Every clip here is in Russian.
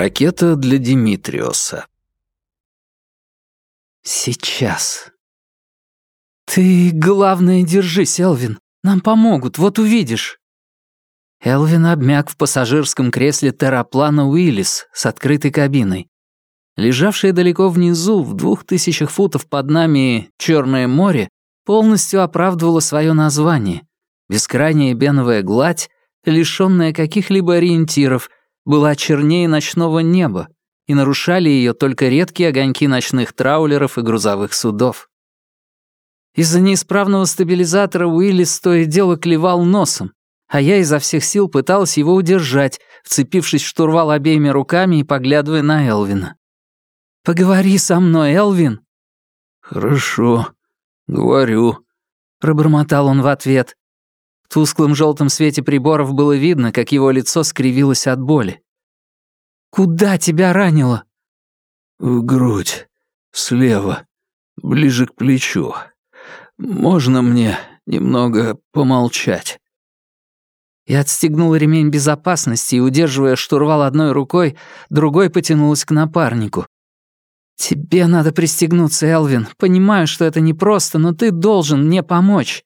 Ракета для Димитриоса. Сейчас. Ты, главное, держись, Элвин. Нам помогут, вот увидишь. Элвин обмяк в пассажирском кресле терраплана Уиллис с открытой кабиной. Лежавшее далеко внизу, в двух тысячах футов под нами, Черное море полностью оправдывало свое название. Бескрайняя беновая гладь, лишённая каких-либо ориентиров, была чернее ночного неба, и нарушали ее только редкие огоньки ночных траулеров и грузовых судов. Из-за неисправного стабилизатора Уиллис то и дело клевал носом, а я изо всех сил пыталась его удержать, вцепившись в штурвал обеими руками и поглядывая на Элвина. «Поговори со мной, Элвин!» «Хорошо, говорю», — пробормотал он в ответ. В тусклом желтом свете приборов было видно, как его лицо скривилось от боли. «Куда тебя ранило?» «В грудь. Слева. Ближе к плечу. Можно мне немного помолчать?» Я отстегнула ремень безопасности и, удерживая штурвал одной рукой, другой потянулась к напарнику. «Тебе надо пристегнуться, Элвин. Понимаю, что это непросто, но ты должен мне помочь».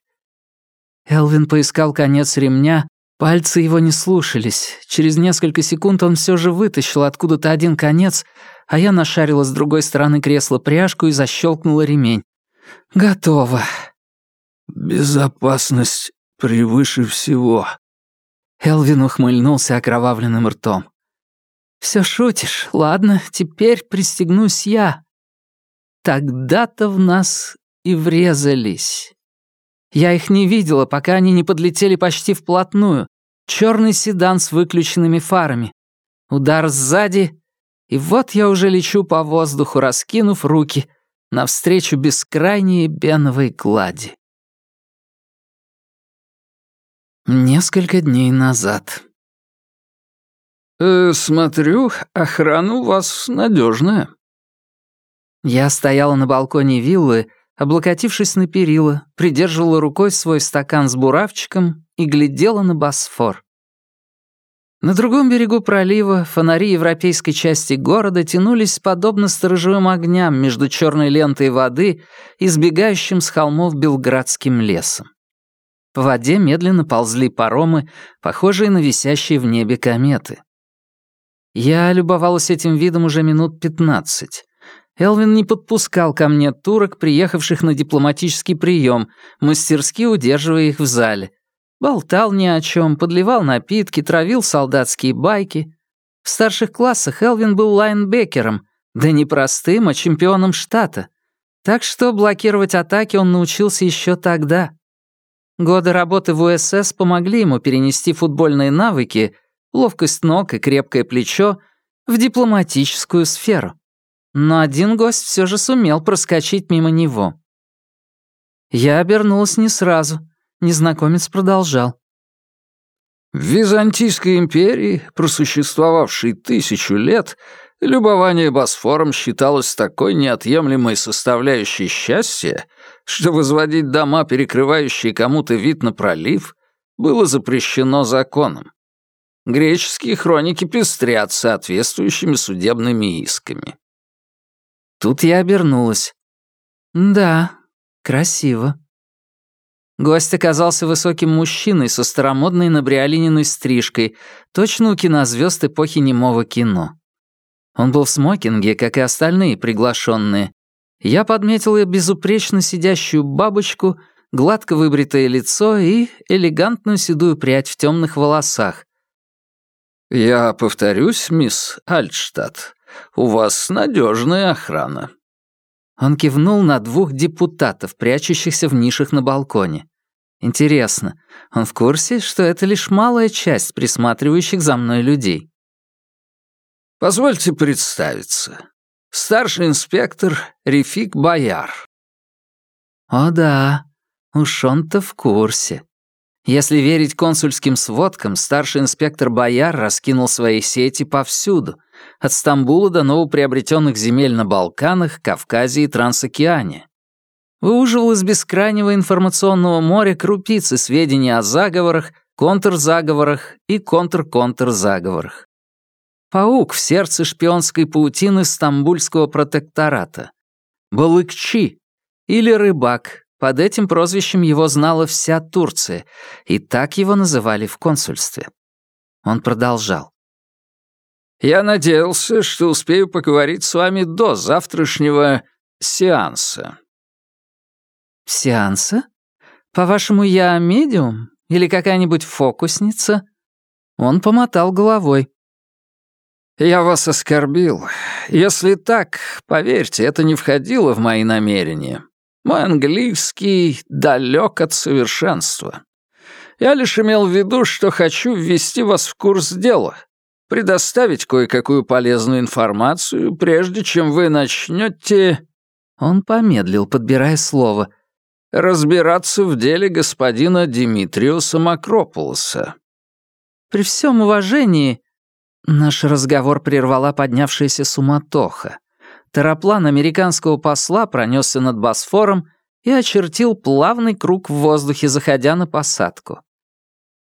Элвин поискал конец ремня, пальцы его не слушались. Через несколько секунд он все же вытащил откуда-то один конец, а я нашарила с другой стороны кресла пряжку и защелкнула ремень. «Готово». «Безопасность превыше всего», Элвин ухмыльнулся окровавленным ртом. «Все шутишь. Ладно, теперь пристегнусь я». Тогда-то в нас и врезались. Я их не видела, пока они не подлетели почти вплотную. Черный седан с выключенными фарами. Удар сзади, и вот я уже лечу по воздуху, раскинув руки, навстречу бескрайней беновой глади. Несколько дней назад. «Э, «Смотрю, охрана у вас надежная. Я стояла на балконе виллы, облокотившись на перила, придерживала рукой свой стакан с буравчиком и глядела на Босфор. На другом берегу пролива фонари европейской части города тянулись подобно сторожевым огням между черной лентой воды и сбегающим с холмов белградским лесом. По воде медленно ползли паромы, похожие на висящие в небе кометы. Я любовалась этим видом уже минут пятнадцать. Элвин не подпускал ко мне турок, приехавших на дипломатический прием, мастерски удерживая их в зале. Болтал ни о чем, подливал напитки, травил солдатские байки. В старших классах Элвин был лайнбекером, да не простым, а чемпионом штата. Так что блокировать атаки он научился еще тогда. Годы работы в УСС помогли ему перенести футбольные навыки, ловкость ног и крепкое плечо в дипломатическую сферу. Но один гость все же сумел проскочить мимо него. Я обернулась не сразу. Незнакомец продолжал. В Византийской империи, просуществовавшей тысячу лет, любование Босфором считалось такой неотъемлемой составляющей счастья, что возводить дома, перекрывающие кому-то вид на пролив, было запрещено законом. Греческие хроники пестрят соответствующими судебными исками. Тут я обернулась. Да, красиво. Гость оказался высоким мужчиной со старомодной набриолининой стрижкой, точно у кинозвезд эпохи немого кино. Он был в смокинге, как и остальные приглашенные, я подметил ее безупречно сидящую бабочку, гладко выбритое лицо и элегантную седую прядь в темных волосах. «Я повторюсь, мисс Альтштадт, у вас надежная охрана». Он кивнул на двух депутатов, прячущихся в нишах на балконе. Интересно, он в курсе, что это лишь малая часть присматривающих за мной людей? «Позвольте представиться старший инспектор Рефик Бояр. О да, уж он-то в курсе. Если верить консульским сводкам, старший инспектор Бояр раскинул свои сети повсюду, от Стамбула до новоприобретенных земель на Балканах, Кавказе и Трансокеане. Выуживал из бескрайнего информационного моря крупицы сведений о заговорах, контрзаговорах и контр-контрзаговорах. Паук в сердце шпионской паутины стамбульского протектората. Балыкчи или рыбак. Под этим прозвищем его знала вся Турция, и так его называли в консульстве. Он продолжал. «Я надеялся, что успею поговорить с вами до завтрашнего сеанса». «Сеанса? По-вашему, я медиум? Или какая-нибудь фокусница?» Он помотал головой. «Я вас оскорбил. Если так, поверьте, это не входило в мои намерения. Мой английский далек от совершенства. Я лишь имел в виду, что хочу ввести вас в курс дела, предоставить кое-какую полезную информацию, прежде чем вы начнете...» Он помедлил, подбирая слово. «Разбираться в деле господина Димитриуса Макрополоса». «При всем уважении...» Наш разговор прервала поднявшаяся суматоха. Тераплан американского посла пронесся над Босфором и очертил плавный круг в воздухе, заходя на посадку.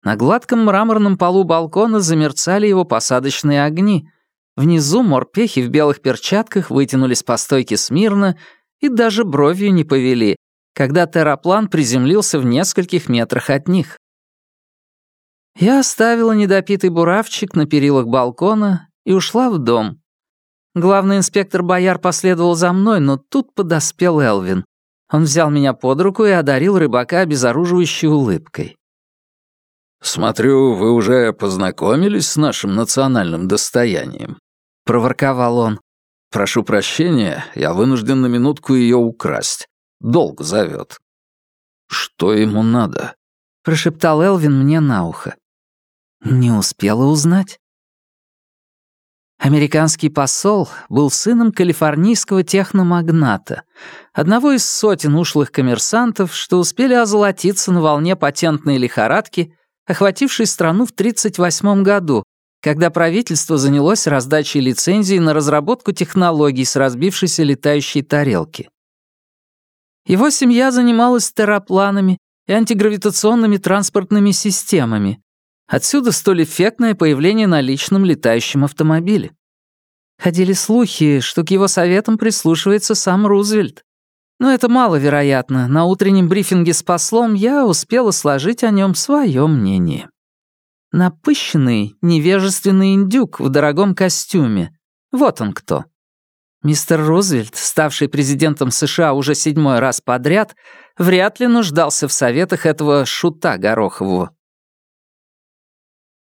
На гладком мраморном полу балкона замерцали его посадочные огни. Внизу морпехи в белых перчатках вытянулись по стойке смирно и даже бровью не повели, когда тераплан приземлился в нескольких метрах от них. Я оставила недопитый буравчик на перилах балкона и ушла в дом. Главный инспектор Бояр последовал за мной, но тут подоспел Элвин. Он взял меня под руку и одарил рыбака обезоруживающей улыбкой. «Смотрю, вы уже познакомились с нашим национальным достоянием», — проворковал он. «Прошу прощения, я вынужден на минутку ее украсть. Долг зовет». «Что ему надо?» — прошептал Элвин мне на ухо. Не успела узнать. Американский посол был сыном калифорнийского техномагната, одного из сотен ушлых коммерсантов, что успели озолотиться на волне патентной лихорадки, охватившей страну в 1938 году, когда правительство занялось раздачей лицензий на разработку технологий с разбившейся летающей тарелки. Его семья занималась террапланами и антигравитационными транспортными системами, Отсюда столь эффектное появление на личном летающем автомобиле. Ходили слухи, что к его советам прислушивается сам Рузвельт. Но это маловероятно. На утреннем брифинге с послом я успела сложить о нем свое мнение. Напыщенный, невежественный индюк в дорогом костюме. Вот он кто. Мистер Рузвельт, ставший президентом США уже седьмой раз подряд, вряд ли нуждался в советах этого шута Горохового.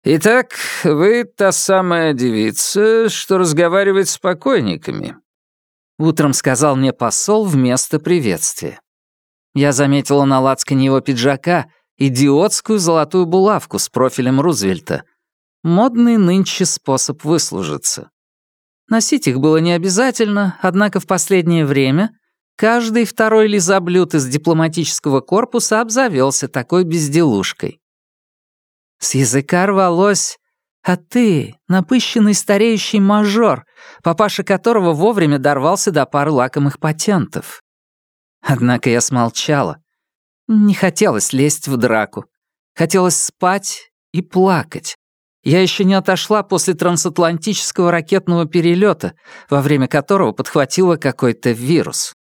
«Итак, вы та самая девица, что разговаривает с покойниками», — утром сказал мне посол вместо приветствия. Я заметила на лацкане его пиджака идиотскую золотую булавку с профилем Рузвельта. Модный нынче способ выслужиться. Носить их было не обязательно, однако в последнее время каждый второй лизоблюд из дипломатического корпуса обзавелся такой безделушкой. С языка рвалось «А ты, напыщенный стареющий мажор, папаша которого вовремя дорвался до пары лакомых патентов». Однако я смолчала. Не хотелось лезть в драку. Хотелось спать и плакать. Я еще не отошла после трансатлантического ракетного перелета, во время которого подхватила какой-то вирус.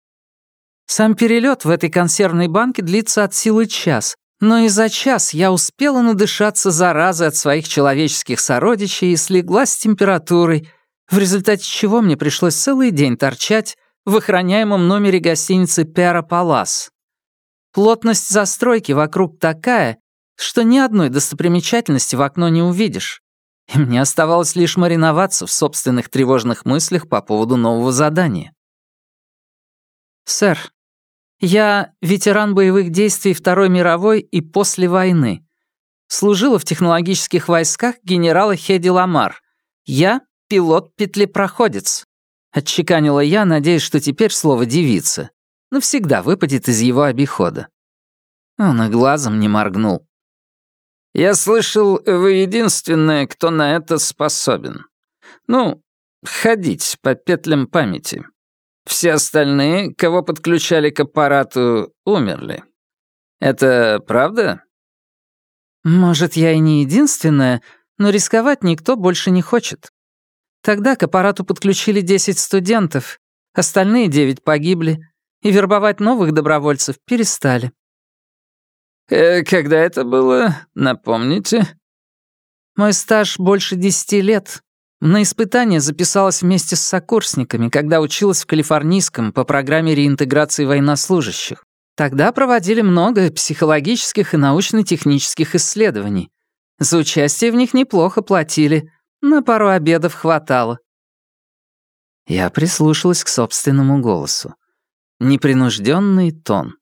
Сам перелет в этой консервной банке длится от силы час, но и за час я успела надышаться заразы от своих человеческих сородичей и слегла с температурой, в результате чего мне пришлось целый день торчать в охраняемом номере гостиницы «Пера Палас». Плотность застройки вокруг такая, что ни одной достопримечательности в окно не увидишь. И мне оставалось лишь мариноваться в собственных тревожных мыслях по поводу нового задания. «Сэр, я ветеран боевых действий Второй мировой и после войны. Служила в технологических войсках генерала Хеди Ламар. Я — пилот-петлепроходец. Отчеканила я, надеясь, что теперь слово «девица» навсегда выпадет из его обихода. Он и глазом не моргнул. «Я слышал, вы единственная, кто на это способен. Ну, ходить по петлям памяти. Все остальные, кого подключали к аппарату, умерли. Это правда? Может, я и не единственная, но рисковать никто больше не хочет. Тогда к аппарату подключили 10 студентов, остальные 9 погибли, и вербовать новых добровольцев перестали. Э, когда это было, напомните? Мой стаж больше 10 лет. На испытание записалась вместе с сокурсниками, когда училась в Калифорнийском по программе реинтеграции военнослужащих. Тогда проводили много психологических и научно-технических исследований. За участие в них неплохо платили, на пару обедов хватало. Я прислушалась к собственному голосу. Непринужденный тон.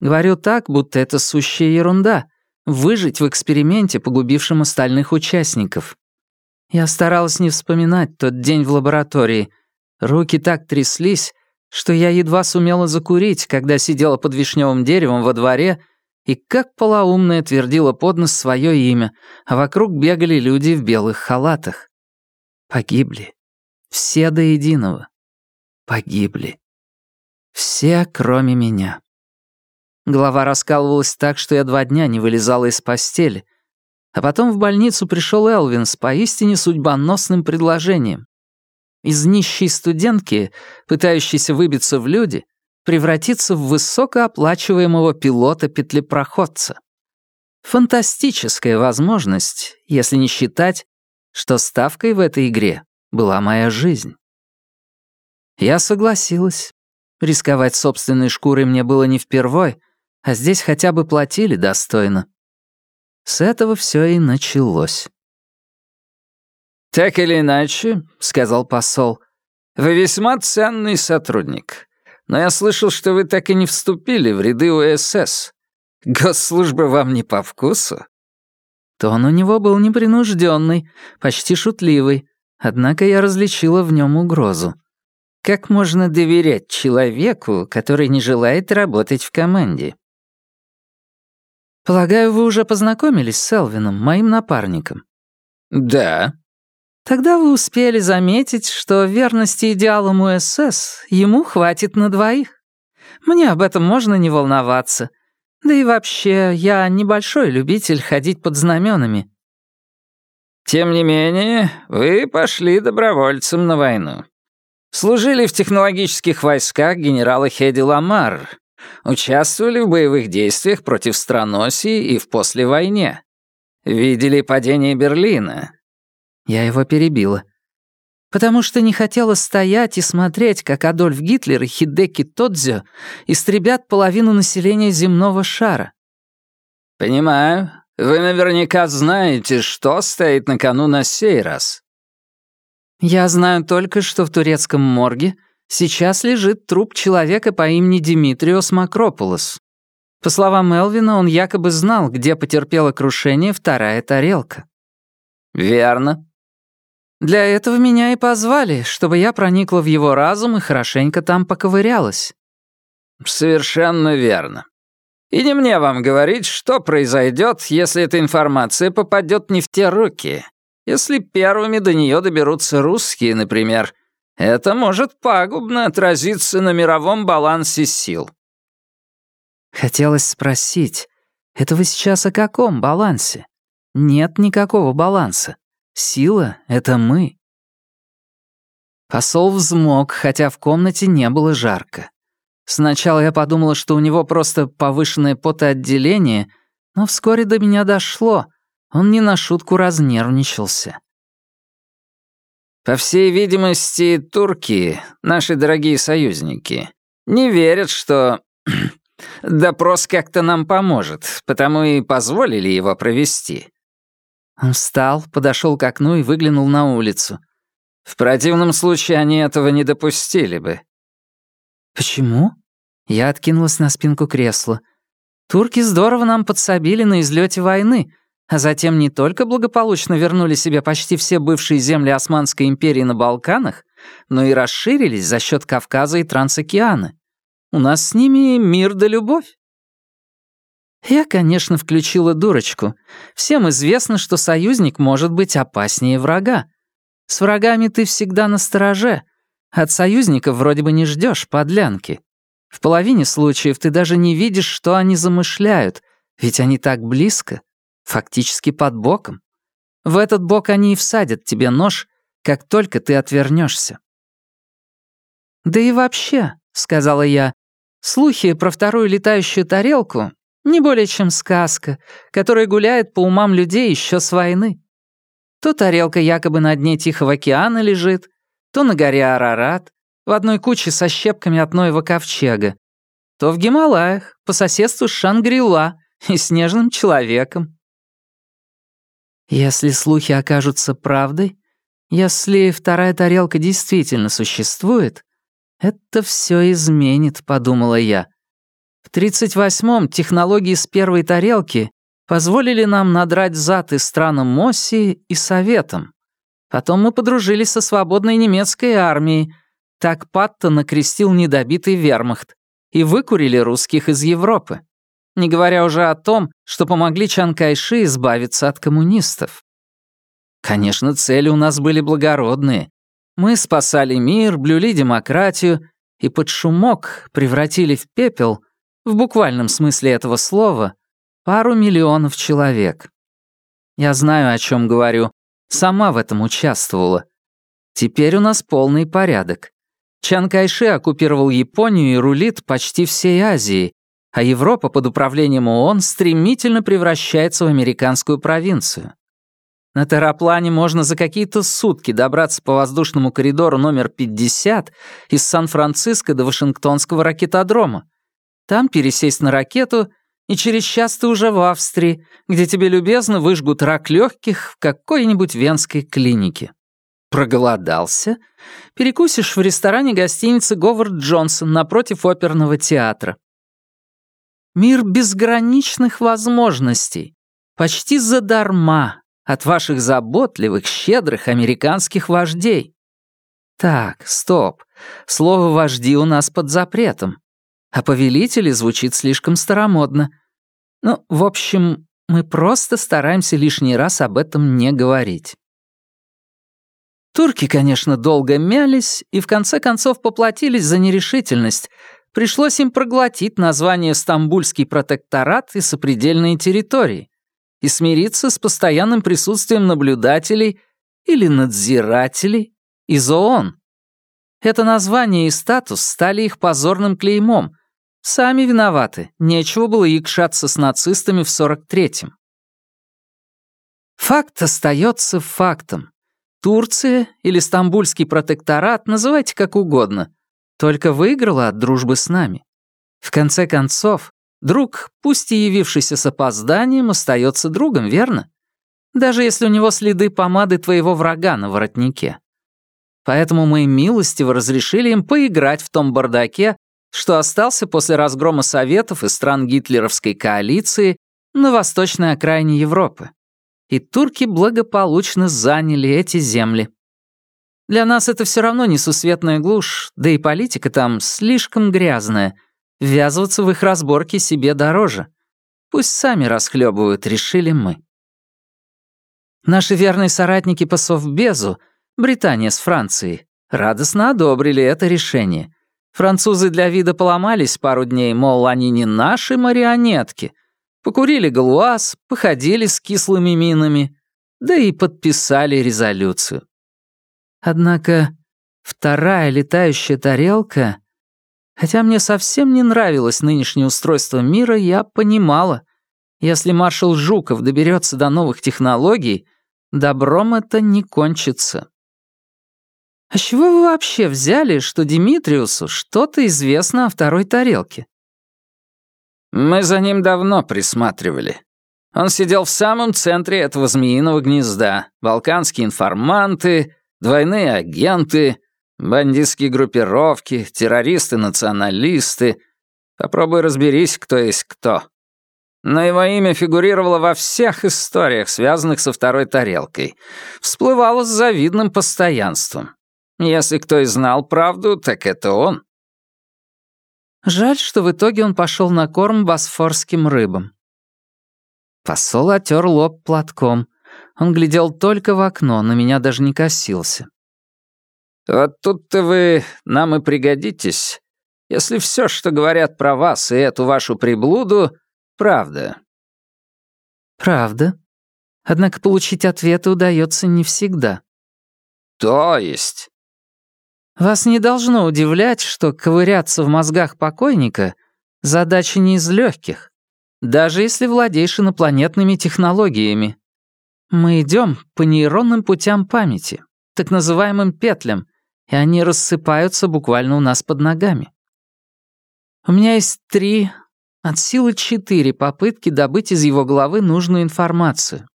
Говорю так, будто это сущая ерунда. Выжить в эксперименте, погубившем остальных участников. Я старалась не вспоминать тот день в лаборатории. Руки так тряслись, что я едва сумела закурить, когда сидела под вишневым деревом во дворе и как полоумная твердила под нос свое имя, а вокруг бегали люди в белых халатах. Погибли. Все до единого. Погибли. Все, кроме меня. Голова раскалывалась так, что я два дня не вылезала из постели. А потом в больницу пришел Элвин с поистине судьбоносным предложением. Из нищей студентки, пытающейся выбиться в люди, превратиться в высокооплачиваемого пилота-петлепроходца. Фантастическая возможность, если не считать, что ставкой в этой игре была моя жизнь. Я согласилась. Рисковать собственной шкурой мне было не впервой, а здесь хотя бы платили достойно. С этого все и началось. «Так или иначе», — сказал посол, — «вы весьма ценный сотрудник но я слышал, что вы так и не вступили в ряды УСС. Госслужба вам не по вкусу?» Тон у него был непринужденный, почти шутливый, однако я различила в нем угрозу. Как можно доверять человеку, который не желает работать в команде? «Полагаю, вы уже познакомились с Элвином, моим напарником?» «Да», Тогда вы успели заметить, что верности идеалам УСС ему хватит на двоих. Мне об этом можно не волноваться. Да и вообще, я небольшой любитель ходить под знаменами. Тем не менее, вы пошли добровольцем на войну. Служили в технологических войсках генерала Хеди Ламар. Участвовали в боевых действиях против Страносии и в послевойне. Видели падение Берлина, я его перебила. Потому что не хотела стоять и смотреть, как Адольф Гитлер и Хидеки Тодзё истребят половину населения земного шара. «Понимаю. Вы наверняка знаете, что стоит на кону на сей раз». «Я знаю только, что в турецком морге сейчас лежит труп человека по имени Димитриос Макрополос. По словам Элвина, он якобы знал, где потерпела крушение вторая тарелка». «Верно», для этого меня и позвали, чтобы я проникла в его разум и хорошенько там поковырялась». «Совершенно верно. И не мне вам говорить, что произойдет, если эта информация попадет не в те руки. Если первыми до нее доберутся русские, например, это может пагубно отразиться на мировом балансе сил». Хотелось спросить, это вы сейчас о каком балансе? Нет никакого баланса. Сила — это мы. Посол взмок, хотя в комнате не было жарко. Сначала я подумала, что у него просто повышенное потоотделение, но вскоре до меня дошло. Он не на шутку разнервничался. По всей видимости, турки, наши дорогие союзники, не верят, что допрос как-то нам поможет, потому и позволили его провести. Он встал, подошел к окну и выглянул на улицу. В противном случае они этого не допустили бы. Почему? Я откинулась на спинку кресла. Турки здорово нам подсобили на излете войны, а затем не только благополучно вернули себе почти все бывшие земли Османской империи на Балканах, но и расширились за счет Кавказа и Трансокеана. У нас с ними мир да любовь. Я, конечно, включила дурочку. Всем известно, что союзник может быть опаснее врага. С врагами ты всегда на стороже. От союзников вроде бы не ждешь подлянки. В половине случаев ты даже не видишь, что они замышляют, ведь они так близко, фактически под боком. В этот бок они и всадят тебе нож, как только ты отвернешься. «Да и вообще», — сказала я, — «слухи про вторую летающую тарелку не более чем сказка, которая гуляет по умам людей еще с войны. То тарелка якобы на дне Тихого океана лежит, то на горе Арарат, в одной куче со щепками от Ноева ковчега, то в Гималаях, по соседству с Шангрила и снежным человеком. Если слухи окажутся правдой, если вторая тарелка действительно существует, это все изменит, подумала я. В 38-м технологии с первой тарелки позволили нам надрать зад и странам Моссии и Советам. Потом мы подружились со свободной немецкой армией. Так Патта накрестил недобитый вермахт. И выкурили русских из Европы. Не говоря уже о том, что помогли Чан Кайши избавиться от коммунистов. Конечно, цели у нас были благородные. Мы спасали мир, блюли демократию и под шумок превратили в пепел, в буквальном смысле этого слова, Пару миллионов человек. Я знаю, о чем говорю. Сама в этом участвовала. Теперь у нас полный порядок. Чан Кайши оккупировал Японию и рулит почти всей Азией, а Европа под управлением ООН стремительно превращается в американскую провинцию. На терраплане можно за какие-то сутки добраться по воздушному коридору номер 50 из Сан-Франциско до Вашингтонского ракетодрома. Там пересесть на ракету — и через час ты уже в Австрии, где тебе любезно выжгут рак легких в какой-нибудь венской клинике. Проголодался? Перекусишь в ресторане гостиницы Говард Джонсон напротив оперного театра. Мир безграничных возможностей. Почти задарма от ваших заботливых, щедрых американских вождей. Так, стоп. Слово «вожди» у нас под запретом а повелители звучит слишком старомодно. Ну, в общем, мы просто стараемся лишний раз об этом не говорить. Турки, конечно, долго мялись и в конце концов поплатились за нерешительность. Пришлось им проглотить название «Стамбульский протекторат» и сопредельные территории и смириться с постоянным присутствием наблюдателей или надзирателей из ООН. Это название и статус стали их позорным клеймом, Сами виноваты, нечего было якшаться с нацистами в 43-м. Факт остается фактом. Турция или Стамбульский протекторат, называйте как угодно, только выиграла от дружбы с нами. В конце концов, друг, пусть и явившийся с опозданием, остается другом, верно? Даже если у него следы помады твоего врага на воротнике. Поэтому мы милостиво разрешили им поиграть в том бардаке, что остался после разгрома Советов и стран гитлеровской коалиции на восточной окраине Европы. И турки благополучно заняли эти земли. Для нас это все равно несусветная глушь, да и политика там слишком грязная. Ввязываться в их разборки себе дороже. Пусть сами расхлебывают, решили мы. Наши верные соратники по Совбезу, Британия с Францией, радостно одобрили это решение — Французы для вида поломались пару дней, мол, они не наши марионетки. Покурили галуаз, походили с кислыми минами, да и подписали резолюцию. Однако вторая летающая тарелка... Хотя мне совсем не нравилось нынешнее устройство мира, я понимала, если маршал Жуков доберется до новых технологий, добром это не кончится. «А с чего вы вообще взяли, что Димитриусу что-то известно о второй тарелке?» «Мы за ним давно присматривали. Он сидел в самом центре этого змеиного гнезда. Балканские информанты, двойные агенты, бандитские группировки, террористы-националисты. Попробуй разберись, кто есть кто. Но его имя фигурировало во всех историях, связанных со второй тарелкой. Всплывало с завидным постоянством. Если кто и знал правду, так это он. Жаль, что в итоге он пошел на корм босфорским рыбам. Посол отер лоб платком. Он глядел только в окно, на меня даже не косился. «Вот тут-то вы нам и пригодитесь, если все, что говорят про вас и эту вашу приблуду, правда». «Правда. Однако получить ответы удается не всегда. То есть? Вас не должно удивлять, что ковыряться в мозгах покойника — задача не из легких, даже если владеешь инопланетными технологиями. Мы идем по нейронным путям памяти, так называемым петлям, и они рассыпаются буквально у нас под ногами. У меня есть три, от силы четыре попытки добыть из его головы нужную информацию.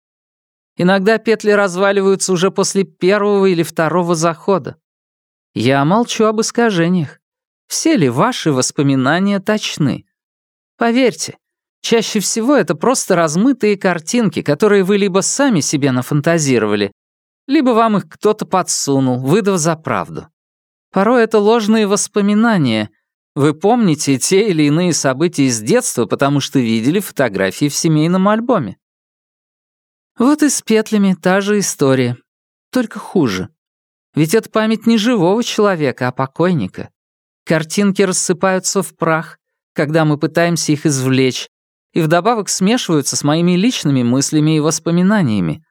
Иногда петли разваливаются уже после первого или второго захода. Я молчу об искажениях. Все ли ваши воспоминания точны? Поверьте, чаще всего это просто размытые картинки, которые вы либо сами себе нафантазировали, либо вам их кто-то подсунул, выдав за правду. Порой это ложные воспоминания. Вы помните те или иные события из детства, потому что видели фотографии в семейном альбоме. Вот и с петлями та же история, только хуже. Ведь это память не живого человека, а покойника. Картинки рассыпаются в прах, когда мы пытаемся их извлечь, и вдобавок смешиваются с моими личными мыслями и воспоминаниями.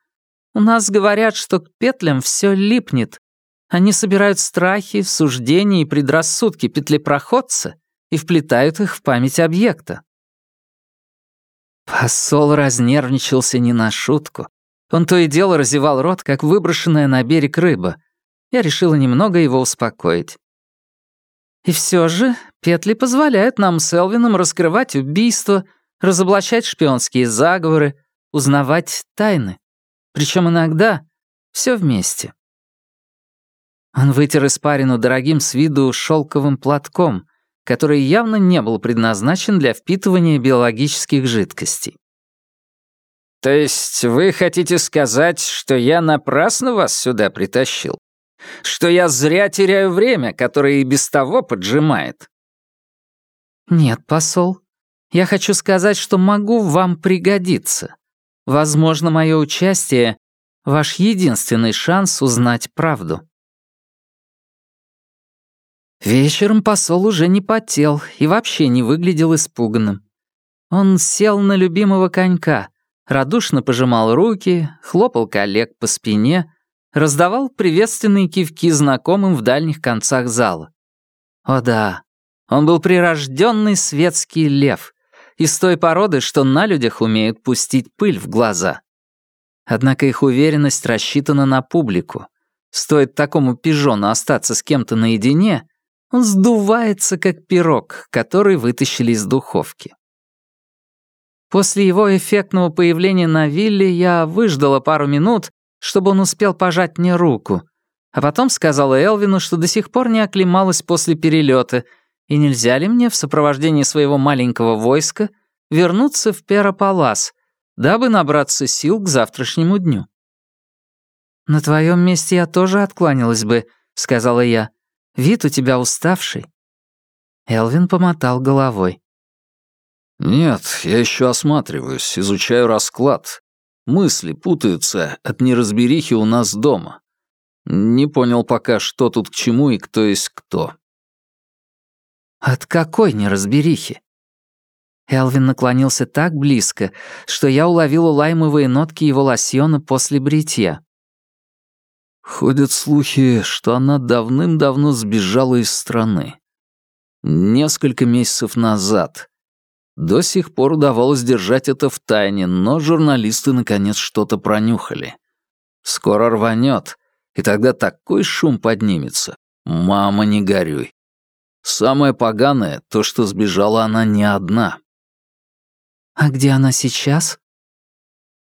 У нас говорят, что к петлям все липнет. Они собирают страхи, суждения и предрассудки петлепроходца и вплетают их в память объекта. Посол разнервничался не на шутку. Он то и дело разевал рот, как выброшенная на берег рыба. Я решила немного его успокоить. И все же петли позволяют нам с Элвином раскрывать убийства, разоблачать шпионские заговоры, узнавать тайны. Причем иногда все вместе. Он вытер испарину дорогим с виду шелковым платком, который явно не был предназначен для впитывания биологических жидкостей. «То есть вы хотите сказать, что я напрасно вас сюда притащил? Что я зря теряю время, которое и без того поджимает?» «Нет, посол. Я хочу сказать, что могу вам пригодиться. Возможно, мое участие — ваш единственный шанс узнать правду». Вечером посол уже не потел и вообще не выглядел испуганным. Он сел на любимого конька, радушно пожимал руки, хлопал коллег по спине, раздавал приветственные кивки знакомым в дальних концах зала. О да, он был прирожденный светский лев, из той породы, что на людях умеют пустить пыль в глаза. Однако их уверенность рассчитана на публику. Стоит такому пижону остаться с кем-то наедине, он сдувается, как пирог, который вытащили из духовки. После его эффектного появления на вилле я выждала пару минут, чтобы он успел пожать мне руку, а потом сказала Элвину, что до сих пор не оклемалась после перелета, и нельзя ли мне в сопровождении своего маленького войска вернуться в Перопалас, дабы набраться сил к завтрашнему дню. «На твоем месте я тоже откланялась бы», — сказала я. Вид у тебя уставший». Элвин помотал головой. «Нет, я еще осматриваюсь, изучаю расклад. Мысли путаются от неразберихи у нас дома. Не понял пока, что тут к чему и кто есть кто». «От какой неразберихи?» Элвин наклонился так близко, что я уловила лаймовые нотки его лосьона после бритья. Ходят слухи, что она давным-давно сбежала из страны. Несколько месяцев назад. До сих пор удавалось держать это в тайне, но журналисты наконец что-то пронюхали. Скоро рванет, и тогда такой шум поднимется. Мама, не горюй. Самое поганое — то, что сбежала она не одна. «А где она сейчас?»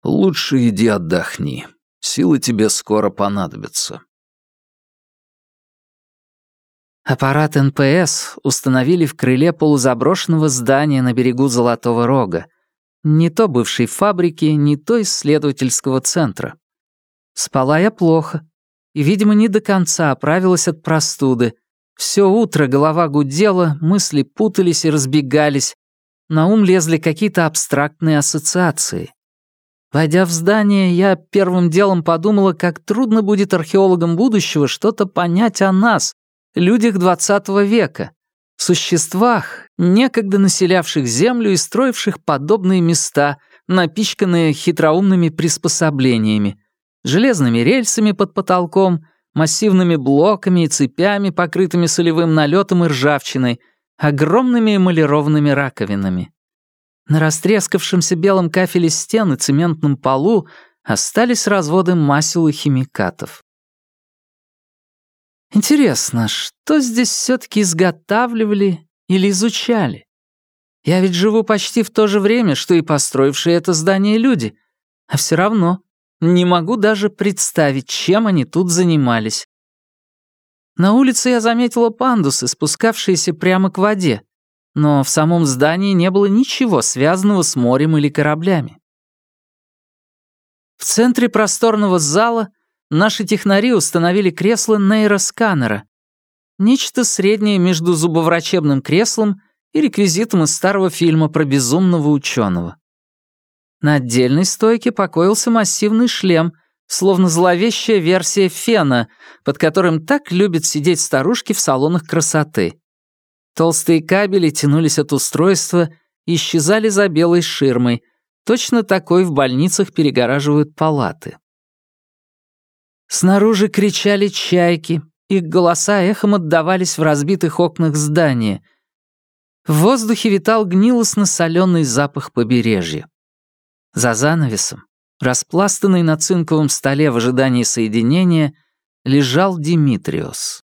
«Лучше иди отдохни. Силы тебе скоро понадобятся. Аппарат НПС установили в крыле полузаброшенного здания на берегу Золотого Рога. Не то бывшей фабрики, не то исследовательского центра. Спала я плохо. И, видимо, не до конца оправилась от простуды. Все утро голова гудела, мысли путались и разбегались. На ум лезли какие-то абстрактные ассоциации. Войдя в здание, я первым делом подумала, как трудно будет археологам будущего что-то понять о нас, людях XX века, существах, некогда населявших Землю и строивших подобные места, напичканные хитроумными приспособлениями, железными рельсами под потолком, массивными блоками и цепями, покрытыми солевым налетом и ржавчиной, огромными эмалированными раковинами. На растрескавшемся белом кафеле стен и цементном полу остались разводы масел и химикатов. Интересно, что здесь все-таки изготавливали или изучали? Я ведь живу почти в то же время, что и построившие это здание люди, а все равно не могу даже представить, чем они тут занимались. На улице я заметила пандусы, спускавшиеся прямо к воде, но в самом здании не было ничего связанного с морем или кораблями. В центре просторного зала наши технари установили кресло нейросканера, нечто среднее между зубоврачебным креслом и реквизитом из старого фильма про безумного ученого. На отдельной стойке покоился массивный шлем, словно зловещая версия фена, под которым так любят сидеть старушки в салонах красоты. Толстые кабели тянулись от устройства и исчезали за белой ширмой. Точно такой в больницах перегораживают палаты. Снаружи кричали чайки, их голоса эхом отдавались в разбитых окнах здания. В воздухе витал гнилостно-соленый запах побережья. За занавесом, распластанный на цинковом столе в ожидании соединения, лежал Димитриос.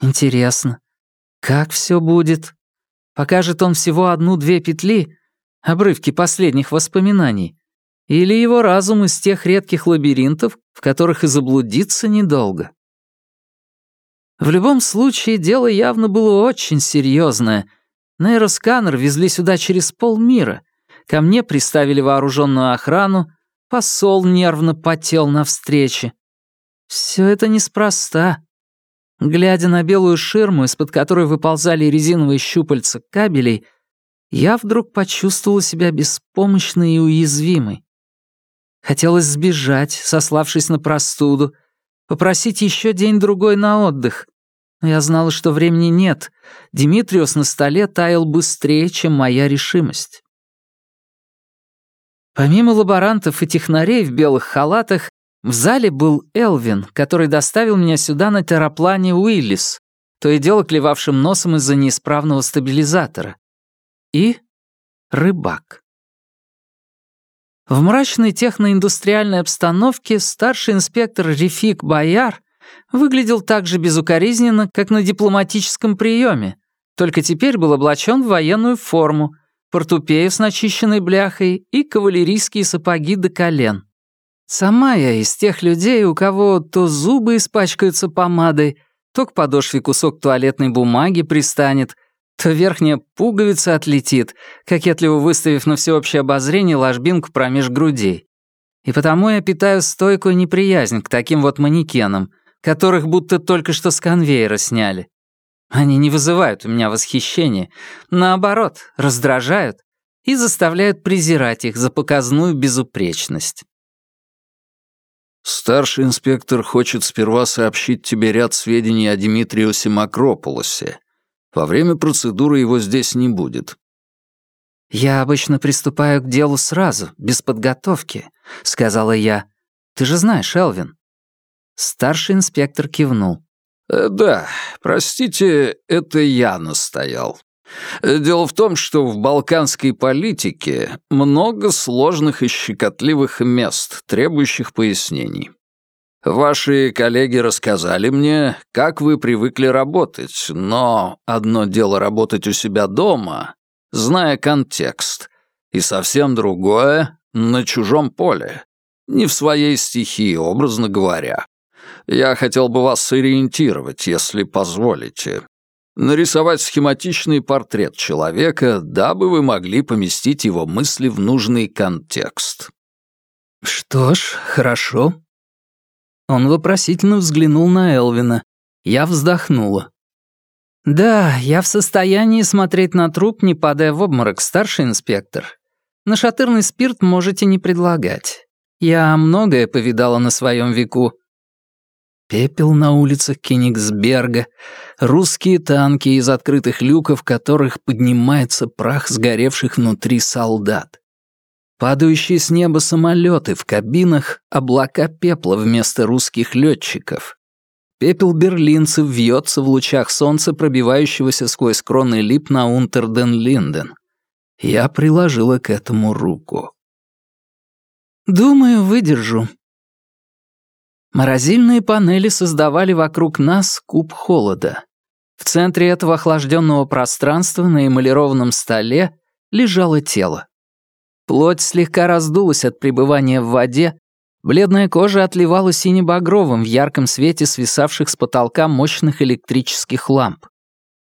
Интересно, как все будет? Покажет он всего одну-две петли, обрывки последних воспоминаний, или его разум из тех редких лабиринтов, в которых и заблудиться недолго? В любом случае, дело явно было очень серьезное. Нейросканер везли сюда через полмира, Ко мне приставили вооруженную охрану, посол нервно потел на встрече. Все это неспроста. Глядя на белую ширму, из-под которой выползали резиновые щупальца кабелей, я вдруг почувствовала себя беспомощной и уязвимой. Хотелось сбежать, сославшись на простуду, попросить еще день-другой на отдых. Но я знала, что времени нет. Димитриос на столе таял быстрее, чем моя решимость. Помимо лаборантов и технарей в белых халатах, в зале был Элвин, который доставил меня сюда на терраплане Уиллис, то и дело клевавшим носом из-за неисправного стабилизатора. И рыбак. В мрачной техноиндустриальной обстановке старший инспектор Рефик Бояр выглядел так же безукоризненно, как на дипломатическом приеме, только теперь был облачен в военную форму, портупею с начищенной бляхой и кавалерийские сапоги до колен. Сама я из тех людей, у кого то зубы испачкаются помадой, то к подошве кусок туалетной бумаги пристанет, то верхняя пуговица отлетит, кокетливо выставив на всеобщее обозрение ложбинку промеж грудей. И потому я питаю стойкую неприязнь к таким вот манекенам, которых будто только что с конвейера сняли. Они не вызывают у меня восхищения, наоборот, раздражают и заставляют презирать их за показную безупречность. «Старший инспектор хочет сперва сообщить тебе ряд сведений о Димитриусе Макрополосе. Во время процедуры его здесь не будет». «Я обычно приступаю к делу сразу, без подготовки», — сказала я. «Ты же знаешь, Элвин». Старший инспектор кивнул. Э, «Да, простите, это я настоял. Дело в том, что в балканской политике много сложных и щекотливых мест, требующих пояснений. Ваши коллеги рассказали мне, как вы привыкли работать, но одно дело работать у себя дома, зная контекст, и совсем другое — на чужом поле, не в своей стихии, образно говоря. Я хотел бы вас сориентировать, если позволите. Нарисовать схематичный портрет человека, дабы вы могли поместить его мысли в нужный контекст». «Что ж, хорошо». Он вопросительно взглянул на Элвина. Я вздохнула. «Да, я в состоянии смотреть на труп, не падая в обморок, старший инспектор. Нашатырный спирт можете не предлагать. Я многое повидала на своем веку, Пепел на улицах Кенигсберга, русские танки, из открытых люков которых поднимается прах сгоревших внутри солдат. Падающие с неба самолеты в кабинах, облака пепла вместо русских летчиков. Пепел берлинцев вьется в лучах солнца, пробивающегося сквозь кроны лип на Унтерден-Линден. Я приложила к этому руку. «Думаю, выдержу». Морозильные панели создавали вокруг нас куб холода. В центре этого охлажденного пространства на эмалированном столе лежало тело. Плоть слегка раздулась от пребывания в воде, бледная кожа отливала сине-багровым в ярком свете свисавших с потолка мощных электрических ламп.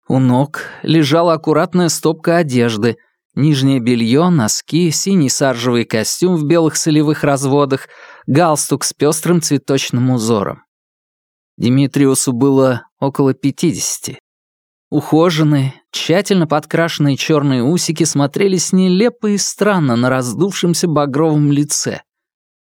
У ног лежала аккуратная стопка одежды, нижнее белье, носки, синий саржевый костюм в белых солевых разводах, галстук с пестрым цветочным узором. Димитриусу было около пятидесяти. Ухоженные, тщательно подкрашенные черные усики смотрелись нелепо и странно на раздувшемся багровом лице.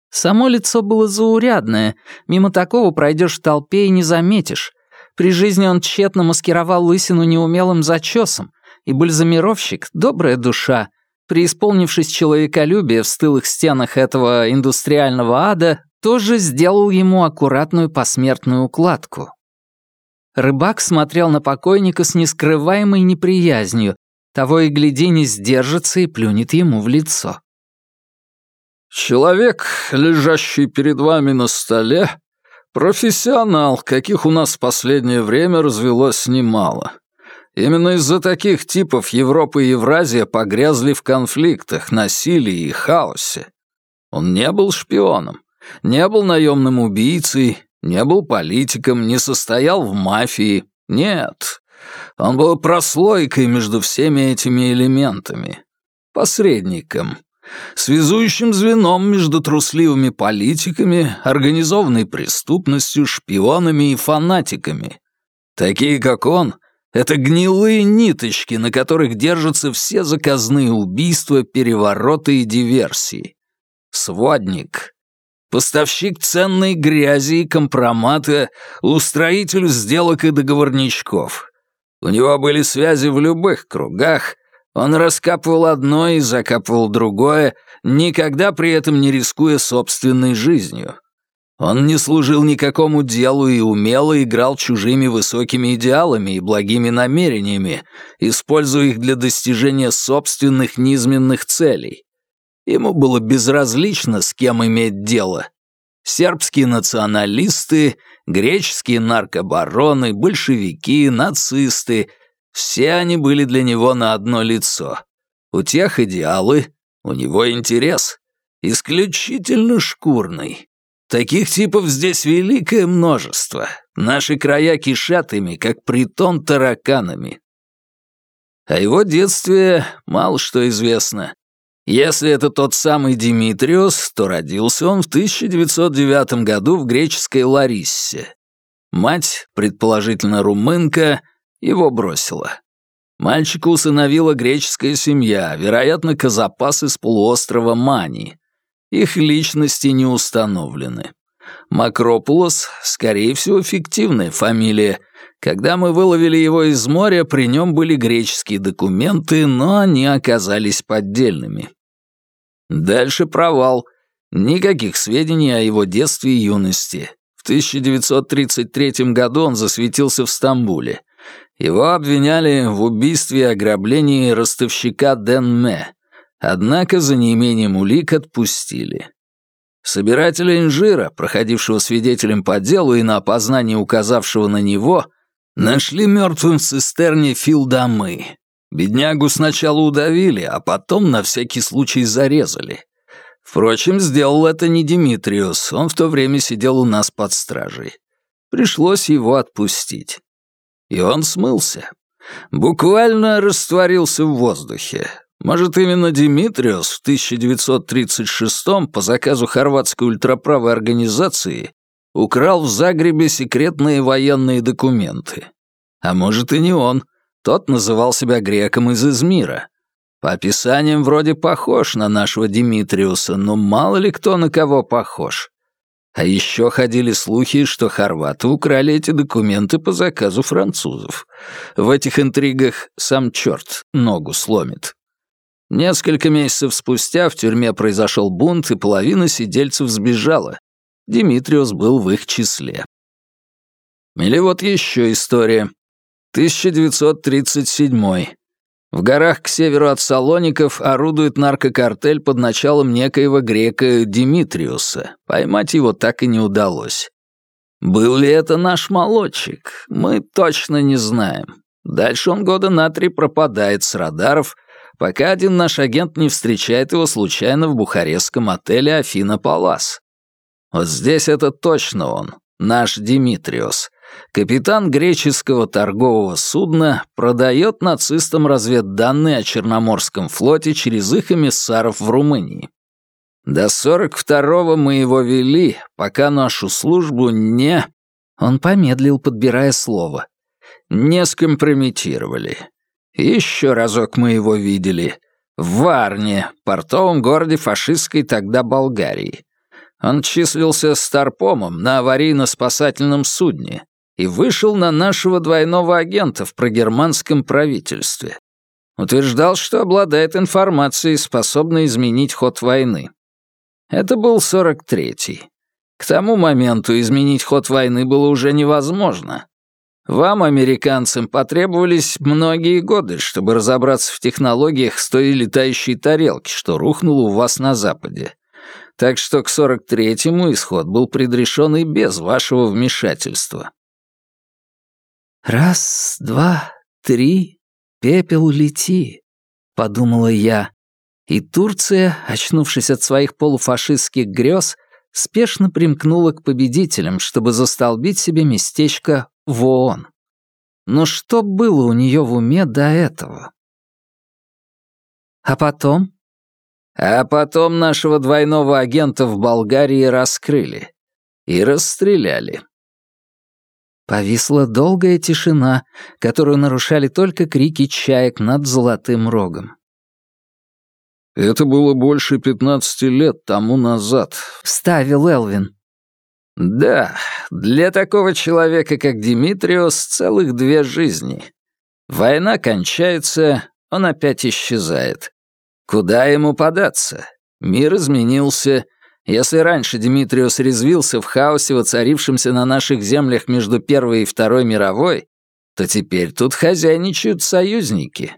Само лицо было заурядное, мимо такого пройдешь в толпе и не заметишь. При жизни он тщетно маскировал лысину неумелым зачесом, и бальзамировщик, добрая душа, преисполнившись человеколюбия в стылых стенах этого индустриального ада, тоже сделал ему аккуратную посмертную укладку. Рыбак смотрел на покойника с нескрываемой неприязнью, того и гляди не сдержится и плюнет ему в лицо. «Человек, лежащий перед вами на столе, профессионал, каких у нас в последнее время развелось немало. Именно из-за таких типов Европа и Евразия погрязли в конфликтах, насилии и хаосе. Он не был шпионом. Не был наемным убийцей, не был политиком, не состоял в мафии. Нет. Он был прослойкой между всеми этими элементами. Посредником. Связующим звеном между трусливыми политиками, организованной преступностью, шпионами и фанатиками. Такие, как он, это гнилые ниточки, на которых держатся все заказные убийства, перевороты и диверсии. Сводник, поставщик ценной грязи и компромата, устроитель сделок и договорничков. У него были связи в любых кругах, он раскапывал одно и закапывал другое, никогда при этом не рискуя собственной жизнью. Он не служил никакому делу и умело играл чужими высокими идеалами и благими намерениями, используя их для достижения собственных низменных целей. Ему было безразлично, с кем иметь дело. Сербские националисты, греческие наркобароны, большевики, нацисты — все они были для него на одно лицо. У тех идеалы, у него интерес. Исключительно шкурный. Таких типов здесь великое множество. Наши края кишат ими, как притон тараканами. О его детстве мало что известно. Если это тот самый Димитриос, то родился он в 1909 году в греческой Лариссе. Мать, предположительно румынка, его бросила. Мальчика усыновила греческая семья, вероятно, казапас из полуострова Мани. Их личности не установлены. Макропулос, скорее всего, фиктивная фамилия. Когда мы выловили его из моря, при нем были греческие документы, но они оказались поддельными. Дальше провал. Никаких сведений о его детстве и юности. В 1933 году он засветился в Стамбуле. Его обвиняли в убийстве и ограблении ростовщика Денме, однако за неимением улик отпустили. Собирателя инжира, проходившего свидетелем по делу и на опознание указавшего на него, нашли мертвым в цистерне Филдамы, Беднягу сначала удавили, а потом на всякий случай зарезали. Впрочем, сделал это не Димитриус, он в то время сидел у нас под стражей. Пришлось его отпустить. И он смылся. Буквально растворился в воздухе. Может, именно Димитриус в 1936-м по заказу хорватской ультраправой организации украл в Загребе секретные военные документы. А может, и не он — тот называл себя греком из Измира. По описаниям вроде похож на нашего Димитриуса, но мало ли кто на кого похож. А еще ходили слухи, что хорваты украли эти документы по заказу французов. В этих интригах сам черт ногу сломит. Несколько месяцев спустя в тюрьме произошел бунт, и половина сидельцев сбежала. Димитриос был в их числе. Или вот еще история. 1937. В горах к северу от Салоников орудует наркокартель под началом некоего грека Димитриуса. Поймать его так и не удалось. Был ли это наш молодчик, мы точно не знаем. Дальше он года на три пропадает с радаров, пока один наш агент не встречает его случайно в бухарестском отеле «Афина Палас». Вот здесь это точно он, наш Димитриос, Капитан греческого торгового судна продает нацистам разведданные о Черноморском флоте через их эмиссаров в Румынии. До 42-го мы его вели, пока нашу службу не... Он помедлил, подбирая слово. Не скомпрометировали. Еще разок мы его видели. В Варне, портовом городе фашистской тогда Болгарии. Он числился старпомом на аварийно-спасательном судне и вышел на нашего двойного агента в прогерманском правительстве. Утверждал, что обладает информацией, способной изменить ход войны. Это был 43-й. К тому моменту изменить ход войны было уже невозможно. Вам, американцам, потребовались многие годы, чтобы разобраться в технологиях с той летающей тарелки, что рухнула у вас на Западе. Так что к 43-му исход был предрешен и без вашего вмешательства. «Раз, два, три, пепел лети», — подумала я. И Турция, очнувшись от своих полуфашистских грез, спешно примкнула к победителям, чтобы застолбить себе местечко в ООН. Но что было у нее в уме до этого? А потом? А потом нашего двойного агента в Болгарии раскрыли. И расстреляли. Повисла долгая тишина, которую нарушали только крики чаек над золотым рогом. «Это было больше пятнадцати лет тому назад», — вставил Элвин. «Да, для такого человека, как Димитриос, целых две жизни. Война кончается, он опять исчезает. Куда ему податься? Мир изменился, если раньше Димитриус резвился в хаосе, воцарившемся на наших землях между Первой и Второй мировой, то теперь тут хозяйничают союзники.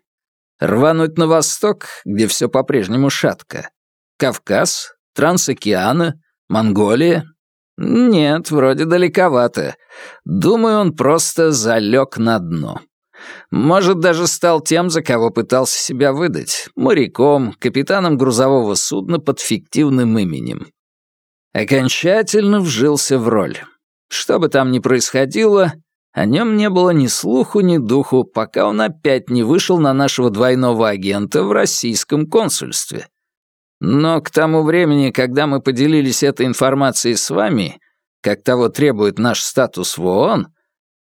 Рвануть на восток, где все по-прежнему шатко. Кавказ, Трансокеана, Монголия. Нет, вроде далековато. Думаю, он просто залег на дно. Может, даже стал тем, за кого пытался себя выдать, моряком, капитаном грузового судна под фиктивным именем. Окончательно вжился в роль. Что бы там ни происходило, о нем не было ни слуху, ни духу, пока он опять не вышел на нашего двойного агента в российском консульстве. Но к тому времени, когда мы поделились этой информацией с вами, как того требует наш статус в ООН,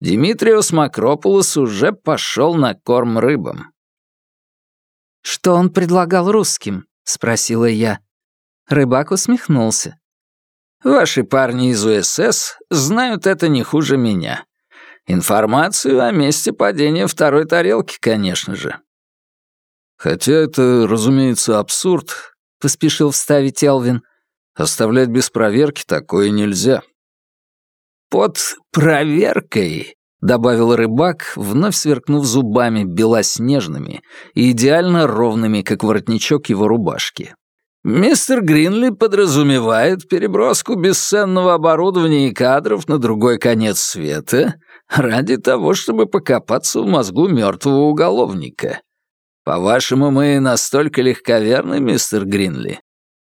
Димитриос Макропулос уже пошел на корм рыбам. «Что он предлагал русским?» — спросила я. Рыбак усмехнулся. Ваши парни из УСС знают это не хуже меня. Информацию о месте падения второй тарелки, конечно же. Хотя это, разумеется, абсурд, поспешил вставить Элвин. Оставлять без проверки такое нельзя. Под проверкой, добавил рыбак, вновь сверкнув зубами белоснежными и идеально ровными, как воротничок его рубашки. Мистер Гринли подразумевает переброску бесценного оборудования и кадров на другой конец света ради того, чтобы покопаться в мозгу мертвого уголовника. По-вашему, мы настолько легковерны, мистер Гринли?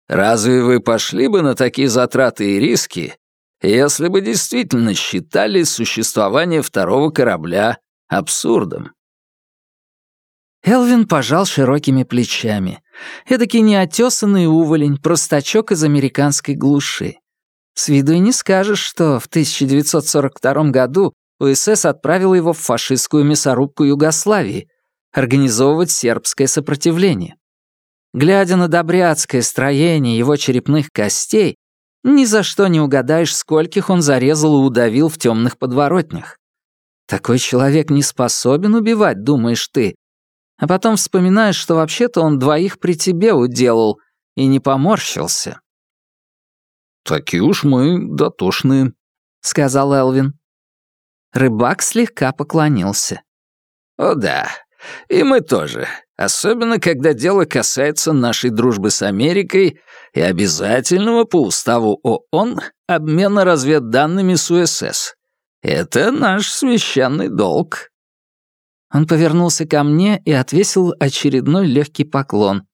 Разве вы пошли бы на такие затраты и риски, если бы действительно считали существование второго корабля абсурдом? Элвин пожал широкими плечами. Эдакий неотесанный уволень, простачок из американской глуши. С виду и не скажешь, что в 1942 году УСС отправила его в фашистскую мясорубку Югославии организовывать сербское сопротивление. Глядя на добряцкое строение его черепных костей, ни за что не угадаешь, скольких он зарезал и удавил в темных подворотнях. Такой человек не способен убивать, думаешь ты, А потом вспоминаешь, что вообще-то он двоих при тебе уделал и не поморщился. «Такие уж мы дотошные», — сказал Элвин. Рыбак слегка поклонился. «О да, и мы тоже, особенно когда дело касается нашей дружбы с Америкой и обязательного по уставу ООН обмена разведданными с УСС. Это наш священный долг». Он повернулся ко мне и отвесил очередной легкий поклон.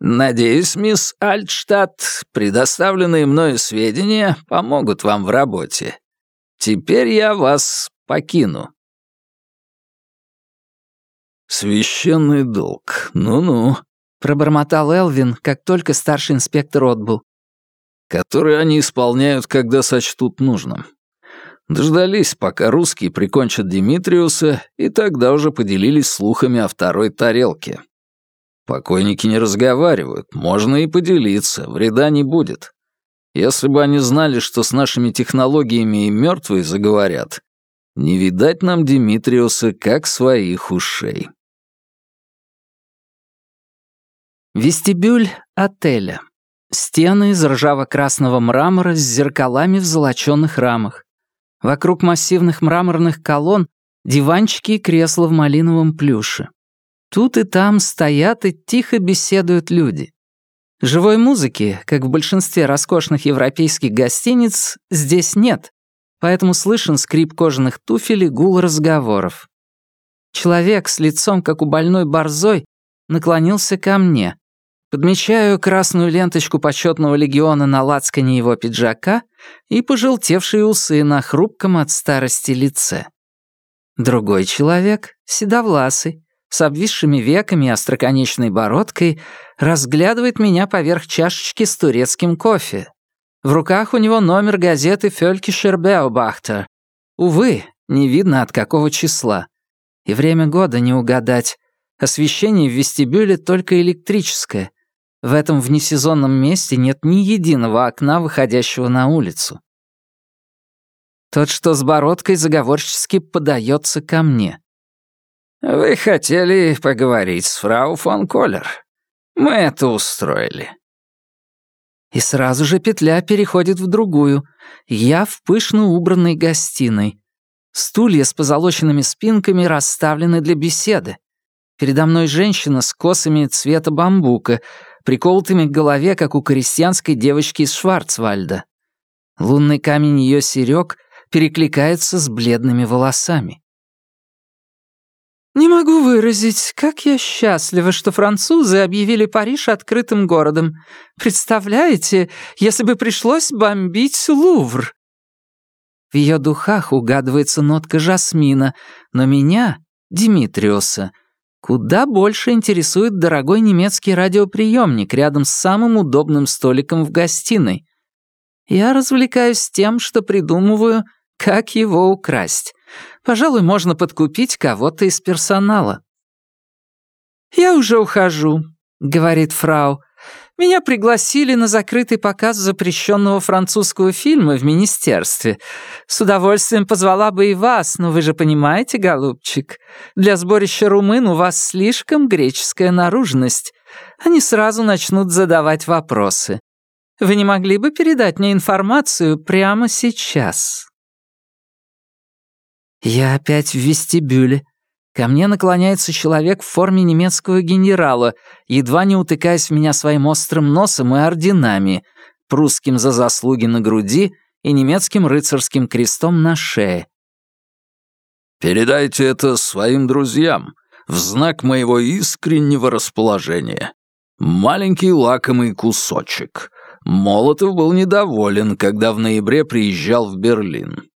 «Надеюсь, мисс Альтштадт, предоставленные мною сведения помогут вам в работе. Теперь я вас покину». «Священный долг, ну-ну», — пробормотал Элвин, как только старший инспектор отбыл. «Который они исполняют, когда сочтут нужным. Дождались, пока русские прикончат Димитриуса, и тогда уже поделились слухами о второй тарелке. Покойники не разговаривают, можно и поделиться, вреда не будет. Если бы они знали, что с нашими технологиями и мертвые заговорят, не видать нам Димитриуса как своих ушей. Вестибюль отеля. Стены из ржаво-красного мрамора с зеркалами в золочёных рамах. Вокруг массивных мраморных колонн диванчики и кресла в малиновом плюше. Тут и там стоят и тихо беседуют люди. Живой музыки, как в большинстве роскошных европейских гостиниц, здесь нет, поэтому слышен скрип кожаных туфель и гул разговоров. Человек с лицом, как у больной борзой, наклонился ко мне. Подмечаю красную ленточку почетного легиона на лацкане его пиджака и пожелтевшие усы на хрупком от старости лице. Другой человек, седовласый, с обвисшими веками и остроконечной бородкой, разглядывает меня поверх чашечки с турецким кофе. В руках у него номер газеты «Фелькишер Беобахтер». Увы, не видно от какого числа. И время года не угадать. Освещение в вестибюле только электрическое — в этом внесезонном месте нет ни единого окна, выходящего на улицу. Тот, что с бородкой, заговорчески подается ко мне. «Вы хотели поговорить с фрау фон Коллер. Мы это устроили». И сразу же петля переходит в другую. Я в пышно убранной гостиной. Стулья с позолоченными спинками расставлены для беседы. Передо мной женщина с косами цвета бамбука — приколотыми к голове, как у крестьянской девочки из Шварцвальда. Лунный камень ее серёг перекликается с бледными волосами. «Не могу выразить, как я счастлива, что французы объявили Париж открытым городом. Представляете, если бы пришлось бомбить Лувр?» В ее духах угадывается нотка жасмина, но меня, Димитриоса, Куда больше интересует дорогой немецкий радиоприемник рядом с самым удобным столиком в гостиной. Я развлекаюсь тем, что придумываю, как его украсть. Пожалуй, можно подкупить кого-то из персонала. «Я уже ухожу», — говорит фрау. Меня пригласили на закрытый показ запрещенного французского фильма в министерстве. С удовольствием позвала бы и вас, но вы же понимаете, голубчик, для сборища румын у вас слишком греческая наружность. Они сразу начнут задавать вопросы. Вы не могли бы передать мне информацию прямо сейчас?» Я опять в вестибюле. Ко мне наклоняется человек в форме немецкого генерала, едва не утыкаясь в меня своим острым носом и орденами, прусским за заслуги на груди и немецким рыцарским крестом на шее. «Передайте это своим друзьям в знак моего искреннего расположения. Маленький лакомый кусочек. Молотов был недоволен, когда в ноябре приезжал в Берлин.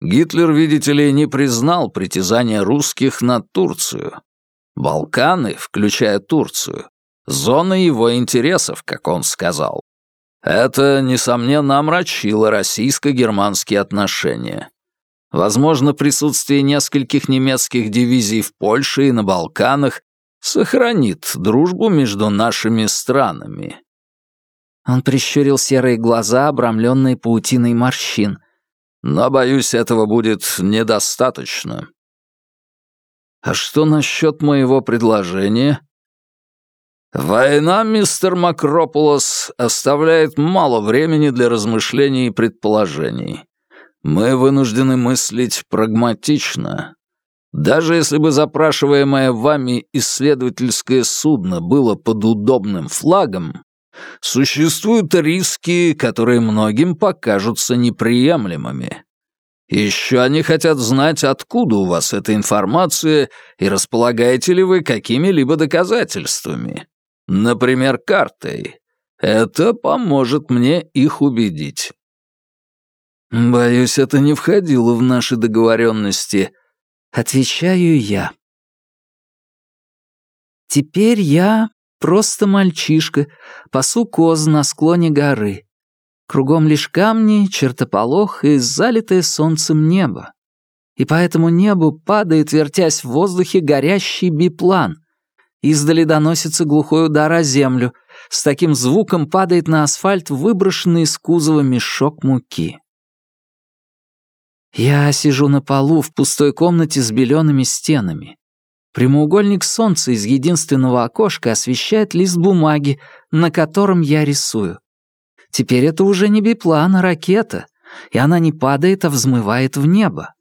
Гитлер, видите ли, не признал притязания русских на Турцию. Балканы, включая Турцию, зона его интересов, как он сказал. Это, несомненно, омрачило российско-германские отношения. Возможно, присутствие нескольких немецких дивизий в Польше и на Балканах сохранит дружбу между нашими странами. Он прищурил серые глаза, обрамленные паутиной морщин. Но, боюсь, этого будет недостаточно. А что насчет моего предложения? Война, мистер Макрополос, оставляет мало времени для размышлений и предположений. Мы вынуждены мыслить прагматично. Даже если бы запрашиваемое вами исследовательское судно было под удобным флагом, существуют риски, которые многим покажутся неприемлемыми. Еще они хотят знать, откуда у вас эта информация и располагаете ли вы какими-либо доказательствами. Например, картой. Это поможет мне их убедить. Боюсь, это не входило в наши договоренности. Отвечаю я. Теперь я просто мальчишка, пасу коз на склоне горы. Кругом лишь камни, чертополох и залитое солнцем небо. И по этому небу падает, вертясь в воздухе, горящий биплан. Издали доносится глухой удар о землю. С таким звуком падает на асфальт выброшенный из кузова мешок муки. Я сижу на полу в пустой комнате с белеными стенами. Прямоугольник солнца из единственного окошка освещает лист бумаги, на котором я рисую. Теперь это уже не биплан, а ракета, и она не падает, а взмывает в небо.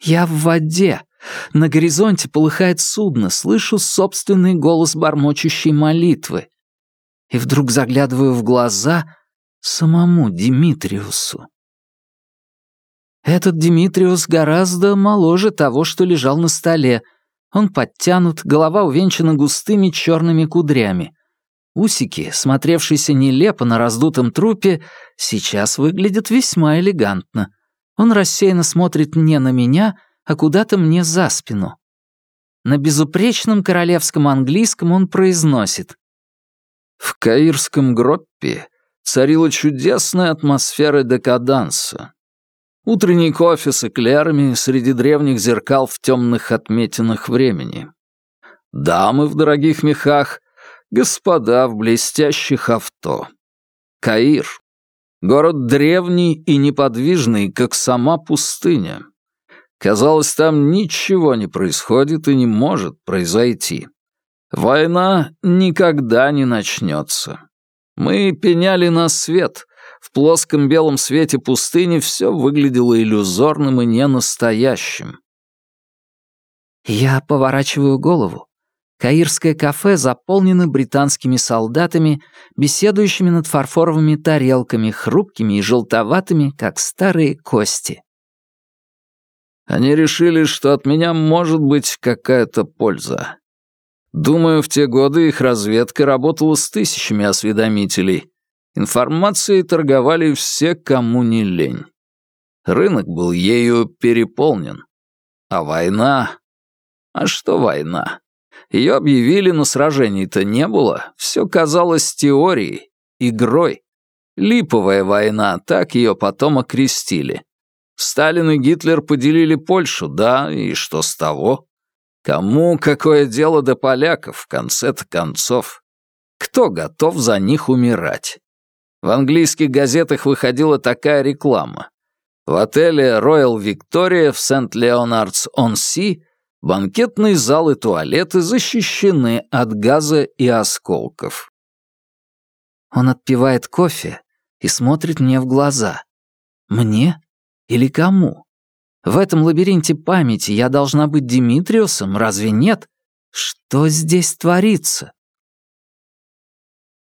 Я в воде. На горизонте полыхает судно, слышу собственный голос бормочущей молитвы. И вдруг заглядываю в глаза самому Димитриусу. Этот Димитриус гораздо моложе того, что лежал на столе. Он подтянут, голова увенчана густыми черными кудрями. Усики, смотревшиеся нелепо на раздутом трупе, сейчас выглядят весьма элегантно. Он рассеянно смотрит не на меня, а куда-то мне за спину. На безупречном королевском английском он произносит. «В Каирском гроппе царила чудесная атмосфера декаданса. Утренний кофе с эклерами среди древних зеркал в темных отметинах времени. Дамы в дорогих мехах, господа в блестящих авто. Каир. Город древний и неподвижный, как сама пустыня. Казалось, там ничего не происходит и не может произойти. Война никогда не начнется. Мы пеняли на свет, в плоском белом свете пустыни все выглядело иллюзорным и ненастоящим. Я поворачиваю голову. Каирское кафе заполнено британскими солдатами, беседующими над фарфоровыми тарелками, хрупкими и желтоватыми, как старые кости. Они решили, что от меня может быть какая-то польза. Думаю, в те годы их разведка работала с тысячами осведомителей, Информацией торговали все, кому не лень. Рынок был ею переполнен. А война... А что война? Ее объявили, но сражений-то не было. Все казалось теорией, игрой. Липовая война, так ее потом окрестили. Сталин и Гитлер поделили Польшу, да, и что с того? Кому какое дело до поляков в конце-то концов? Кто готов за них умирать? В английских газетах выходила такая реклама. В отеле Royal Victoria в Сент-Леонардс-он-Си банкетный зал и туалеты защищены от газа и осколков. Он отпивает кофе и смотрит мне в глаза. Мне или кому? В этом лабиринте памяти я должна быть Димитриусом, разве нет? Что здесь творится?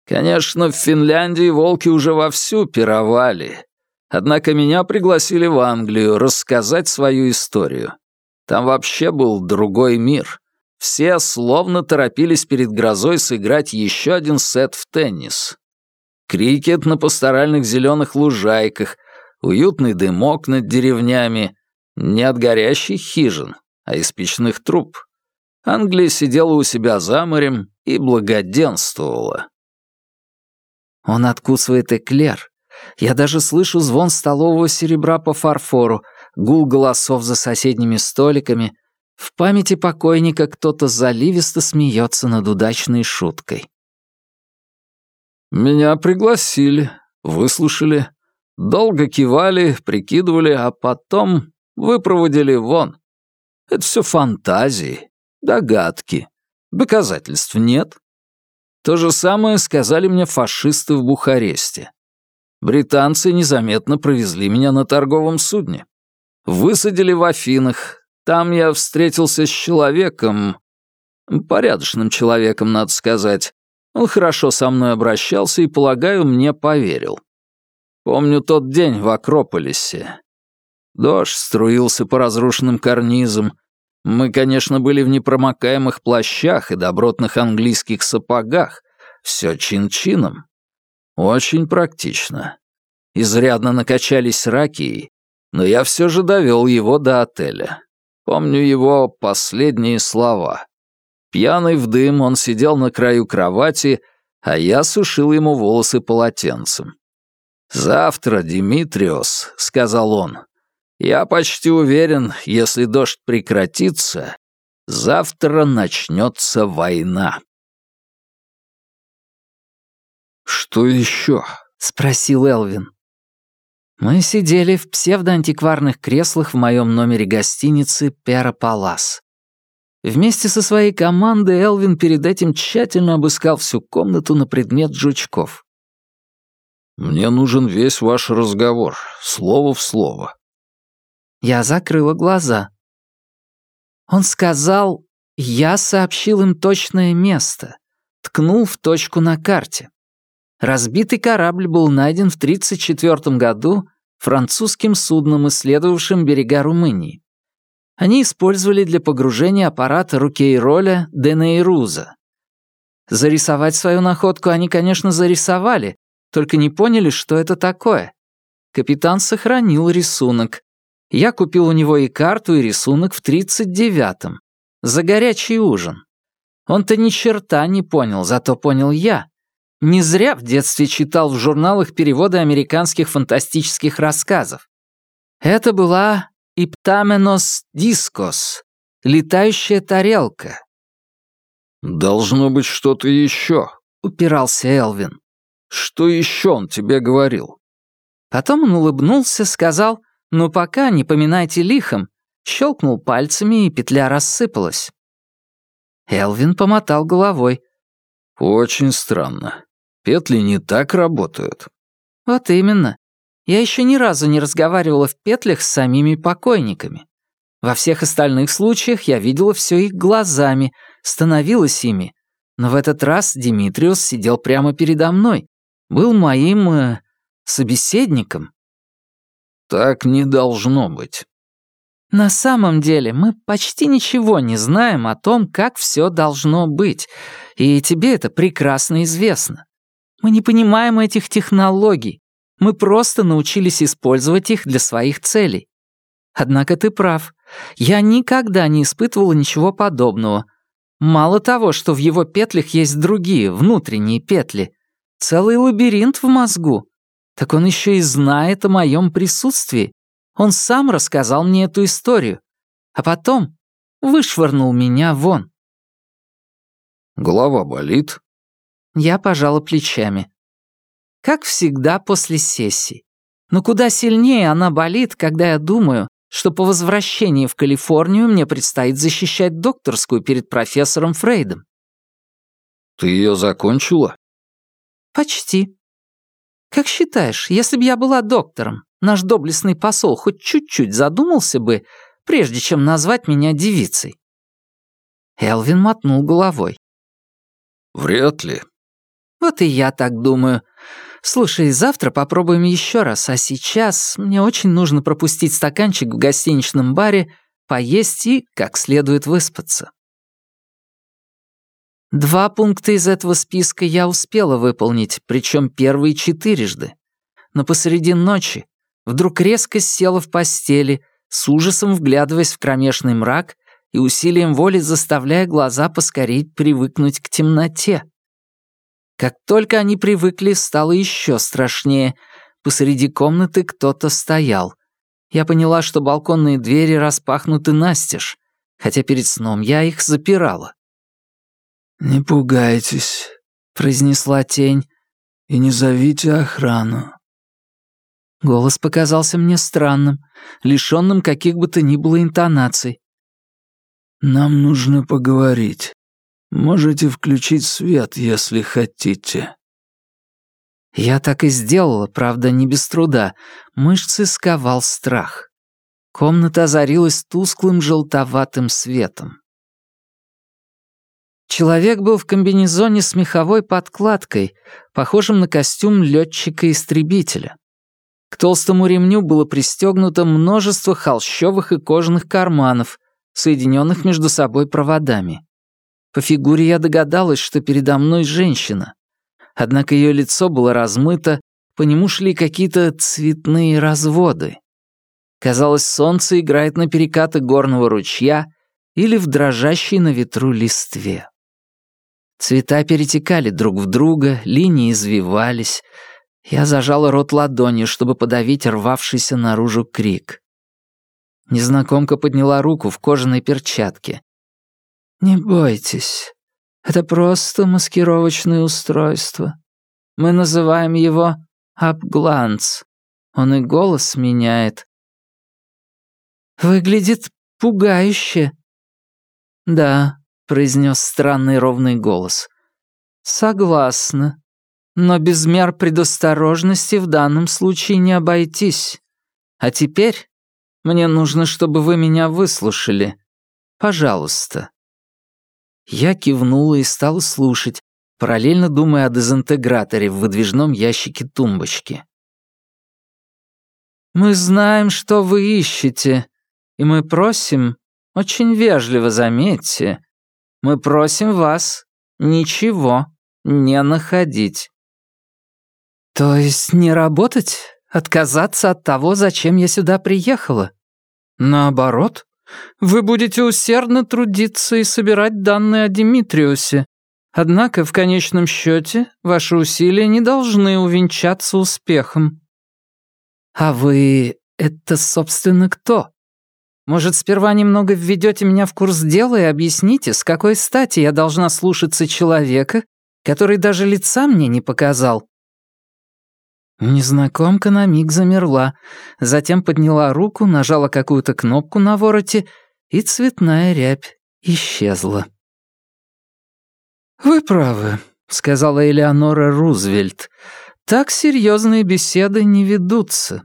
Конечно, в Финляндии волки уже вовсю пировали. Однако меня пригласили в Англию рассказать свою историю. Там вообще был другой мир. Все словно торопились перед грозой сыграть еще один сет в теннис. Крикет на пасторальных зеленых лужайках, уютный дымок над деревнями. Не от горящих хижин, а из печных труб. Англия сидела у себя за морем и благоденствовала. Он откусывает эклер. Я даже слышу звон столового серебра по фарфору, гул голосов за соседними столиками. В памяти покойника кто-то заливисто смеется над удачной шуткой. «Меня пригласили, выслушали, долго кивали, прикидывали, а потом выпроводили вон. Это все фантазии, догадки. Доказательств нет. То же самое сказали мне фашисты в Бухаресте. Британцы незаметно провезли меня на торговом судне. Высадили в Афинах. Там я встретился с человеком, порядочным человеком, надо сказать. Он хорошо со мной обращался и, полагаю, мне поверил. Помню тот день в Акрополисе. Дождь струился по разрушенным карнизам. Мы, конечно, были в непромокаемых плащах и добротных английских сапогах. Все чин-чином. Очень практично. Изрядно накачались ракией, но я все же довел его до отеля. Помню его последние слова. Пьяный в дым, он сидел на краю кровати, а я сушил ему волосы полотенцем. «Завтра, Димитриос», — сказал он, — «я почти уверен, если дождь прекратится, завтра начнется война». «Что еще?» — спросил Элвин. Мы сидели в псевдоантикварных креслах в моем номере гостиницы «Пера Палас». Вместе со своей командой Элвин перед этим тщательно обыскал всю комнату на предмет жучков. «Мне нужен весь ваш разговор, слово в слово». Я закрыла глаза. Он сказал, я сообщил им точное место, ткнул в точку на карте. Разбитый корабль был найден в 1934 году французским судном, исследовавшим берега Румынии. Они использовали для погружения аппарата Рукейроля Денейруза. Зарисовать свою находку они, конечно, зарисовали, только не поняли, что это такое. Капитан сохранил рисунок. Я купил у него и карту, и рисунок в 39-м. За горячий ужин. Он-то ни черта не понял, зато понял я. Не зря в детстве читал в журналах переводы американских фантастических рассказов. Это была Иптаменос дискос, летающая тарелка. «Должно быть что-то еще», — упирался Элвин. «Что еще он тебе говорил?» Потом он улыбнулся, сказал, «Ну пока не поминайте лихом», щелкнул пальцами, и петля рассыпалась. Элвин помотал головой. «Очень странно. Петли не так работают». «Вот именно. Я еще ни разу не разговаривала в петлях с самими покойниками. Во всех остальных случаях я видела все их глазами, становилась ими. Но в этот раз Димитриус сидел прямо передо мной, был моим... Э, собеседником». «Так не должно быть». На самом деле мы почти ничего не знаем о том, как все должно быть, и тебе это прекрасно известно. Мы не понимаем этих технологий. Мы просто научились использовать их для своих целей. Однако ты прав. Я никогда не испытывала ничего подобного. Мало того, что в его петлях есть другие, внутренние петли. Целый лабиринт в мозгу. Так он еще и знает о моем присутствии. Он сам рассказал мне эту историю. А потом вышвырнул меня вон. Голова болит? Я пожала плечами. Как всегда после сессий. Но куда сильнее она болит, когда я думаю, что по возвращении в Калифорнию мне предстоит защищать докторскую перед профессором Фрейдом. Ты ее закончила? Почти. Как считаешь, если бы я была доктором, наш доблестный посол хоть чуть-чуть задумался бы, прежде чем назвать меня девицей? Элвин мотнул головой. Вряд ли. Вот и я так думаю. Слушай, завтра попробуем еще раз, а сейчас мне очень нужно пропустить стаканчик в гостиничном баре, поесть и как следует выспаться. Два пункта из этого списка я успела выполнить, причем первые четырежды. Но посреди ночи вдруг резко села в постели, с ужасом вглядываясь в кромешный мрак и усилием воли заставляя глаза поскорее привыкнуть к темноте. Как только они привыкли, стало еще страшнее. Посреди комнаты кто-то стоял. Я поняла, что балконные двери распахнуты настежь, хотя перед сном я их запирала. «Не пугайтесь», — произнесла тень, — «и не зовите охрану». Голос показался мне странным, лишённым каких бы то ни было интонаций. Нам нужно поговорить. Можете включить свет, если хотите». Я так и сделала, правда, не без труда. Мышцы сковал страх. Комната озарилась тусклым желтоватым светом. Человек был в комбинезоне с меховой подкладкой, похожим на костюм летчика-истребителя. К толстому ремню было пристегнуто множество холщовых и кожаных карманов, соединенных между собой проводами. По фигуре я догадалась, что передо мной женщина. Однако ее лицо было размыто, по нему шли какие-то цветные разводы. Казалось, солнце играет на перекаты горного ручья или в дрожащей на ветру листве. Цвета перетекали друг в друга, линии извивались. Я зажала рот ладонью, чтобы подавить рвавшийся наружу крик. Незнакомка подняла руку в кожаной перчатке. «Не бойтесь, это просто маскировочное устройство. Мы называем его апгланц. Он и голос меняет. Выглядит пугающе. Да, произнес странный ровный голос. Согласна. Но без мер предосторожности в данном случае не обойтись. А теперь мне нужно, чтобы вы меня выслушали. Пожалуйста». Я кивнула и стала слушать, параллельно думая о дезинтеграторе в выдвижном ящике тумбочки. «Мы знаем, что вы ищете, и мы просим, очень вежливо заметьте, мы просим вас ничего не находить». «То есть не работать? Отказаться от того, зачем я сюда приехала?» «Наоборот, вы будете усердно трудиться и собирать данные о Димитриусе. Однако, в конечном счете, ваши усилия не должны увенчаться успехом». «А вы... это, собственно, кто?» Может, сперва немного введете меня в курс дела и объясните, с какой стати я должна слушаться человека, который даже лица мне не показал?» Незнакомка на миг замерла, затем подняла руку, нажала какую-то кнопку на вороте, и цветная рябь исчезла. «Вы правы», — сказала Элеонора Рузвельт. «Так серьезные беседы не ведутся.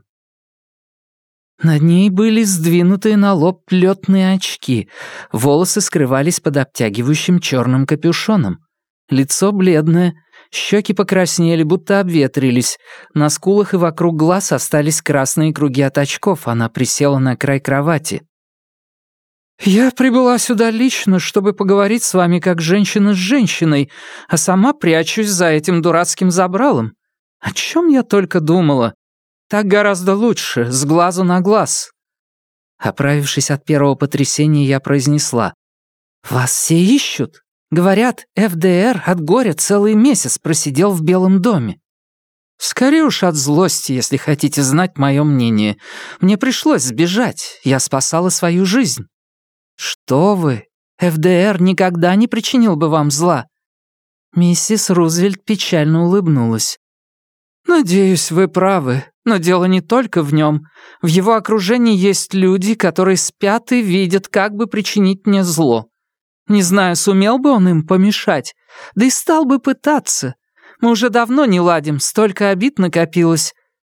Над ней были сдвинутые на лоб летные очки, волосы скрывались под обтягивающим черным капюшоном. Лицо бледное, щеки покраснели, будто обветрились, на скулах и вокруг глаз остались красные круги от очков, она присела на край кровати. «Я прибыла сюда лично, чтобы поговорить с вами как женщина с женщиной, а сама прячусь за этим дурацким забралом. О чем я только думала? Так гораздо лучше, с глазу на глаз». Оправившись от первого потрясения, я произнесла. «Вас все ищут. Говорят, ФДР от горя целый месяц просидел в Белом доме. Скорее уж от злости, если хотите знать мое мнение. Мне пришлось сбежать, я спасала свою жизнь». «Что вы? ФДР никогда не причинил бы вам зла». Миссис Рузвельт печально улыбнулась. «Надеюсь, вы правы. Но дело не только в нем. В его окружении есть люди, которые спят и видят, как бы причинить мне зло. Не знаю, сумел бы он им помешать. Да и стал бы пытаться. Мы уже давно не ладим, столько обид накопилось.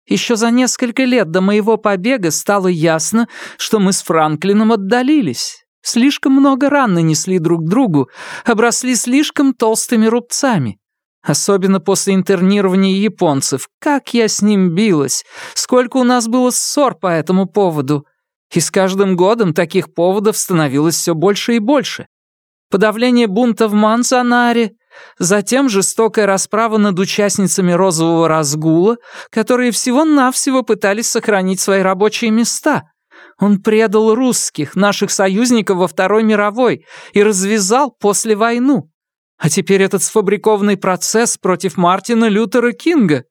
Еще за несколько лет до моего побега стало ясно, что мы с Франклином отдалились. Слишком много ран нанесли друг другу, обросли слишком толстыми рубцами. Особенно после интернирования японцев. Как я с ним билась! Сколько у нас было ссор по этому поводу! И с каждым годом таких поводов становилось все больше и больше. Подавление бунта в Мансанаре, затем жестокая расправа над участницами розового разгула, которые всего-навсего пытались сохранить свои рабочие места. Он предал русских, наших союзников во Второй мировой, и развязал после войну. А теперь этот сфабрикованный процесс против Мартина Лютера Кинга.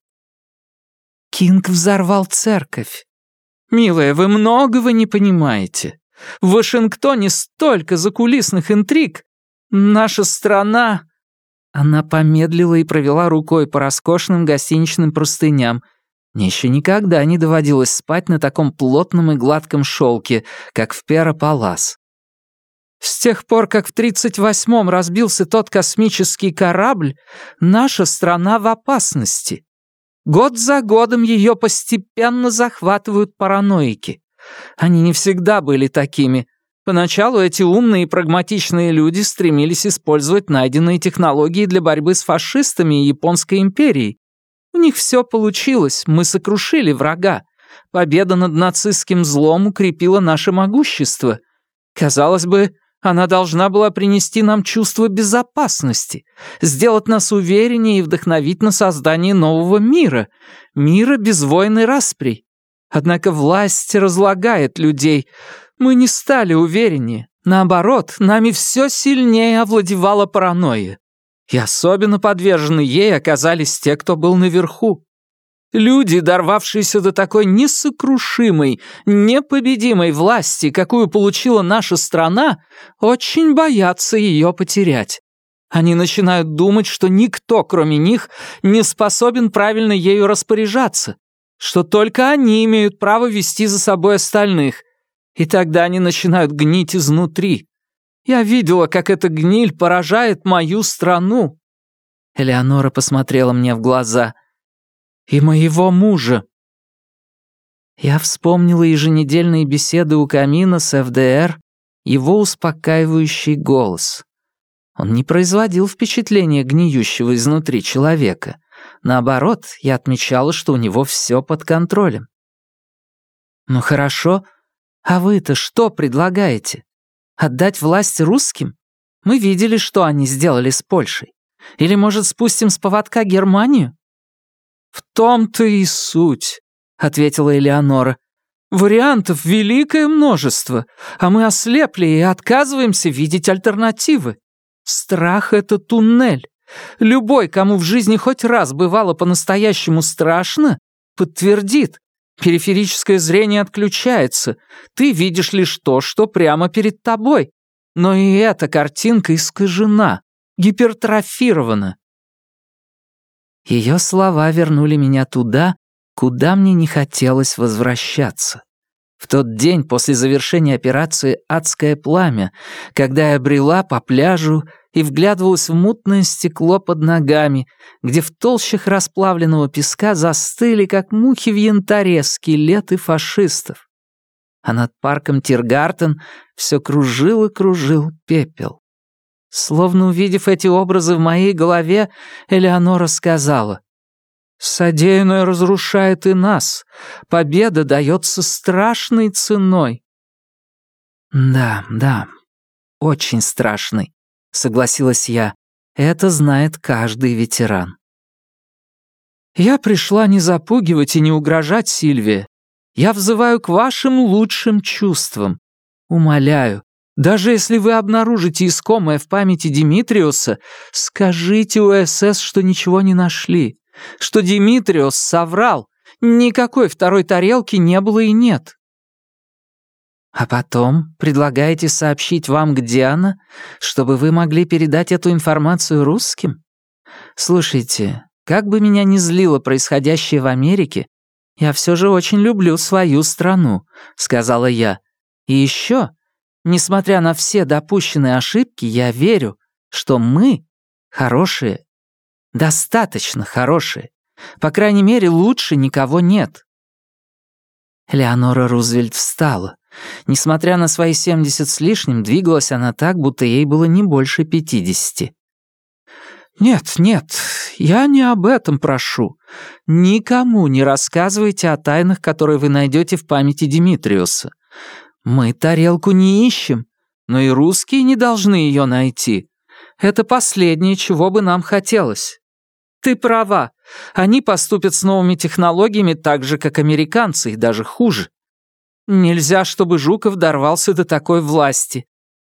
Кинг взорвал церковь. Милая, вы многого не понимаете. В Вашингтоне столько закулисных интриг. Наша страна...» Она помедлила и провела рукой по роскошным гостиничным простыням. Мне еще никогда не доводилось спать на таком плотном и гладком шелке, как в Пера-Палас. С тех пор, как в 38-м разбился тот космический корабль, наша страна в опасности. Год за годом ее постепенно захватывают параноики. Они не всегда были такими. Поначалу эти умные и прагматичные люди стремились использовать найденные технологии для борьбы с фашистами и Японской империей. У них все получилось, мы сокрушили врага. Победа над нацистским злом укрепила наше могущество. Казалось бы, она должна была принести нам чувство безопасности, сделать нас увереннее и вдохновить на создание нового мира, мира без войн и расприй. Однако власть разлагает людей. Мы не стали увереннее. Наоборот, нами все сильнее овладевала паранойя. И особенно подвержены ей оказались те, кто был наверху. Люди, дорвавшиеся до такой несокрушимой, непобедимой власти, какую получила наша страна, очень боятся ее потерять. Они начинают думать, что никто, кроме них, не способен правильно ею распоряжаться, что только они имеют право вести за собой остальных, и тогда они начинают гнить изнутри. Я видела, как эта гниль поражает мою страну. Элеонора посмотрела мне в глаза — и моего мужа». Я вспомнила еженедельные беседы у камина с ФДР, его успокаивающий голос. Он не производил впечатления гниющего изнутри человека. Наоборот, я отмечала, что у него все под контролем. «Ну хорошо, а вы-то что предлагаете? Отдать власть русским? Мы видели, что они сделали с Польшей. Или, может, спустим с поводка Германию? «В том-то и суть», — ответила Элеонора. «Вариантов великое множество, а мы ослепли и отказываемся видеть альтернативы. Страх — это туннель. Любой, кому в жизни хоть раз бывало по-настоящему страшно, подтвердит. Периферическое зрение отключается. Ты видишь лишь то, что прямо перед тобой. Но и эта картинка искажена, гипертрофирована. Ее слова вернули меня туда, куда мне не хотелось возвращаться. В тот день после завершения операции «Адское пламя», когда я брела по пляжу и вглядывалась в мутное стекло под ногами, где в толщах расплавленного песка застыли, как мухи в янтаре, скелеты фашистов. А над парком Тиргартен все кружил и кружил пепел. Словно увидев эти образы в моей голове, Элеонора сказала, «Содеянное разрушает и нас. Победа дается страшной ценой». «Да, да, очень страшной», — согласилась я. «Это знает каждый ветеран». «Я пришла не запугивать и не угрожать Сильвии. Я взываю к вашим лучшим чувствам. Умоляю, даже если вы обнаружите искомое в памяти Димитриуса, скажите УСС, что ничего не нашли, что Димитриус соврал, никакой второй тарелки не было и нет. А потом предлагаете сообщить вам, где она, чтобы вы могли передать эту информацию русским? Слушайте, как бы меня ни злило происходящее в Америке, я все же очень люблю свою страну, сказала я. И еще Несмотря на все допущенные ошибки, я верю, что мы хорошие, достаточно хорошие. По крайней мере, лучше никого нет. Леонора Рузвельт встала. Несмотря на свои 70 с лишним, двигалась она так, будто ей было не больше 50. «Нет, нет, я не об этом прошу. Никому не рассказывайте о тайнах, которые вы найдете в памяти Димитриуса. Мы тарелку не ищем, но и русские не должны ее найти. Это последнее, чего бы нам хотелось. Ты права, они поступят с новыми технологиями так же, как американцы, и даже хуже. Нельзя, чтобы Жуков дорвался до такой власти.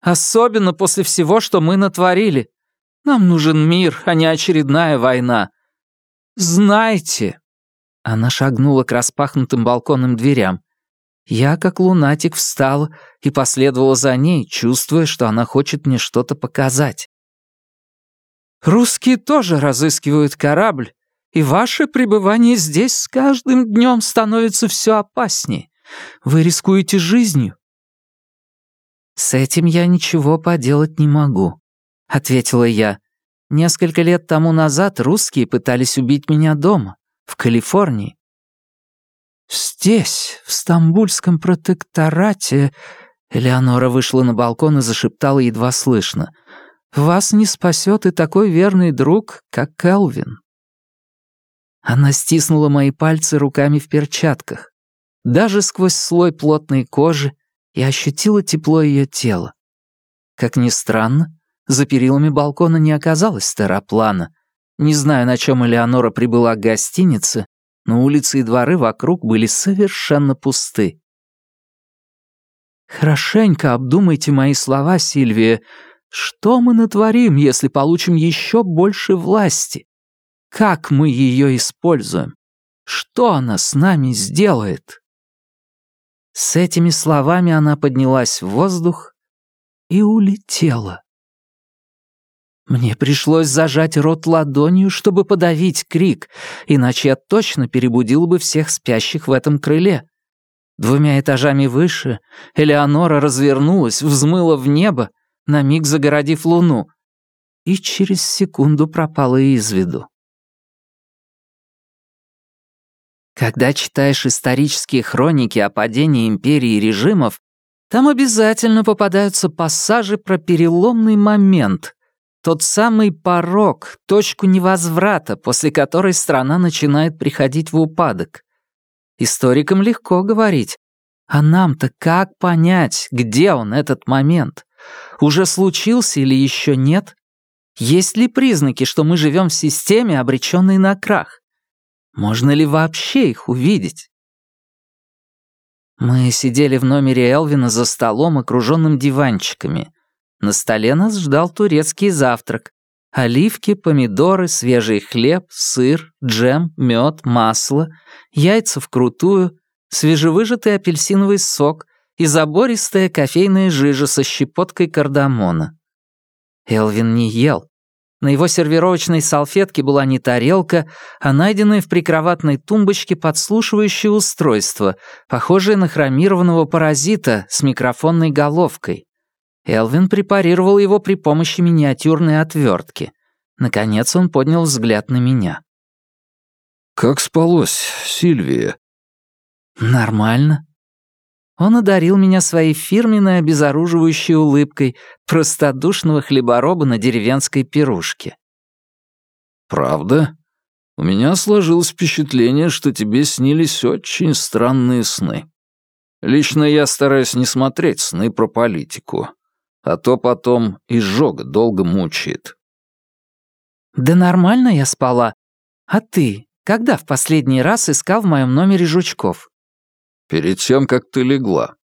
Особенно после всего, что мы натворили. Нам нужен мир, а не очередная война. Знайте...» Она шагнула к распахнутым балконным дверям. Я, как лунатик, встала и последовала за ней, чувствуя, что она хочет мне что-то показать. «Русские тоже разыскивают корабль, и ваше пребывание здесь с каждым днем становится все опаснее. Вы рискуете жизнью». «С этим я ничего поделать не могу», — ответила я. «Несколько лет тому назад русские пытались убить меня дома, в Калифорнии». «Здесь, в Стамбульском протекторате...» Элеонора вышла на балкон и зашептала едва слышно. «Вас не спасет и такой верный друг, как Келвин». Она стиснула мои пальцы руками в перчатках. Даже сквозь слой плотной кожи я ощутила тепло ее тела. Как ни странно, за перилами балкона не оказалось терраплана. Не знаю, на чем Элеонора прибыла к гостинице, но улицы и дворы вокруг были совершенно пусты. «Хорошенько обдумайте мои слова, Сильвия. Что мы натворим, если получим еще больше власти? Как мы ее используем? Что она с нами сделает?» С этими словами она поднялась в воздух и улетела. Мне пришлось зажать рот ладонью, чтобы подавить крик, иначе я точно перебудил бы всех спящих в этом крыле. Двумя этажами выше Элеонора развернулась, взмыла в небо, на миг загородив луну, и через секунду пропала из виду. Когда читаешь исторические хроники о падении империи и режимов, там обязательно попадаются пассажи про переломный момент, тот самый порог, точку невозврата, после которой страна начинает приходить в упадок. Историкам легко говорить, а нам-то как понять, где он этот момент? Уже случился или еще нет? Есть ли признаки, что мы живем в системе, обреченной на крах? Можно ли вообще их увидеть? Мы сидели в номере Элвина за столом, окруженным диванчиками. На столе нас ждал турецкий завтрак. Оливки, помидоры, свежий хлеб, сыр, джем, мед, масло, яйца вкрутую, свежевыжатый апельсиновый сок и забористая кофейная жижа со щепоткой кардамона. Элвин не ел, на его сервировочной салфетке была не тарелка, а найденное в прикроватной тумбочке подслушивающее устройство, похожее на хромированного паразита с микрофонной головкой. Элвин препарировал его при помощи миниатюрной отвертки. Наконец он поднял взгляд на меня. «Как спалось, Сильвия?» «Нормально. Он одарил меня своей фирменной обезоруживающей улыбкой простодушного хлебороба на деревенской пирушке. «Правда? У меня сложилось впечатление, что тебе снились очень странные сны. Лично я стараюсь не смотреть сны про политику, а то потом изжога долго мучает». «Да нормально я спала. А ты когда в последний раз искал в моем номере жучков?» перед тем, как ты легла.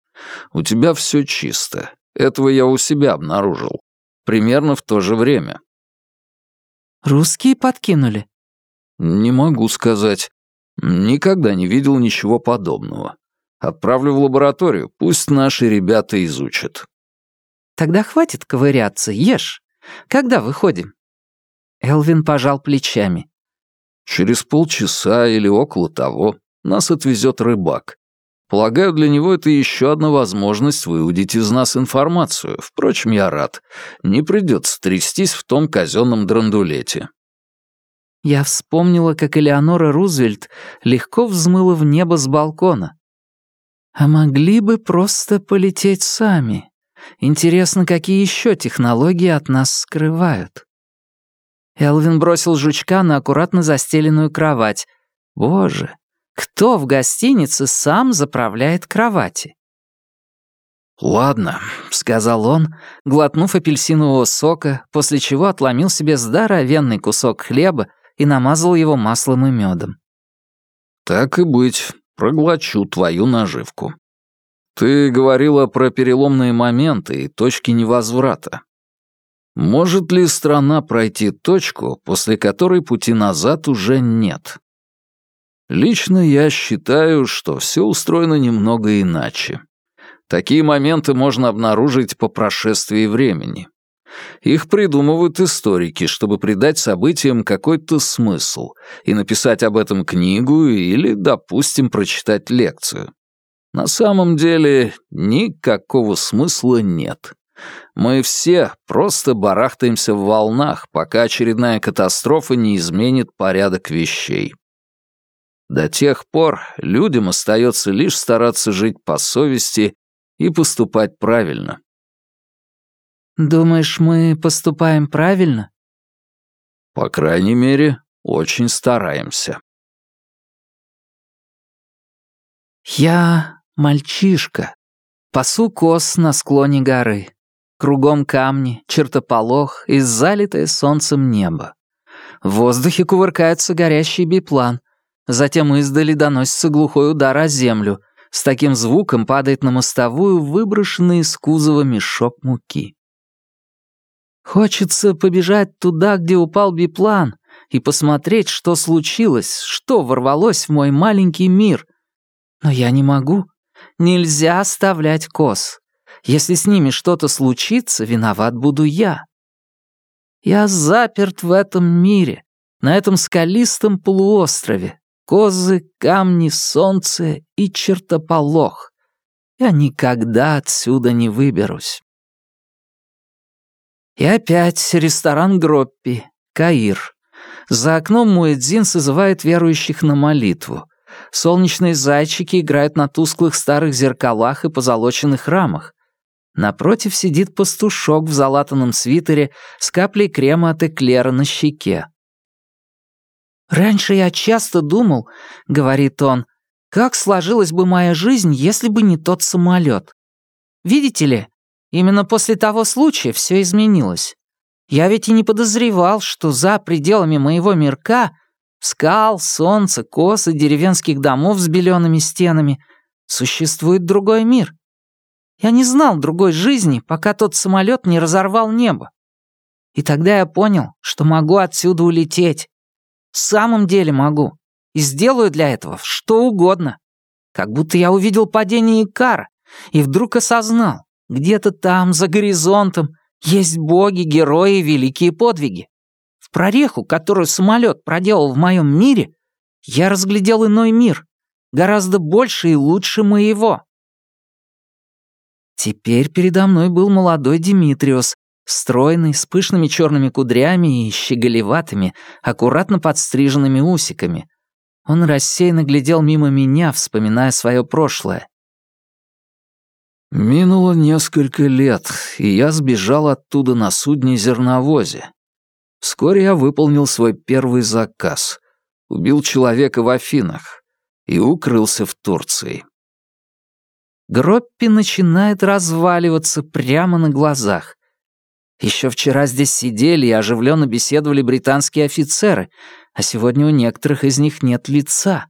У тебя все чисто. Этого я у себя обнаружил. Примерно в то же время. Русские подкинули? Не могу сказать. Никогда не видел ничего подобного. Отправлю в лабораторию, пусть наши ребята изучат. Тогда хватит ковыряться, ешь. Когда выходим? Элвин пожал плечами. Через полчаса или около того нас отвезет рыбак. Полагаю, для него это еще одна возможность выудить из нас информацию. Впрочем, я рад. Не придется трястись в том казенном драндулете. Я вспомнила, как Элеонора Рузвельт легко взмыла в небо с балкона. А могли бы просто полететь сами. Интересно, какие еще технологии от нас скрывают. Элвин бросил жучка на аккуратно застеленную кровать. Боже, кто в гостинице сам заправляет кровати? «Ладно», — сказал он, глотнув апельсинового сока, после чего отломил себе здоровенный кусок хлеба и намазал его маслом и медом. «Так и быть, проглочу твою наживку. Ты говорила про переломные моменты и точки невозврата. Может ли страна пройти точку, после которой пути назад уже нет?» Лично я считаю, что все устроено немного иначе. Такие моменты можно обнаружить по прошествии времени. Их придумывают историки, чтобы придать событиям какой-то смысл и написать об этом книгу или, допустим, прочитать лекцию. На самом деле никакого смысла нет. Мы все просто барахтаемся в волнах, пока очередная катастрофа не изменит порядок вещей. До тех пор людям остается лишь стараться жить по совести и поступать правильно. «Думаешь, мы поступаем правильно?» «По крайней мере, очень стараемся». «Я мальчишка. Пасу коз на склоне горы. Кругом камни, чертополох и залитое солнцем небо. В воздухе кувыркается горящий биплан. Затем издали доносится глухой удар о землю. С таким звуком падает на мостовую выброшенный из кузова мешок муки. Хочется побежать туда, где упал биплан, и посмотреть, что случилось, что ворвалось в мой маленький мир. Но я не могу. Нельзя оставлять коз. Если с ними что-то случится, виноват буду я. Я заперт в этом мире, на этом скалистом полуострове. Козы, камни, солнце и чертополох. Я никогда отсюда не выберусь. И опять ресторан Гроппи, Каир. За окном Муэдзин созывает верующих на молитву. Солнечные зайчики играют на тусклых старых зеркалах и позолоченных рамах. Напротив сидит пастушок в залатанном свитере с каплей крема от эклера на щеке. «Раньше я часто думал, — говорит он, — как сложилась бы моя жизнь, если бы не тот самолет. Видите ли, именно после того случая все изменилось. Я ведь и не подозревал, что за пределами моего мирка скал, солнца, кос и деревенских домов с белеными стенами существует другой мир. Я не знал другой жизни, пока тот самолет не разорвал небо. И тогда я понял, что могу отсюда улететь. В самом деле могу. И сделаю для этого что угодно. Как будто я увидел падение Икара и вдруг осознал, где-то там, за горизонтом, есть боги, герои великие подвиги. Прореху, которую самолет проделал в моем мире, я разглядел иной мир, гораздо больше и лучше моего. Теперь передо мной был молодой Димитриос, стройный, с пышными черными кудрями и щеголеватыми, аккуратно подстриженными усиками. Он рассеянно глядел мимо меня, вспоминая свое прошлое. Минуло несколько лет, и я сбежал оттуда на судне-зерновозе. Вскоре я выполнил свой первый заказ. Убил человека в Афинах и укрылся в Турции. Гроппи начинает разваливаться прямо на глазах. Еще вчера здесь сидели и оживленно беседовали британские офицеры, а сегодня у некоторых из них нет лица.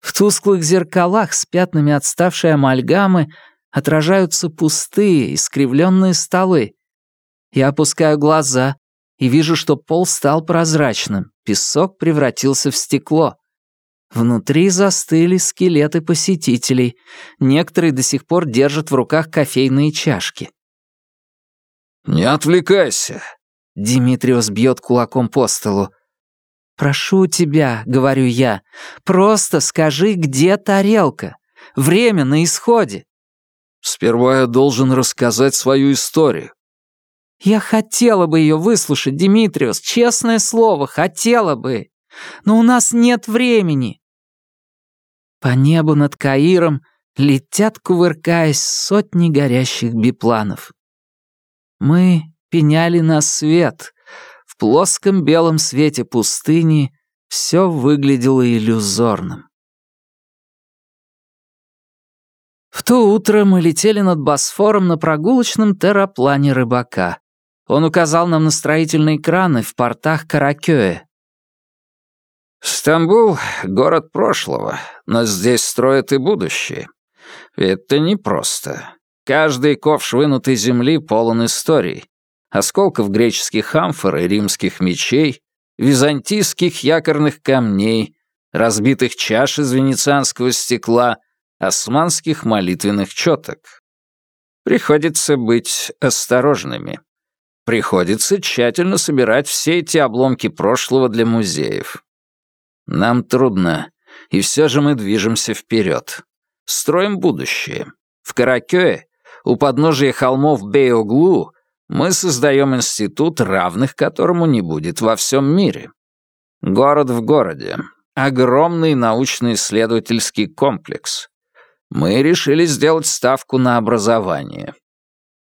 В тусклых зеркалах с пятнами отставшей амальгамы отражаются пустые, искривленные столы. Я опускаю глаза и вижу, что пол стал прозрачным, песок превратился в стекло. Внутри застыли скелеты посетителей. Некоторые до сих пор держат в руках кофейные чашки. «Не отвлекайся!» Димитриос бьет кулаком по столу. «Прошу тебя», — говорю я, — «просто скажи, где тарелка? Время на исходе». «Сперва я должен рассказать свою историю». «Я хотела бы ее выслушать, Димитриос, честное слово, хотела бы. Но у нас нет времени». По небу над Каиром летят, кувыркаясь, сотни горящих бипланов. Мы пеняли на свет. В плоском белом свете пустыни все выглядело иллюзорным. В то утро мы летели над Босфором на прогулочном терраплане рыбака. Он указал нам на строительные краны в портах Каракёе. «Стамбул — город прошлого, но здесь строят и будущее. Это непросто. Каждый ковш вынутой земли полон историй. Осколков греческих амфор и римских мечей, византийских якорных камней, разбитых чаш из венецианского стекла, османских молитвенных четок. Приходится быть осторожными. Приходится тщательно собирать все эти обломки прошлого для музеев. Нам трудно, и все же мы движемся вперед. Строим будущее. В Каракёе, у подножия холмов Бейоглу, мы создаем институт, равных которому не будет во всем мире. Город в городе. Огромный научно-исследовательский комплекс. Мы решили сделать ставку на образование.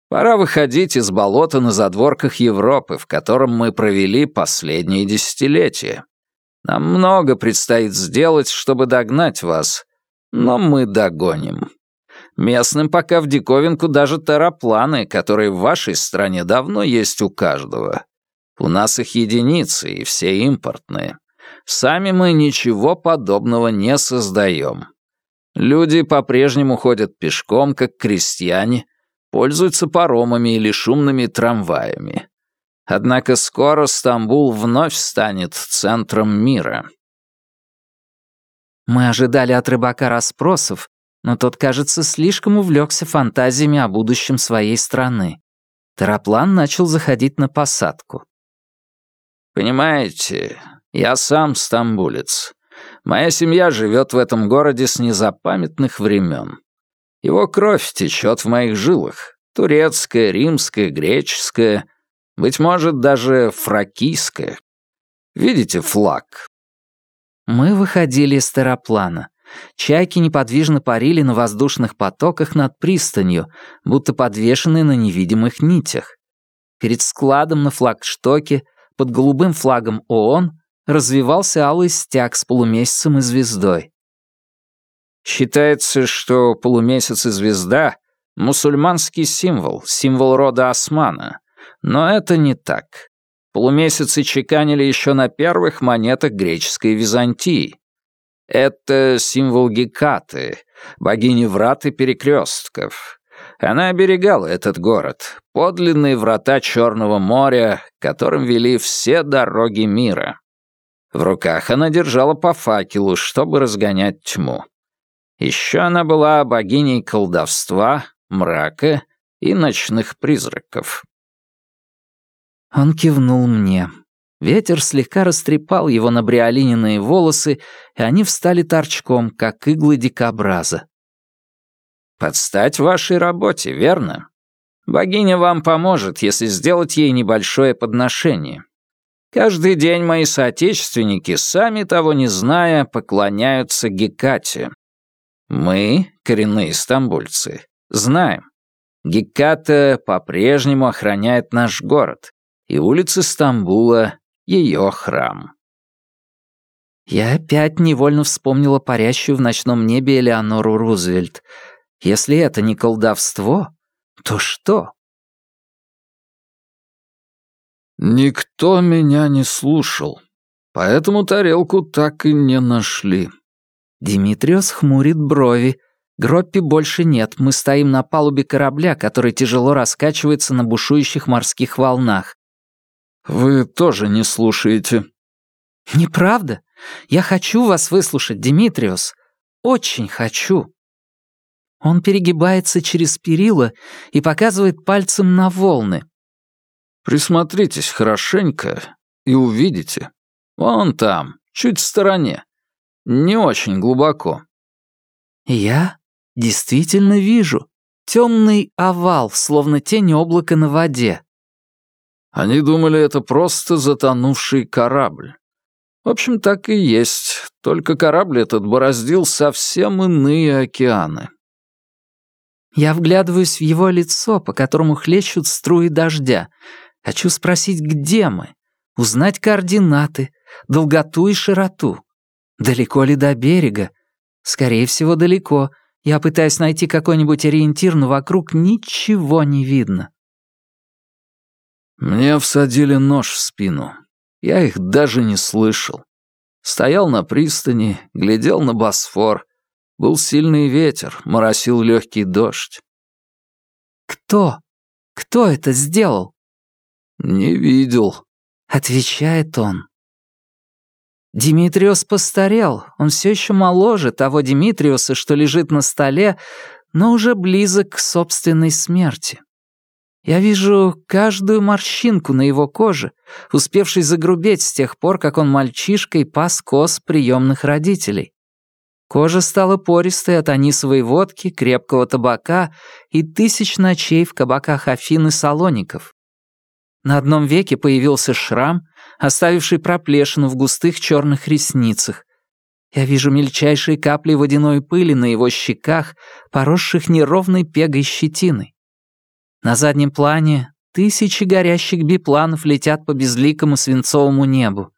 Пора выходить из болота на задворках Европы, в котором мы провели последние десятилетия. Нам много предстоит сделать, чтобы догнать вас, но мы догоним. Местным пока в диковинку даже тарапланы, которые в вашей стране давно есть у каждого. У нас их единицы, и все импортные. Сами мы ничего подобного не создаем. Люди по-прежнему ходят пешком, как крестьяне, пользуются паромами или шумными трамваями. Однако скоро Стамбул вновь станет центром мира. Мы ожидали от рыбака расспросов, но тот, кажется, слишком увлекся фантазиями о будущем своей страны. Тараплан начал заходить на посадку. «Понимаете, я сам стамбулец. Моя семья живет в этом городе с незапамятных времен. Его кровь течет в моих жилах. Турецкая, римская, греческая, быть может, даже фракийская. Видите флаг? Мы выходили из тераплана. Чайки неподвижно парили на воздушных потоках над пристанью, будто подвешенные на невидимых нитях. Перед складом на флагштоке, под голубым флагом ООН, развивался алый стяг с полумесяцем и звездой. Считается, что полумесяц и звезда — мусульманский символ, символ рода Османа. Но это не так. Полумесяцы чеканили еще на первых монетах греческой Византии. Это символ Гекаты, богини врат и перекрестков. Она оберегала этот город, подлинные врата Черного моря, которым вели все дороги мира. В руках она держала по факелу, чтобы разгонять тьму. Еще она была богиней колдовства, мрака и ночных призраков. Он кивнул мне. Ветер слегка растрепал его набриолиненные волосы, и они встали торчком, как иглы дикобраза. «Подстать вашей работе, верно? Богиня вам поможет, если сделать ей небольшое подношение. Каждый день мои соотечественники, сами того не зная, поклоняются Гекате. Мы, коренные стамбульцы, знаем. Геката по-прежнему охраняет наш город, и улицы Стамбула — ее храм. Я опять невольно вспомнила парящую в ночном небе Элеонору Рузвельт. Если это не колдовство, то что? Никто меня не слушал, поэтому тарелку так и не нашли. Димитриос хмурит брови. Гроппи больше нет, мы стоим на палубе корабля, который тяжело раскачивается на бушующих морских волнах. «Вы тоже не слушаете». «Неправда? Я хочу вас выслушать, Димитриос. Очень хочу». Он перегибается через перила и показывает пальцем на волны. «Присмотритесь хорошенько и увидите. Вон там, чуть в стороне. Не очень глубоко». «Я действительно вижу. Темный овал, словно тень облака на воде. Они думали, это просто затонувший корабль. В общем, так и есть, только корабль этот бороздил совсем иные океаны. Я вглядываюсь в его лицо, по которому хлещут струи дождя. Хочу спросить, где мы? Узнать координаты, долготу и широту. Далеко ли до берега? Скорее всего, далеко. Я пытаюсь найти какой-нибудь ориентир, но вокруг ничего не видно. Мне всадили нож в спину. Я их даже не слышал. Стоял на пристани, глядел на Босфор. Был сильный ветер, моросил легкий дождь. «Кто? Кто это сделал?» «Не видел», — отвечает он. Димитриос постарел, он все еще моложе того Димитриоса, что лежит на столе, но уже близок к собственной смерти. Я вижу каждую морщинку на его коже, успевшей загрубеть с тех пор, как он мальчишкой пас коз приемных родителей. Кожа стала пористой от анисовой водки, крепкого табака и тысяч ночей в кабаках Афин и Салоников. На одном веке появился шрам, оставивший проплешину в густых черных ресницах. Я вижу мельчайшие капли водяной пыли на его щеках, поросших неровной пегой щетиной. На заднем плане тысячи горящих бипланов летят по безликому свинцовому небу.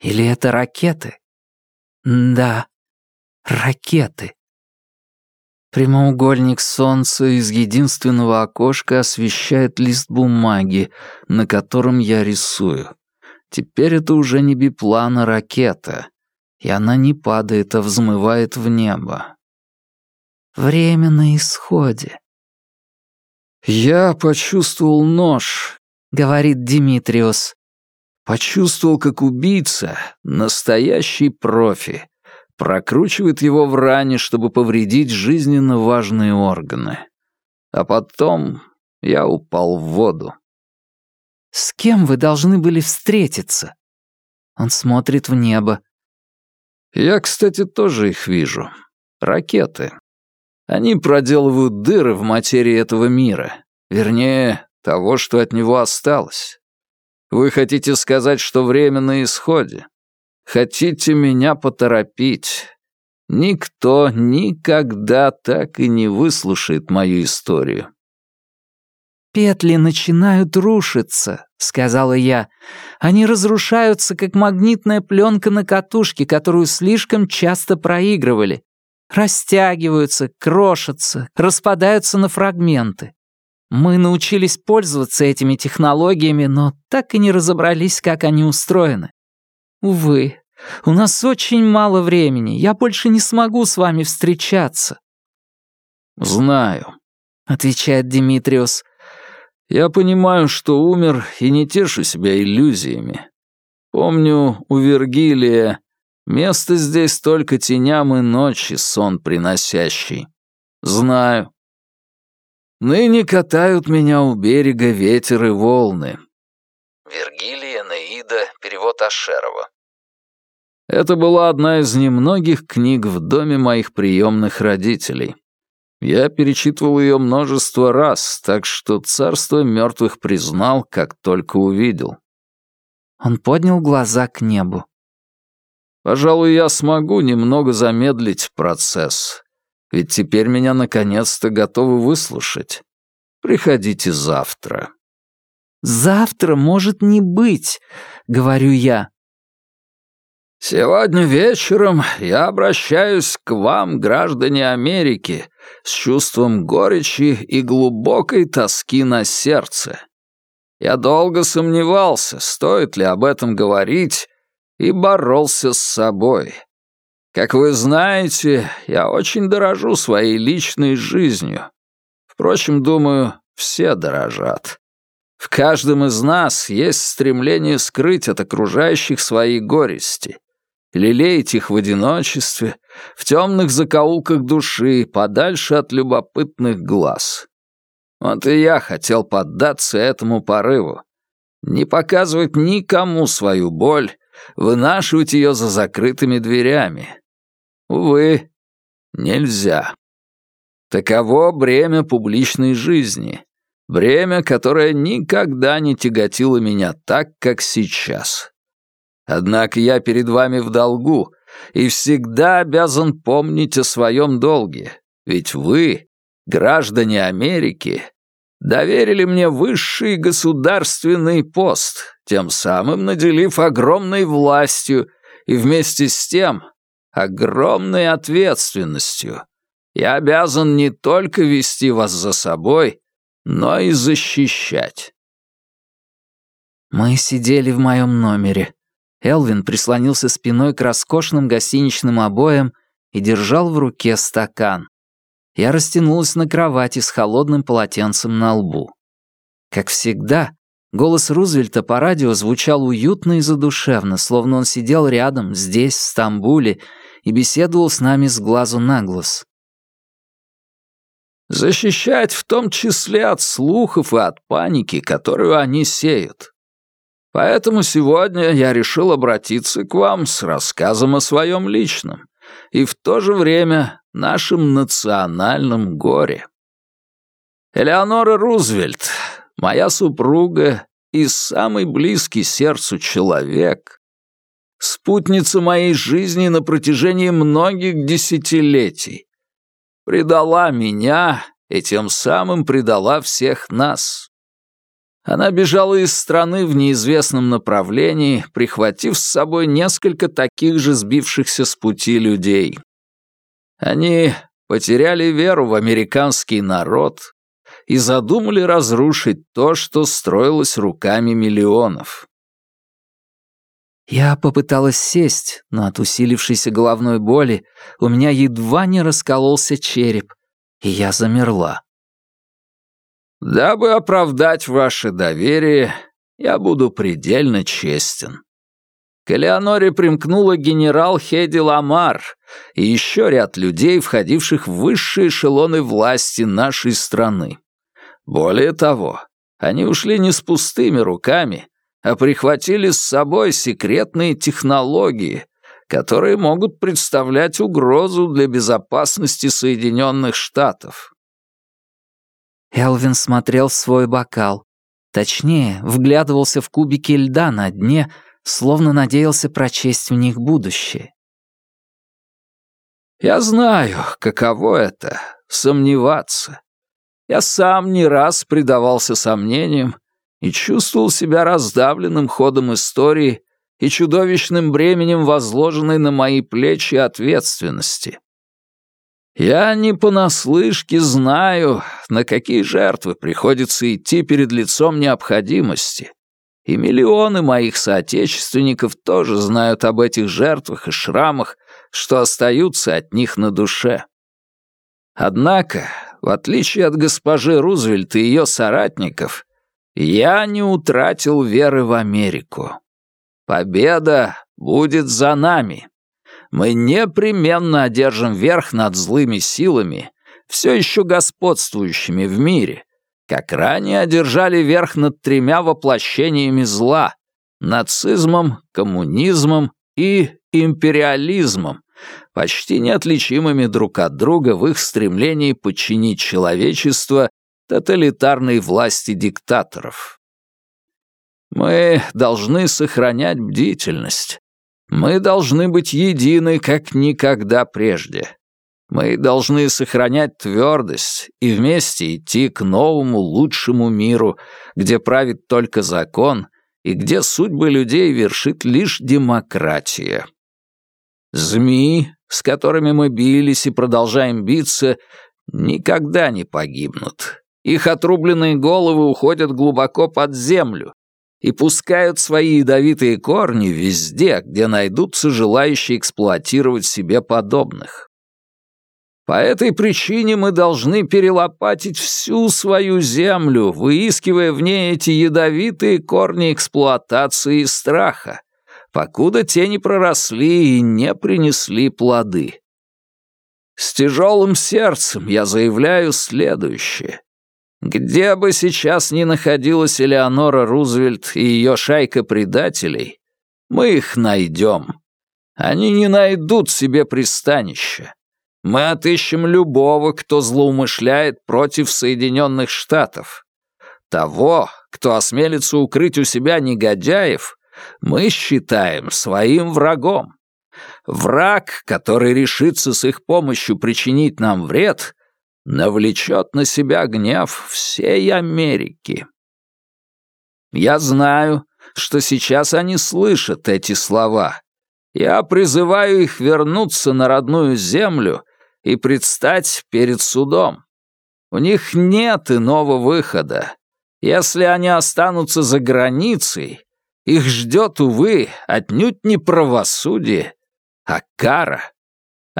Или это ракеты? Да, ракеты. Прямоугольник солнца из единственного окошка освещает лист бумаги, на котором я рисую. Теперь это уже не биплан, а ракета. И она не падает, а взмывает в небо. Время на исходе. «Я почувствовал нож», — говорит Димитриус. «Почувствовал, как убийца, настоящий профи, прокручивает его в ране, чтобы повредить жизненно важные органы. А потом я упал в воду. «С кем вы должны были встретиться?» Он смотрит в небо. «Я, кстати, тоже их вижу. Ракеты. Они проделывают дыры в материи этого мира. Вернее, того, что от него осталось. Вы хотите сказать, что время на исходе? Хотите меня поторопить? Никто никогда так и не выслушает мою историю. «Петли начинают рушиться», — сказала я. «Они разрушаются, как магнитная пленка на катушке, которую слишком часто проигрывали. Растягиваются, крошатся, распадаются на фрагменты. Мы научились пользоваться этими технологиями, но так и не разобрались, как они устроены. Увы, у нас очень мало времени. Я больше не смогу с вами встречаться». «Знаю», — отвечает Димитриус. «Я понимаю, что умер и не тешу себя иллюзиями. Помню, у Вергилия место здесь только теням и ночи сон приносящий. Знаю. Ныне катают меня у берега ветер и волны». Вергилия, Наида, перевод Ашерова. Это была одна из немногих книг в доме моих приемных родителей. Я перечитывал ее множество раз, так что царство мертвых признал, как только увидел. Он поднял глаза к небу. Пожалуй, я смогу немного замедлить процесс. Ведь теперь меня наконец-то готовы выслушать. Приходите завтра. «Завтра может не быть», — говорю я. «Сегодня вечером я обращаюсь к вам, граждане Америки, с чувством горечи и глубокой тоски на сердце. Я долго сомневался, стоит ли об этом говорить, и боролся с собой. Как вы знаете, я очень дорожу своей личной жизнью. Впрочем, думаю, все дорожат. В каждом из нас есть стремление скрыть от окружающих свои горести — лелеять их в одиночестве, в темных закоулках души, подальше от любопытных глаз. Вот и я хотел поддаться этому порыву. Не показывать никому свою боль, вынашивать ее за закрытыми дверями. Увы, нельзя. Таково бремя публичной жизни. Бремя, которое никогда не тяготило меня так, как сейчас. Однако я перед вами в долгу и всегда обязан помнить о своем долге, ведь вы, граждане Америки, доверили мне высший государственный пост, тем самым наделив огромной властью и вместе с тем огромной ответственностью. Я обязан не только вести вас за собой, но и защищать. Мы сидели в моем номере. Элвин прислонился спиной к роскошным гостиничным обоям и держал в руке стакан. Я растянулась на кровати с холодным полотенцем на лбу. Как всегда, голос Рузвельта по радио звучал уютно и задушевно, словно он сидел рядом, здесь, в Стамбуле, и беседовал с нами с глазу на глаз. «Защищать в том числе от слухов и от паники, которую они сеют. Поэтому сегодня я решил обратиться к вам с рассказом о своем личном, и в то же время нашем национальном горе. Элеонора Рузвельт, моя супруга и самый близкий сердцу человек, спутница моей жизни на протяжении многих десятилетий, предала меня и тем самым предала всех нас. Она бежала из страны в неизвестном направлении, прихватив с собой несколько таких же сбившихся с пути людей. Они потеряли веру в американский народ и задумали разрушить то, что строилось руками миллионов. Я попыталась сесть, но от усилившейся головной боли у меня едва не раскололся череп, и я замерла. Дабы оправдать ваше доверие, я буду предельно честен. К Элеоноре примкнула генерал Хеди Ламар и еще ряд людей, входивших в высшие эшелоны власти нашей страны. Более того, они ушли не с пустыми руками, а прихватили с собой секретные технологии, которые могут представлять угрозу для безопасности Соединенных Штатов. Элвин смотрел в свой бокал. Точнее, вглядывался в кубики льда на дне, словно надеялся прочесть в них будущее. «Я знаю, каково это — сомневаться. Я сам не раз предавался сомнениям и чувствовал себя раздавленным ходом истории и чудовищным бременем возложенной на мои плечи ответственности. Я не понаслышке знаю, на какие жертвы приходится идти перед лицом необходимости. И миллионы моих соотечественников тоже знают об этих жертвах и шрамах, что остаются от них на душе. Однако, в отличие от госпожи Рузвельт и ее соратников, я не утратил веры в Америку. Победа будет за нами мы непременно одержим верх над злыми силами, все еще господствующими в мире, как ранее одержали верх над тремя воплощениями зла — нацизмом, коммунизмом и империализмом, почти неотличимыми друг от друга в их стремлении подчинить человечество тоталитарной власти диктаторов. Мы должны сохранять бдительность, мы должны быть едины, как никогда прежде. Мы должны сохранять твердость и вместе идти к новому, лучшему миру, где правит только закон и где судьбы людей вершит лишь демократия. Змеи, с которыми мы бились и продолжаем биться, никогда не погибнут. Их отрубленные головы уходят глубоко под землю, и пускают свои ядовитые корни везде, где найдутся желающие эксплуатировать себе подобных. По этой причине мы должны перелопатить всю свою землю, выискивая в ней эти ядовитые корни эксплуатации и страха, покуда те не проросли и не принесли плоды. С тяжелым сердцем я заявляю следующее. Где бы сейчас ни находилась Элеонора Рузвельт и ее шайка предателей, мы их найдем. Они не найдут себе пристанища. Мы отыщем любого, кто злоумышляет против Соединенных Штатов. Того, кто осмелится укрыть у себя негодяев, мы считаем своим врагом. Враг, который решится с их помощью причинить нам вред, навлечет на себя гнев всей Америки. Я знаю, что сейчас они слышат эти слова. Я призываю их вернуться на родную землю и предстать перед судом. У них нет иного выхода. Если они останутся за границей, их ждет, увы, отнюдь не правосудие, а кара.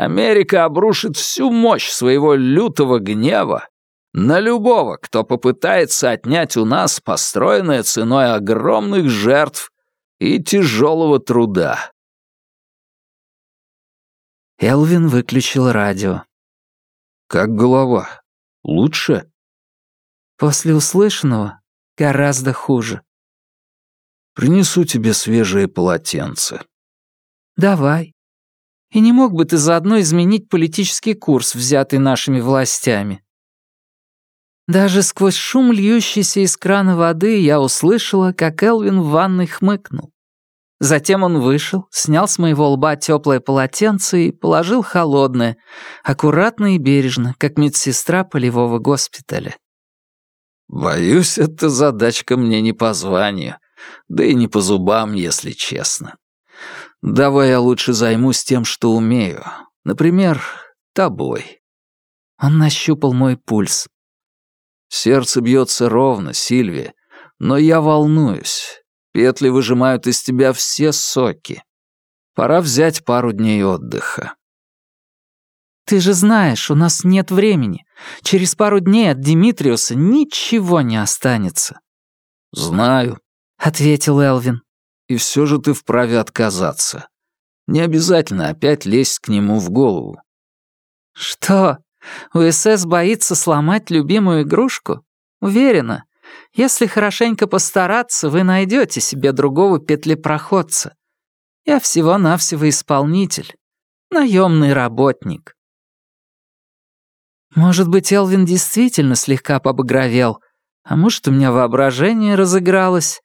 Америка обрушит всю мощь своего лютого гнева на любого, кто попытается отнять у нас построенное ценой огромных жертв и тяжелого труда. Элвин выключил радио. «Как голова? Лучше?» «После услышанного гораздо хуже». «Принесу тебе свежее полотенце». «Давай». И не мог бы ты заодно изменить политический курс, взятый нашими властями?» Даже сквозь шум льющейся из крана воды я услышала, как Элвин в ванной хмыкнул. Затем он вышел, снял с моего лба теплое полотенце и положил холодное, аккуратно и бережно, как медсестра полевого госпиталя. «Боюсь, эта задачка мне не по званию, да и не по зубам, если честно. Давай я лучше займусь тем, что умею. Например, тобой». Он нащупал мой пульс. Сердце бьется ровно, Сильвия, но я волнуюсь. Петли выжимают из тебя все соки. Пора взять пару дней отдыха. Ты же знаешь, у нас нет времени. Через пару дней от Димитриуса ничего не останется. Знаю, ответил Элвин. И все же ты вправе отказаться. Не обязательно опять лезть к нему в голову. Что? УСС боится сломать любимую игрушку? Уверена, если хорошенько постараться, вы найдете себе другого петлепроходца. Я всего-навсего исполнитель, наемный работник. Может быть, Элвин действительно слегка побагровел, а может, у меня воображение разыгралось.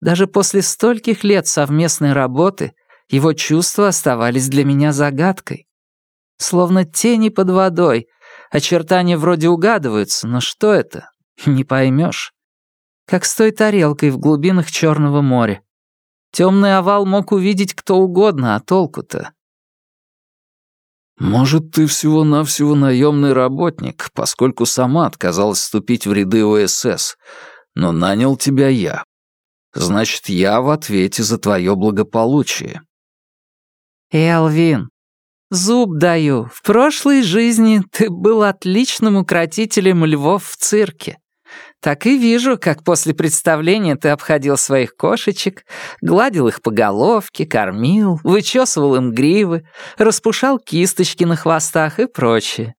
Даже после стольких лет совместной работы его чувства оставались для меня загадкой. Словно тени под водой — Очертания вроде угадываются, но что это? Не поймешь. Как с той тарелкой в глубинах Черного моря. Темный овал мог увидеть кто угодно, а толку-то? «Может, ты всего-навсего наемный работник, поскольку сама отказалась вступить в ряды ОСС, но нанял тебя я. Значит, я в ответе за твое благополучие». «Элвин, Зуб даю, в прошлой жизни ты был отличным укротителем львов в цирке. Так и вижу, как после представления ты обходил своих кошечек, гладил их по головке, кормил, вычесывал им гривы, распушал кисточки на хвостах и прочее.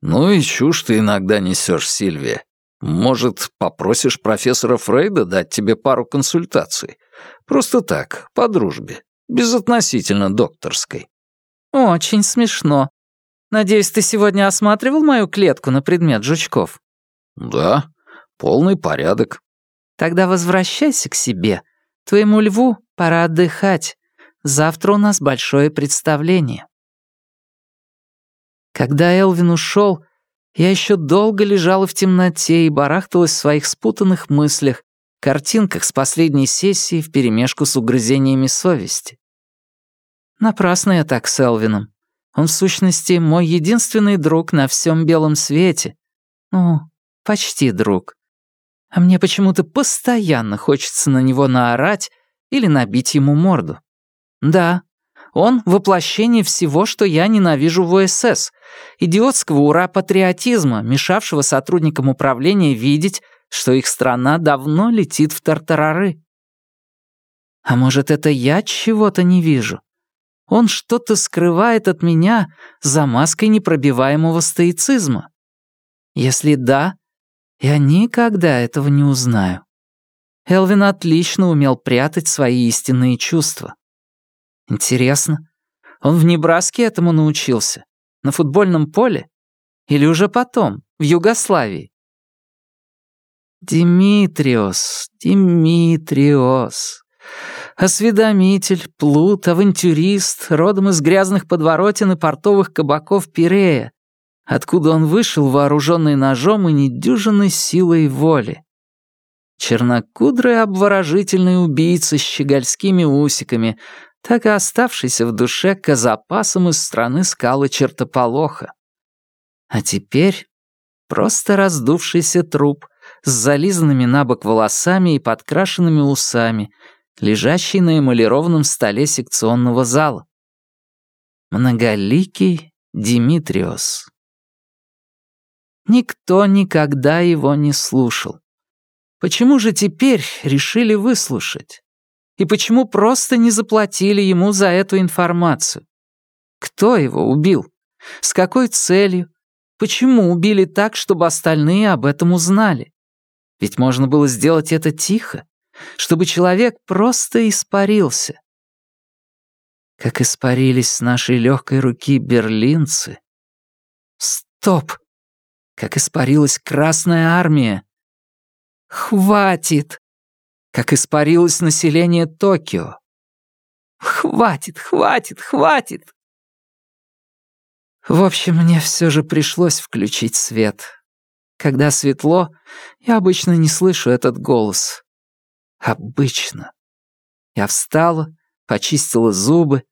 Ну и чушь ты иногда несешь, Сильвия. Может, попросишь профессора Фрейда дать тебе пару консультаций? Просто так, по дружбе, безотносительно докторской. «Очень смешно. Надеюсь, ты сегодня осматривал мою клетку на предмет жучков?» «Да, полный порядок». «Тогда возвращайся к себе. Твоему льву пора отдыхать. Завтра у нас большое представление». Когда Элвин ушел, я еще долго лежала в темноте и барахталась в своих спутанных мыслях, картинках с последней сессии вперемешку с угрызениями совести. Напрасно я так с Элвином. Он, в сущности, мой единственный друг на всем белом свете. Ну, почти друг. А мне почему-то постоянно хочется на него наорать или набить ему морду. Да, он — воплощение всего, что я ненавижу в ОСС, идиотского ура-патриотизма, мешавшего сотрудникам управления видеть, что их страна давно летит в тартарары. А может, это я чего-то не вижу? Он что-то скрывает от меня за маской непробиваемого стоицизма. Если да, я никогда этого не узнаю. Элвин отлично умел прятать свои истинные чувства. Интересно, он в Небраске этому научился? На футбольном поле? Или уже потом, в Югославии? Димитриос, Димитриос. Осведомитель, плут, авантюрист, родом из грязных подворотен и портовых кабаков Пирея, откуда он вышел, вооруженный ножом и недюжинной силой воли. Чернокудрый обворожительный убийца с щегольскими усиками, так и оставшийся в душе казапасом из страны скалы чертополоха. А теперь просто раздувшийся труп с зализанными на бок волосами и подкрашенными усами — лежащий на эмалированном столе секционного зала. Многоликий Димитриос. Никто никогда его не слушал. Почему же теперь решили выслушать? И почему просто не заплатили ему за эту информацию? Кто его убил? С какой целью? Почему убили так, чтобы остальные об этом узнали? Ведь можно было сделать это тихо чтобы человек просто испарился. как испарились с нашей легкой руки берлинцы. Стоп! Как испарилась Красная Армия. Хватит! Как испарилось население Токио. Хватит, хватит, хватит! В общем, мне все же пришлось включить свет. Когда светло, я обычно не слышу этот голос. Обычно. Я встала, почистила зубы,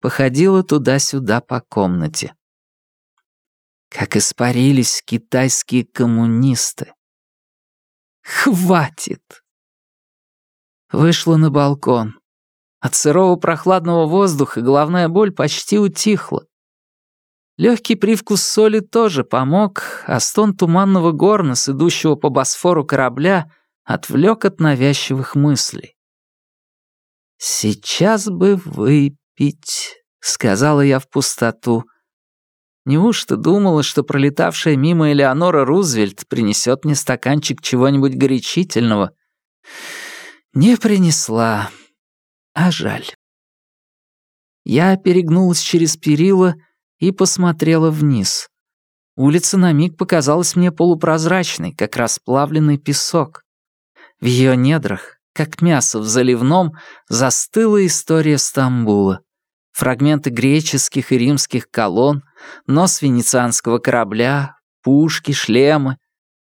походила туда-сюда по комнате. Как испарились китайские коммунисты. Хватит! Вышла на балкон. От сырого прохладного воздуха головная боль почти утихла. Легкий привкус соли тоже помог, а стон туманного горна, с идущего по Босфору корабля, отвлек от навязчивых мыслей. «Сейчас бы выпить», — сказала я в пустоту. Неужто думала, что пролетавшая мимо Элеонора Рузвельт принесет мне стаканчик чего-нибудь горячительного? Не принесла. А жаль. Я перегнулась через перила и посмотрела вниз. Улица на миг показалась мне полупрозрачной, как расплавленный песок. В ее недрах, как мясо в заливном, застыла история Стамбула. Фрагменты греческих и римских колонн, нос венецианского корабля, пушки, шлемы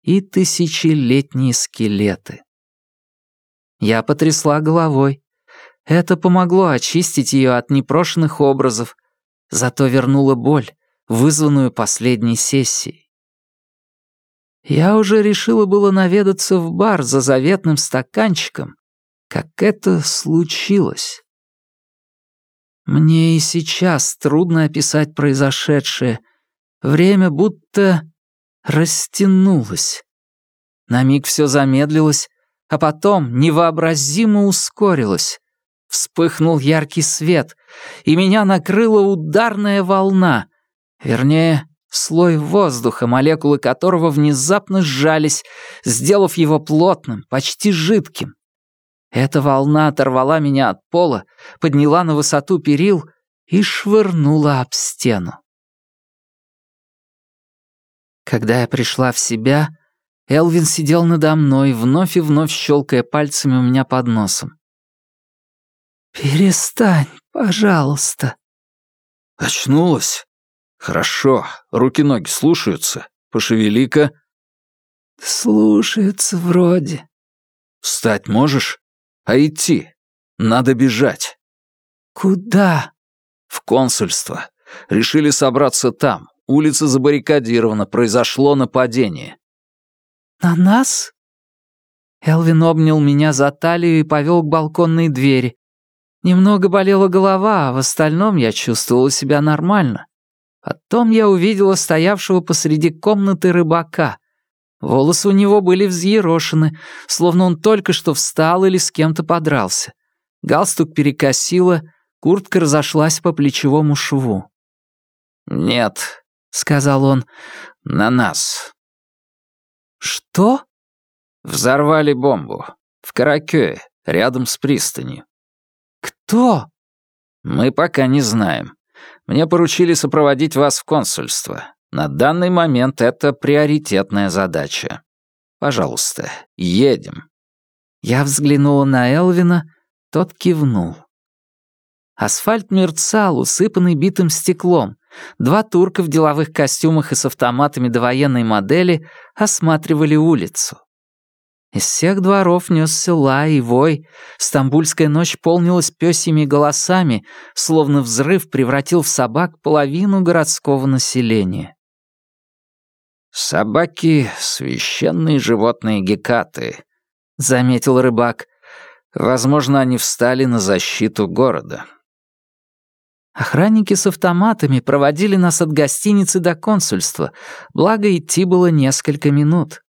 и тысячелетние скелеты. Я потрясла головой. Это помогло очистить ее от непрошенных образов, зато вернуло боль, вызванную последней сессией. Я уже решила было наведаться в бар за заветным стаканчиком, как это случилось. Мне и сейчас трудно описать произошедшее. Время будто растянулось. На миг все замедлилось, а потом невообразимо ускорилось. Вспыхнул яркий свет, и меня накрыла ударная волна, вернее, слой воздуха, молекулы которого внезапно сжались, сделав его плотным, почти жидким. Эта волна оторвала меня от пола, подняла на высоту перил и швырнула об стену. Когда я пришла в себя, Элвин сидел надо мной, вновь и вновь щелкая пальцами у меня под носом. «Перестань, пожалуйста». «Очнулась? Хорошо. Руки-ноги слушаются. Пошевели-ка». «Слушаются вроде». «Встать можешь? А идти? Надо бежать». «Куда?» «В консульство. Решили собраться там. Улица забаррикадирована, произошло нападение». «На нас?» Элвин обнял меня за талию и повел к балконной двери. Немного болела голова, а в остальном я чувствовала себя нормально. Потом я увидела стоявшего посреди комнаты рыбака. Волосы у него были взъерошены, словно он только что встал или с кем-то подрался. Галстук перекосило, куртка разошлась по плечевому шву. «Нет», — сказал он, — «на нас». «Что?» «Взорвали бомбу. В Каракёе, рядом с пристанью». «Кто?» «Мы пока не знаем. Мне поручили сопроводить вас в консульство. На данный момент это приоритетная задача. Пожалуйста, едем». Я взглянула на Элвина, тот кивнул. Асфальт мерцал, усыпанный битым стеклом. Два турка в деловых костюмах и с автоматами до модели осматривали улицу. Из всех дворов несся лай и вой. Стамбульская ночь полнилась пёсьими голосами, словно взрыв превратил в собак половину городского населения. «Собаки — священные животные гекаты», — заметил рыбак. «Возможно, они встали на защиту города». Охранники с автоматами проводили нас от гостиницы до консульства, благо идти было несколько минут.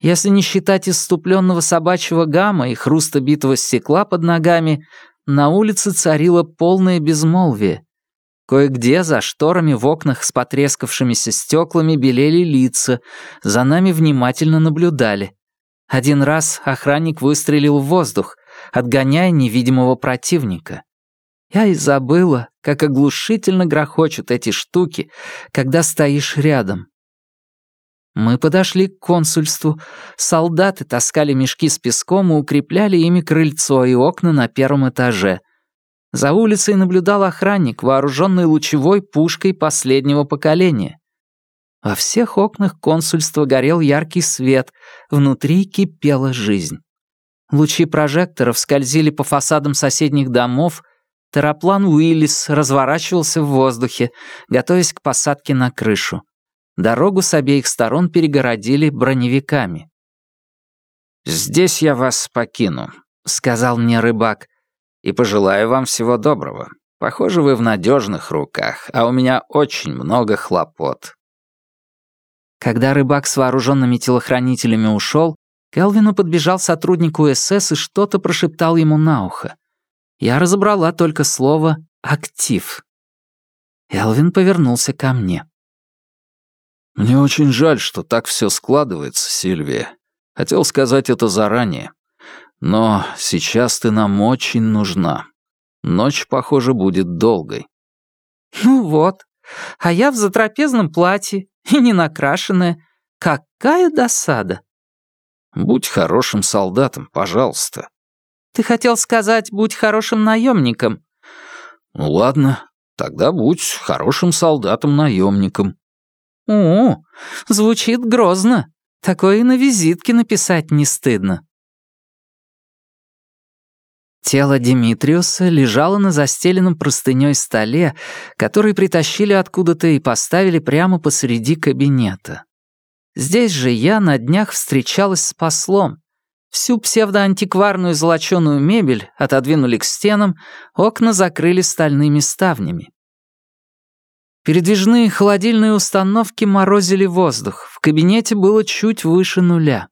Если не считать исступленного собачьего гамма и хруста битого стекла под ногами, на улице царило полное безмолвие. Кое-где за шторами в окнах с потрескавшимися стеклами белели лица, за нами внимательно наблюдали. Один раз охранник выстрелил в воздух, отгоняя невидимого противника. Я и забыла, как оглушительно грохочут эти штуки, когда стоишь рядом. Мы подошли к консульству. Солдаты таскали мешки с песком и укрепляли ими крыльцо и окна на первом этаже. За улицей наблюдал охранник, вооруженный лучевой пушкой последнего поколения. Во всех окнах консульства горел яркий свет, внутри кипела жизнь. Лучи прожекторов скользили по фасадам соседних домов, Тераплан Уиллис разворачивался в воздухе, готовясь к посадке на крышу. Дорогу с обеих сторон перегородили броневиками. «Здесь я вас покину», — сказал мне рыбак, «и пожелаю вам всего доброго. Похоже, вы в надежных руках, а у меня очень много хлопот». Когда рыбак с вооруженными телохранителями ушел, Келвину подбежал сотрудник УСС и что-то прошептал ему на ухо я разобрала только слово «актив». Элвин повернулся ко мне. «Мне очень жаль, что так все складывается, Сильвия. Хотел сказать это заранее. Но сейчас ты нам очень нужна. Ночь, похоже, будет долгой». «Ну вот, а я в затрапезном платье и не накрашенная. Какая досада!» «Будь хорошим солдатом, пожалуйста», ты хотел сказать, будь хорошим наемником. Ну ладно, тогда будь хорошим солдатом-наемником. О, звучит грозно. Такое и на визитке написать не стыдно. Тело Димитриуса лежало на застеленном простынёй столе, который притащили откуда-то и поставили прямо посреди кабинета. Здесь же я на днях встречалась с послом, Всю псевдоантикварную золоченую мебель отодвинули к стенам, окна закрыли стальными ставнями. Передвижные холодильные установки морозили воздух, в кабинете было чуть выше нуля.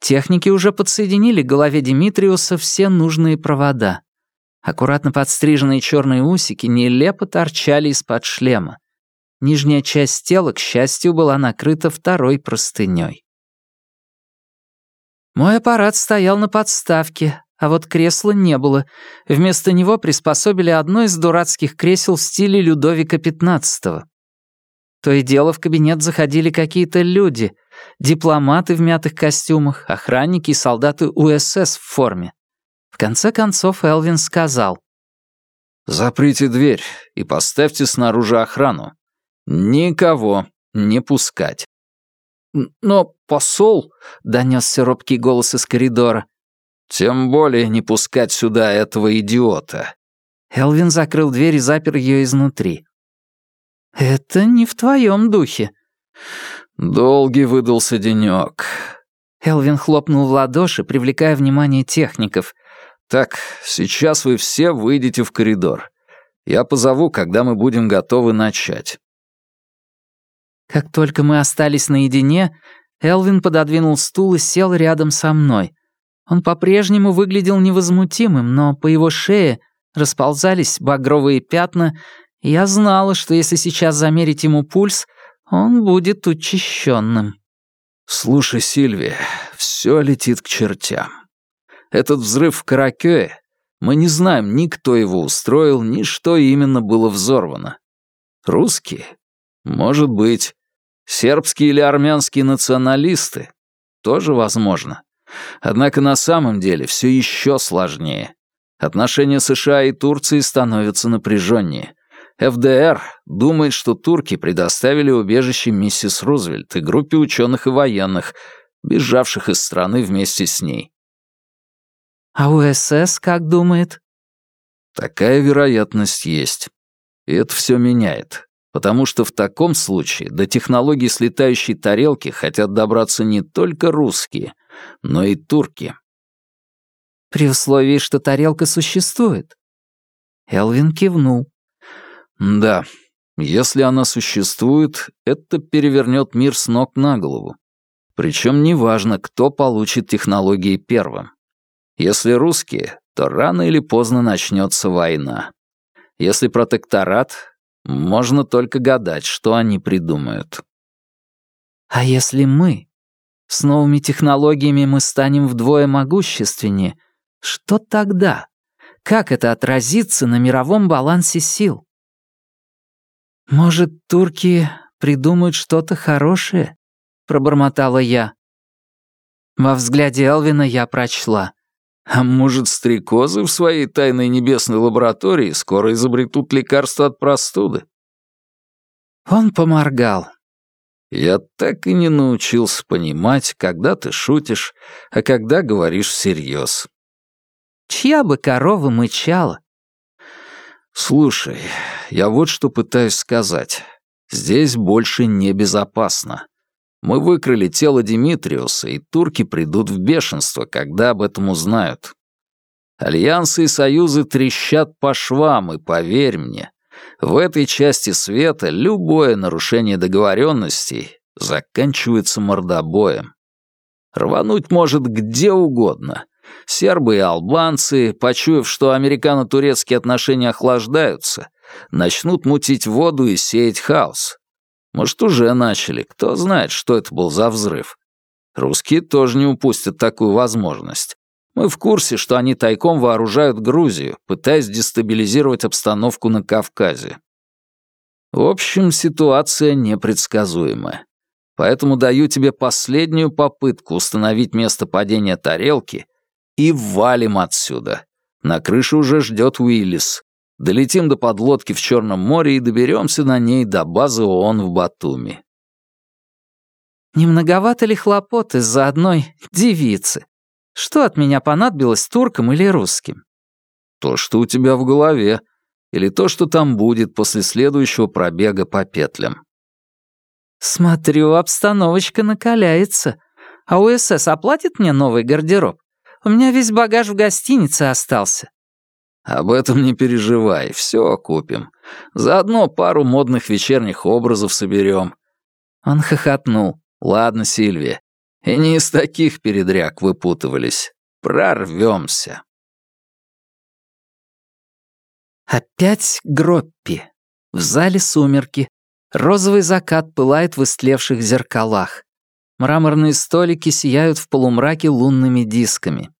Техники уже подсоединили к голове Димитриуса все нужные провода. Аккуратно подстриженные черные усики нелепо торчали из-под шлема. Нижняя часть тела, к счастью, была накрыта второй простыней. Мой аппарат стоял на подставке, а вот кресла не было. Вместо него приспособили одно из дурацких кресел в стиле Людовика XV. То и дело в кабинет заходили какие-то люди, дипломаты в мятых костюмах, охранники и солдаты УСС в форме. В конце концов Элвин сказал. «Заприте дверь и поставьте снаружи охрану. Никого не пускать». «Но посол...» — донесся робкий голос из коридора. «Тем более не пускать сюда этого идиота». Элвин закрыл дверь и запер ее изнутри. «Это не в твоем духе». «Долгий выдался денек». Элвин хлопнул в ладоши, привлекая внимание техников. «Так, сейчас вы все выйдете в коридор. Я позову, когда мы будем готовы начать. Как только мы остались наедине, Элвин пододвинул стул и сел рядом со мной. Он по-прежнему выглядел невозмутимым, но по его шее расползались багровые пятна, и я знала, что если сейчас замерить ему пульс, он будет учащенным. «Слушай, Сильвия, все летит к чертям. Этот взрыв в Каракёе, мы не знаем ни кто его устроил, ни что именно было взорвано. Русские может быть. Сербские или армянские националисты? Тоже возможно. Однако на самом деле все еще сложнее. Отношения США и Турции становятся напряженнее. ФДР думает, что турки предоставили убежище миссис Рузвельт и группе ученых и военных, бежавших из страны вместе с ней. А УСС как думает? Такая вероятность есть. И это все меняет потому что в таком случае до технологий слетающей тарелки хотят добраться не только русские, но и турки. При условии, что тарелка существует. Элвин кивнул. Да, если она существует, это перевернет мир с ног на голову. Причем неважно, кто получит технологии первым. Если русские, то рано или поздно начнется война. Если протекторат, можно только гадать, что они придумают. А если мы? С новыми технологиями мы станем вдвое могущественнее. Что тогда? Как это отразится на мировом балансе сил? «Может, турки придумают что-то хорошее?» — пробормотала я. Во взгляде Элвина я прочла. «А может, стрекозы в своей тайной небесной лаборатории скоро изобретут лекарство от простуды?» Он поморгал. «Я так и не научился понимать, когда ты шутишь, а когда говоришь всерьез». «Чья бы корова мычала?» «Слушай, я вот что пытаюсь сказать. Здесь больше небезопасно. Мы выкрали тело Димитриуса, и турки придут в бешенство, когда об этом узнают. Альянсы и союзы трещат по швам, и поверь мне, в этой части света любое нарушение договоренностей заканчивается мордобоем. Рвануть может где угодно. Сербы и албанцы, почуяв, что американо-турецкие отношения охлаждаются, начнут мутить воду и сеять хаос. Может, уже начали, кто знает, что это был за взрыв. Русские тоже не упустят такую возможность. Мы в курсе, что они тайком вооружают Грузию, пытаясь дестабилизировать обстановку на Кавказе. В общем, ситуация непредсказуемая. Поэтому даю тебе последнюю попытку установить место падения тарелки и валим отсюда. На крыше уже ждет Уиллис. Долетим до подлодки в Черном море и доберемся на ней до базы ООН в Батуми. Не многовато ли хлопот из-за одной девицы? Что от меня понадобилось туркам или русским? То, что у тебя в голове, или то, что там будет после следующего пробега по петлям. Смотрю, обстановочка накаляется. А УСС оплатит мне новый гардероб? У меня весь багаж в гостинице остался. Об этом не переживай, все купим. Заодно пару модных вечерних образов соберем. Он хохотнул. Ладно, Сильвия. И не из таких передряг выпутывались. Прорвемся. Опять Гроппи. В зале сумерки. Розовый закат пылает в истлевших зеркалах. Мраморные столики сияют в полумраке лунными дисками.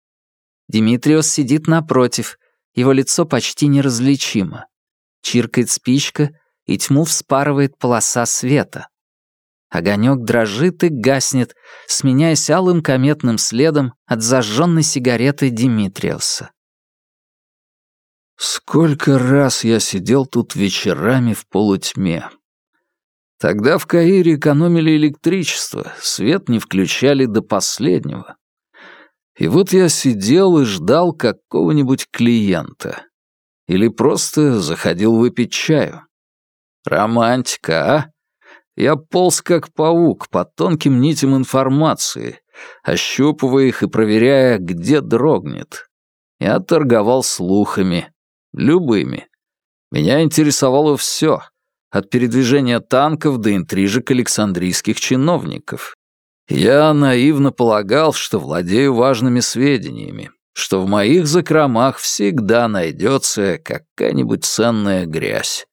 Димитриос сидит напротив, его лицо почти неразличимо. Чиркает спичка, и тьму вспарывает полоса света. Огонек дрожит и гаснет, сменяясь алым кометным следом от зажженной сигареты Димитриуса. Сколько раз я сидел тут вечерами в полутьме. Тогда в Каире экономили электричество, свет не включали до последнего. И вот я сидел и ждал какого-нибудь клиента. Или просто заходил выпить чаю. Романтика, а? Я полз как паук по тонким нитям информации, ощупывая их и проверяя, где дрогнет. Я торговал слухами, любыми. Меня интересовало все, от передвижения танков до интрижек александрийских чиновников. Я наивно полагал, что владею важными сведениями, что в моих закромах всегда найдется какая-нибудь ценная грязь.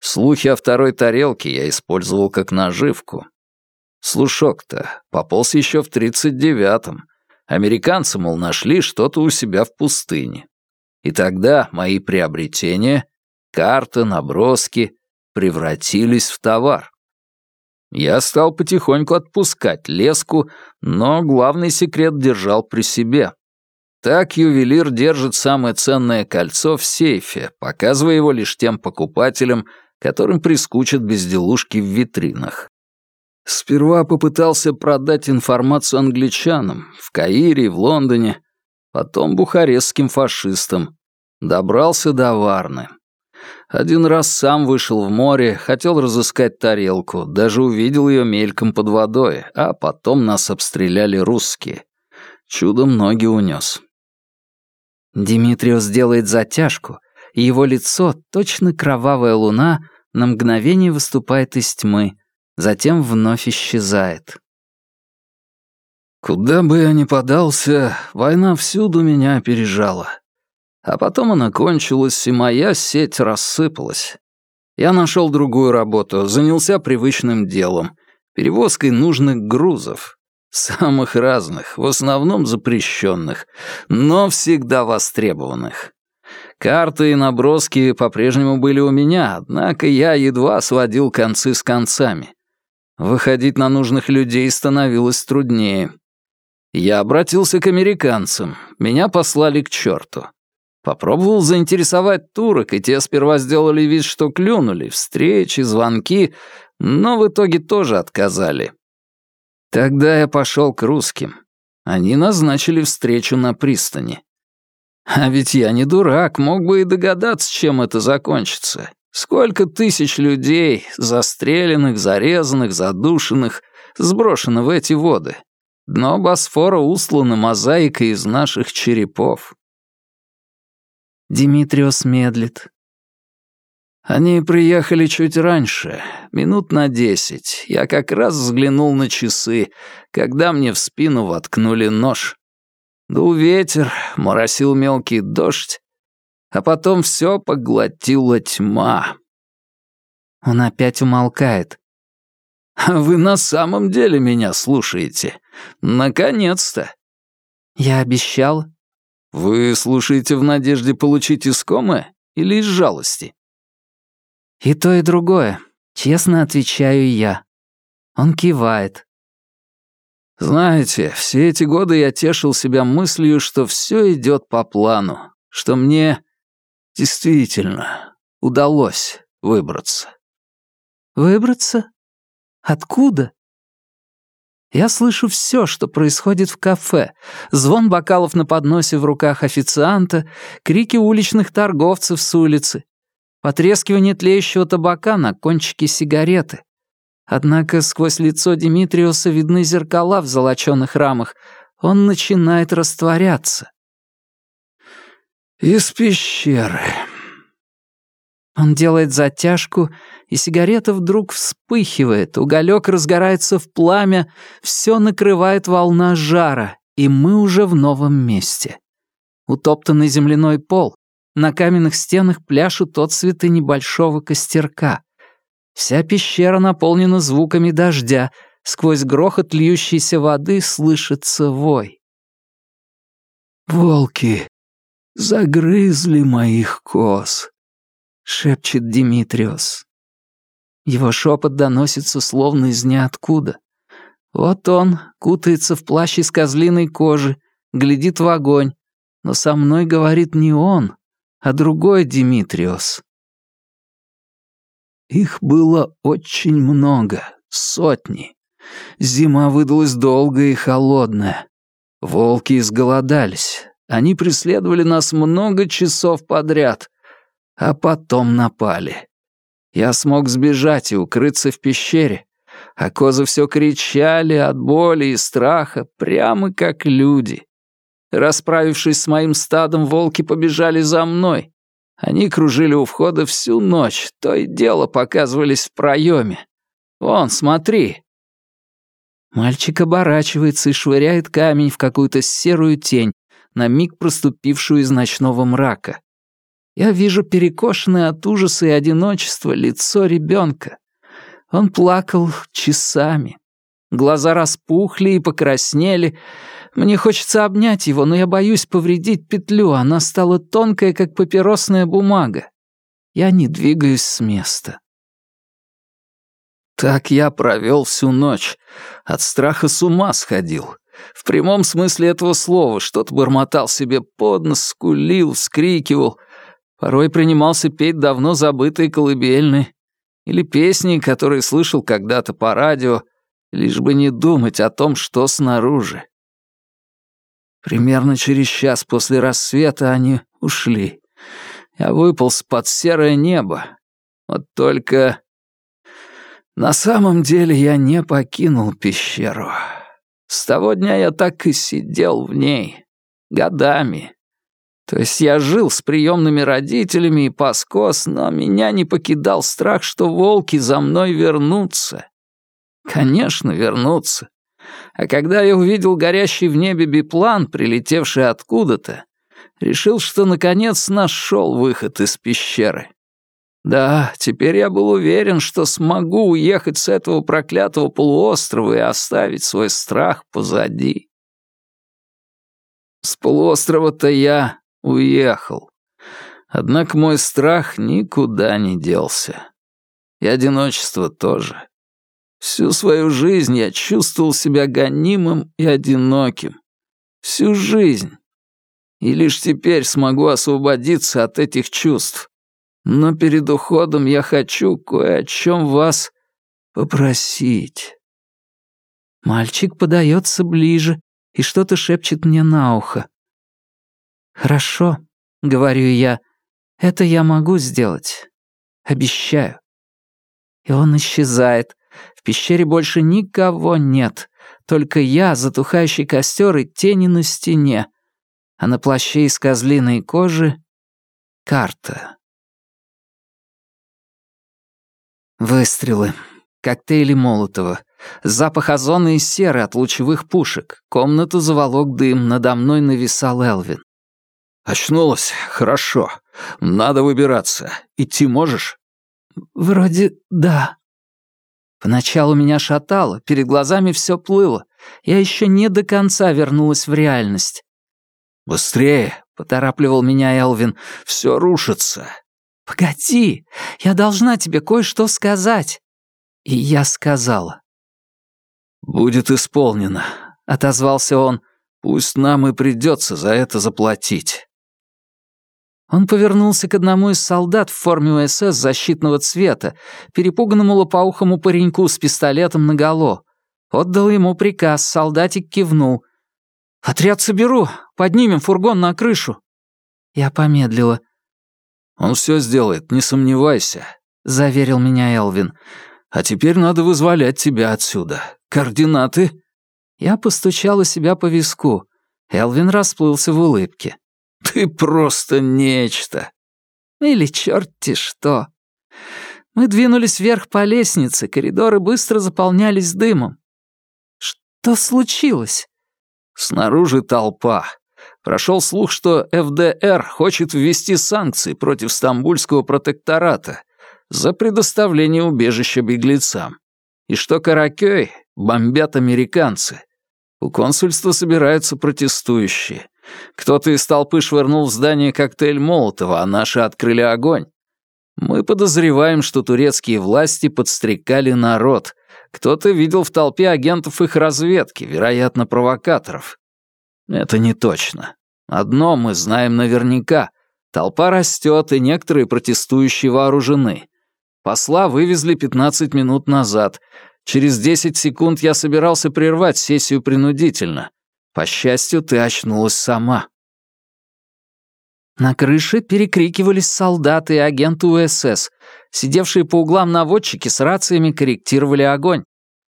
Слухи о второй тарелке я использовал как наживку. Слушок-то пополз еще в тридцать девятом. Американцы, мол, нашли что-то у себя в пустыне. И тогда мои приобретения, карта, наброски, превратились в товар. Я стал потихоньку отпускать леску, но главный секрет держал при себе. Так ювелир держит самое ценное кольцо в сейфе, показывая его лишь тем покупателям, которым прискучат безделушки в витринах. Сперва попытался продать информацию англичанам в Каире и в Лондоне, потом бухарестским фашистам. Добрался до Варны. Один раз сам вышел в море, хотел разыскать тарелку, даже увидел ее мельком под водой, а потом нас обстреляли русские. Чудом ноги унес. Димитриус делает затяжку, и его лицо, точно кровавая луна, на мгновение выступает из тьмы, затем вновь исчезает. Куда бы я ни подался, война всюду меня опережала. А потом она кончилась, и моя сеть рассыпалась. Я нашел другую работу, занялся привычным делом — перевозкой нужных грузов. Самых разных, в основном запрещенных, но всегда востребованных. Карты и наброски по-прежнему были у меня, однако я едва сводил концы с концами. Выходить на нужных людей становилось труднее. Я обратился к американцам, меня послали к черту. Попробовал заинтересовать турок, и те сперва сделали вид, что клюнули, встречи, звонки, но в итоге тоже отказали. Тогда я пошел к русским. Они назначили встречу на пристани. А ведь я не дурак, мог бы и догадаться, чем это закончится. Сколько тысяч людей, застреленных, зарезанных, задушенных, сброшено в эти воды. Дно Босфора услано мозаикой из наших черепов. Димитриос медлит. Они приехали чуть раньше, минут на десять. Я как раз взглянул на часы, когда мне в спину воткнули нож. Дул ветер, моросил мелкий дождь, а потом все поглотила тьма. Он опять умолкает. «Вы на самом деле меня слушаете? Наконец-то!» «Я обещал». «Вы слушаете в надежде получить искомое или из жалости?» «И то, и другое. Честно отвечаю я». Он кивает. «Знаете, все эти годы я тешил себя мыслью, что все идет по плану, что мне действительно удалось выбраться». «Выбраться? Откуда?» Я слышу все, что происходит в кафе. Звон бокалов на подносе в руках официанта, крики уличных торговцев с улицы, потрескивание тлеющего табака на кончике сигареты. Однако сквозь лицо Димитриуса видны зеркала в золочёных рамах. Он начинает растворяться. «Из пещеры». Он делает затяжку, и сигарета вдруг вспыхивает, уголек разгорается в пламя, все накрывает волна жара, и мы уже в новом месте. Утоптанный земляной пол, на каменных стенах пляшут отцветы небольшого костерка. Вся пещера наполнена звуками дождя, сквозь грохот льющейся воды слышится вой. «Волки загрызли моих коз», — шепчет Димитриос. Его шепот доносится словно из ниоткуда. Вот он кутается в плащ из козлиной кожи, глядит в огонь, но со мной говорит не он, а другой Димитриос. Их было очень много, сотни. Зима выдалась долгая и холодная. Волки изголодались. Они преследовали нас много часов подряд, а потом напали. Я смог сбежать и укрыться в пещере, а козы все кричали от боли и страха, прямо как люди. Расправившись с моим стадом, волки побежали за мной. Они кружили у входа всю ночь, то и дело показывались в проеме. Вон, смотри. Мальчик оборачивается и швыряет камень в какую-то серую тень, на миг проступившую из ночного мрака. Я вижу перекошенное от ужаса и одиночества лицо ребенка. Он плакал часами. Глаза распухли и покраснели, мне хочется обнять его, но я боюсь повредить петлю, она стала тонкая, как папиросная бумага. Я не двигаюсь с места. Так я провел всю ночь. От страха с ума сходил. В прямом смысле этого слова что-то бормотал себе под нос, скулил, вскрикивал. Порой принимался петь давно забытые колыбельные или песни, которые слышал когда-то по радио, лишь бы не думать о том, что снаружи. Примерно через час после рассвета они ушли. Я выполз под серое небо. Вот только... На самом деле я не покинул пещеру. С того дня я так и сидел в ней. Годами. То есть я жил с приемными родителями и паскос, но меня не покидал страх, что волки за мной вернутся. Конечно, вернутся. А когда я увидел горящий в небе биплан, прилетевший откуда-то, решил, что наконец нашел выход из пещеры. Да, теперь я был уверен, что смогу уехать с этого проклятого полуострова и оставить свой страх позади. С полуострова-то я уехал. Однако мой страх никуда не делся. И одиночество тоже. Всю свою жизнь я чувствовал себя гонимым и одиноким. Всю жизнь. И лишь теперь смогу освободиться от этих чувств. Но перед уходом я хочу кое о чем вас попросить. Мальчик подается ближе и что-то шепчет мне на ухо. «Хорошо», — говорю я, — «это я могу сделать. Обещаю». И он исчезает. В пещере больше никого нет. Только я, затухающий костер и тени на стене. А на плаще из козлиной кожи — карта. Выстрелы. Коктейли Молотова. Запах озона и серы от лучевых пушек. Комнату заволок дым, надо мной нависал Элвин. «Очнулась? Хорошо. Надо выбираться. Идти можешь?» «Вроде да». Поначалу меня шатало, перед глазами все плыло. Я еще не до конца вернулась в реальность. «Быстрее!» — поторапливал меня Элвин. «Все рушится!» «Погоди! Я должна тебе кое-что сказать!» И я сказала. «Будет исполнено», — отозвался он. «Пусть нам и придется за это заплатить». Он повернулся к одному из солдат в форме УСС защитного цвета, перепуганному лопоухому пареньку с пистолетом наголо. Отдал ему приказ, солдатик кивнул. «Отряд соберу, поднимем фургон на крышу». Я помедлила. «Он все сделает, не сомневайся», — заверил меня Элвин. А теперь надо вызволять тебя отсюда. Координаты?» Я постучала себя по виску. Элвин расплылся в улыбке. «Ты просто нечто!» «Или черти что!» Мы двинулись вверх по лестнице, коридоры быстро заполнялись дымом. «Что случилось?» «Снаружи толпа. Прошел слух, что ФДР хочет ввести санкции против Стамбульского протектората за предоставление убежища беглецам. И что Каракёй бомбят американцы. У консульства собираются протестующие. Кто-то из толпы швырнул в здание коктейль Молотова, а наши открыли огонь. Мы подозреваем, что турецкие власти подстрекали народ. Кто-то видел в толпе агентов их разведки, вероятно, провокаторов. Это не точно. Одно мы знаем наверняка. Толпа растет, и некоторые протестующие вооружены. Посла вывезли 15 минут назад. Через 10 секунд я собирался прервать сессию принудительно. По счастью, ты очнулась сама. На крыше перекрикивались солдаты и агенты УСС. Сидевшие по углам наводчики с рациями корректировали огонь.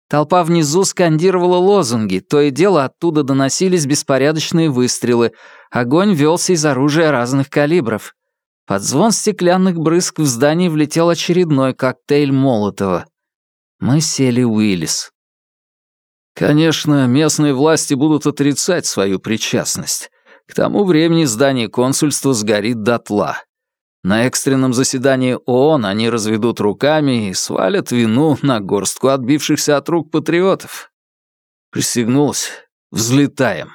Толпа внизу скандировала лозунги, то и дело оттуда доносились беспорядочные выстрелы. Огонь велся из оружия разных калибров. Под звон стеклянных брызг в здание влетел очередной коктейль Молотова. Мы сели Уиллис. Конечно, местные власти будут отрицать свою причастность. К тому времени здание консульства сгорит дотла. На экстренном заседании ООН они разведут руками и свалят вину на горстку отбившихся от рук патриотов. Присягнулась. Взлетаем.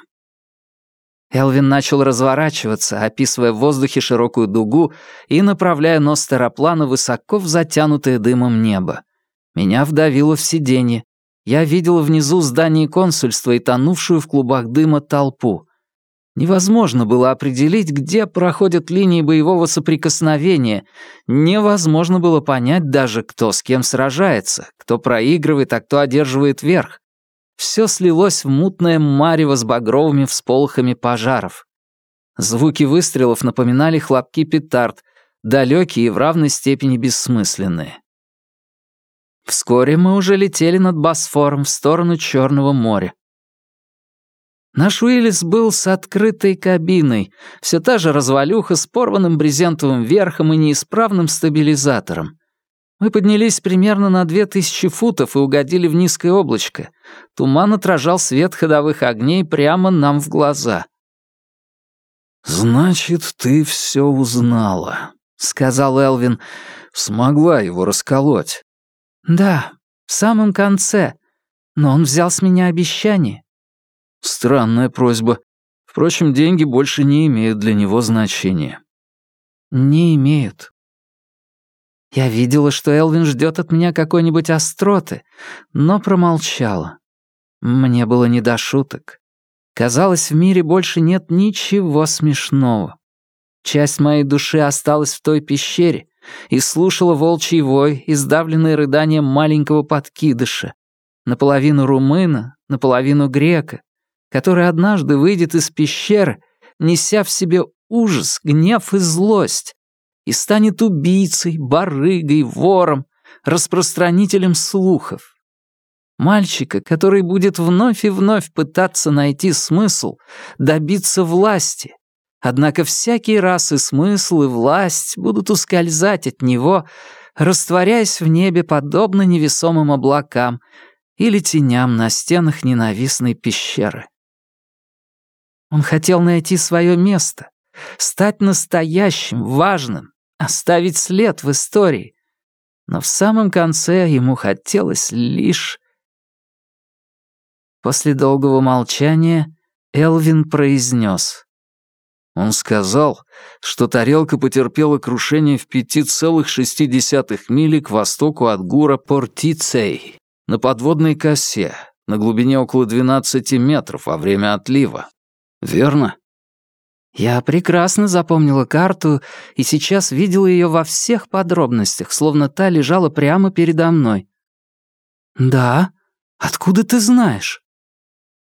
Элвин начал разворачиваться, описывая в воздухе широкую дугу и направляя нос терраплана высоко в затянутое дымом небо. Меня вдавило в сиденье. Я видел внизу здание консульства и тонувшую в клубах дыма толпу. Невозможно было определить, где проходят линии боевого соприкосновения. Невозможно было понять даже, кто с кем сражается, кто проигрывает, а кто одерживает верх. Все слилось в мутное марево с багровыми всполохами пожаров. Звуки выстрелов напоминали хлопки петард, далекие и в равной степени бессмысленные. Вскоре мы уже летели над Босфором в сторону Черного моря. Наш Уиллис был с открытой кабиной, все та же развалюха с порванным брезентовым верхом и неисправным стабилизатором. Мы поднялись примерно на две тысячи футов и угодили в низкое облачко. Туман отражал свет ходовых огней прямо нам в глаза. «Значит, ты все узнала», — сказал Элвин. «Смогла его расколоть». «Да, в самом конце. Но он взял с меня обещание». «Странная просьба. Впрочем, деньги больше не имеют для него значения». не имеют. Я видела, что Элвин ждет от меня какой-нибудь остроты, но промолчала. Мне было не до шуток. Казалось, в мире больше нет ничего смешного. Часть моей души осталась в той пещере и слушала волчий вой и сдавленные рыдания маленького подкидыша, наполовину румына, наполовину грека, который однажды выйдет из пещеры, неся в себе ужас, гнев и злость, и станет убийцей, барыгой, вором, распространителем слухов. Мальчика, который будет вновь и вновь пытаться найти смысл, добиться власти. Однако всякий раз и смысл, и власть будут ускользать от него, растворяясь в небе подобно невесомым облакам или теням на стенах ненавистной пещеры. Он хотел найти свое место, стать настоящим, важным, оставить след в истории. Но в самом конце ему хотелось лишь... После долгого молчания Элвин произнес. Он сказал, что тарелка потерпела крушение в 5,6 мили к востоку от Гура Портицей, на подводной косе, на глубине около 12 метров во время отлива. Верно? Я прекрасно запомнила карту и сейчас видела ее во всех подробностях, словно та лежала прямо передо мной. «Да? Откуда ты знаешь?»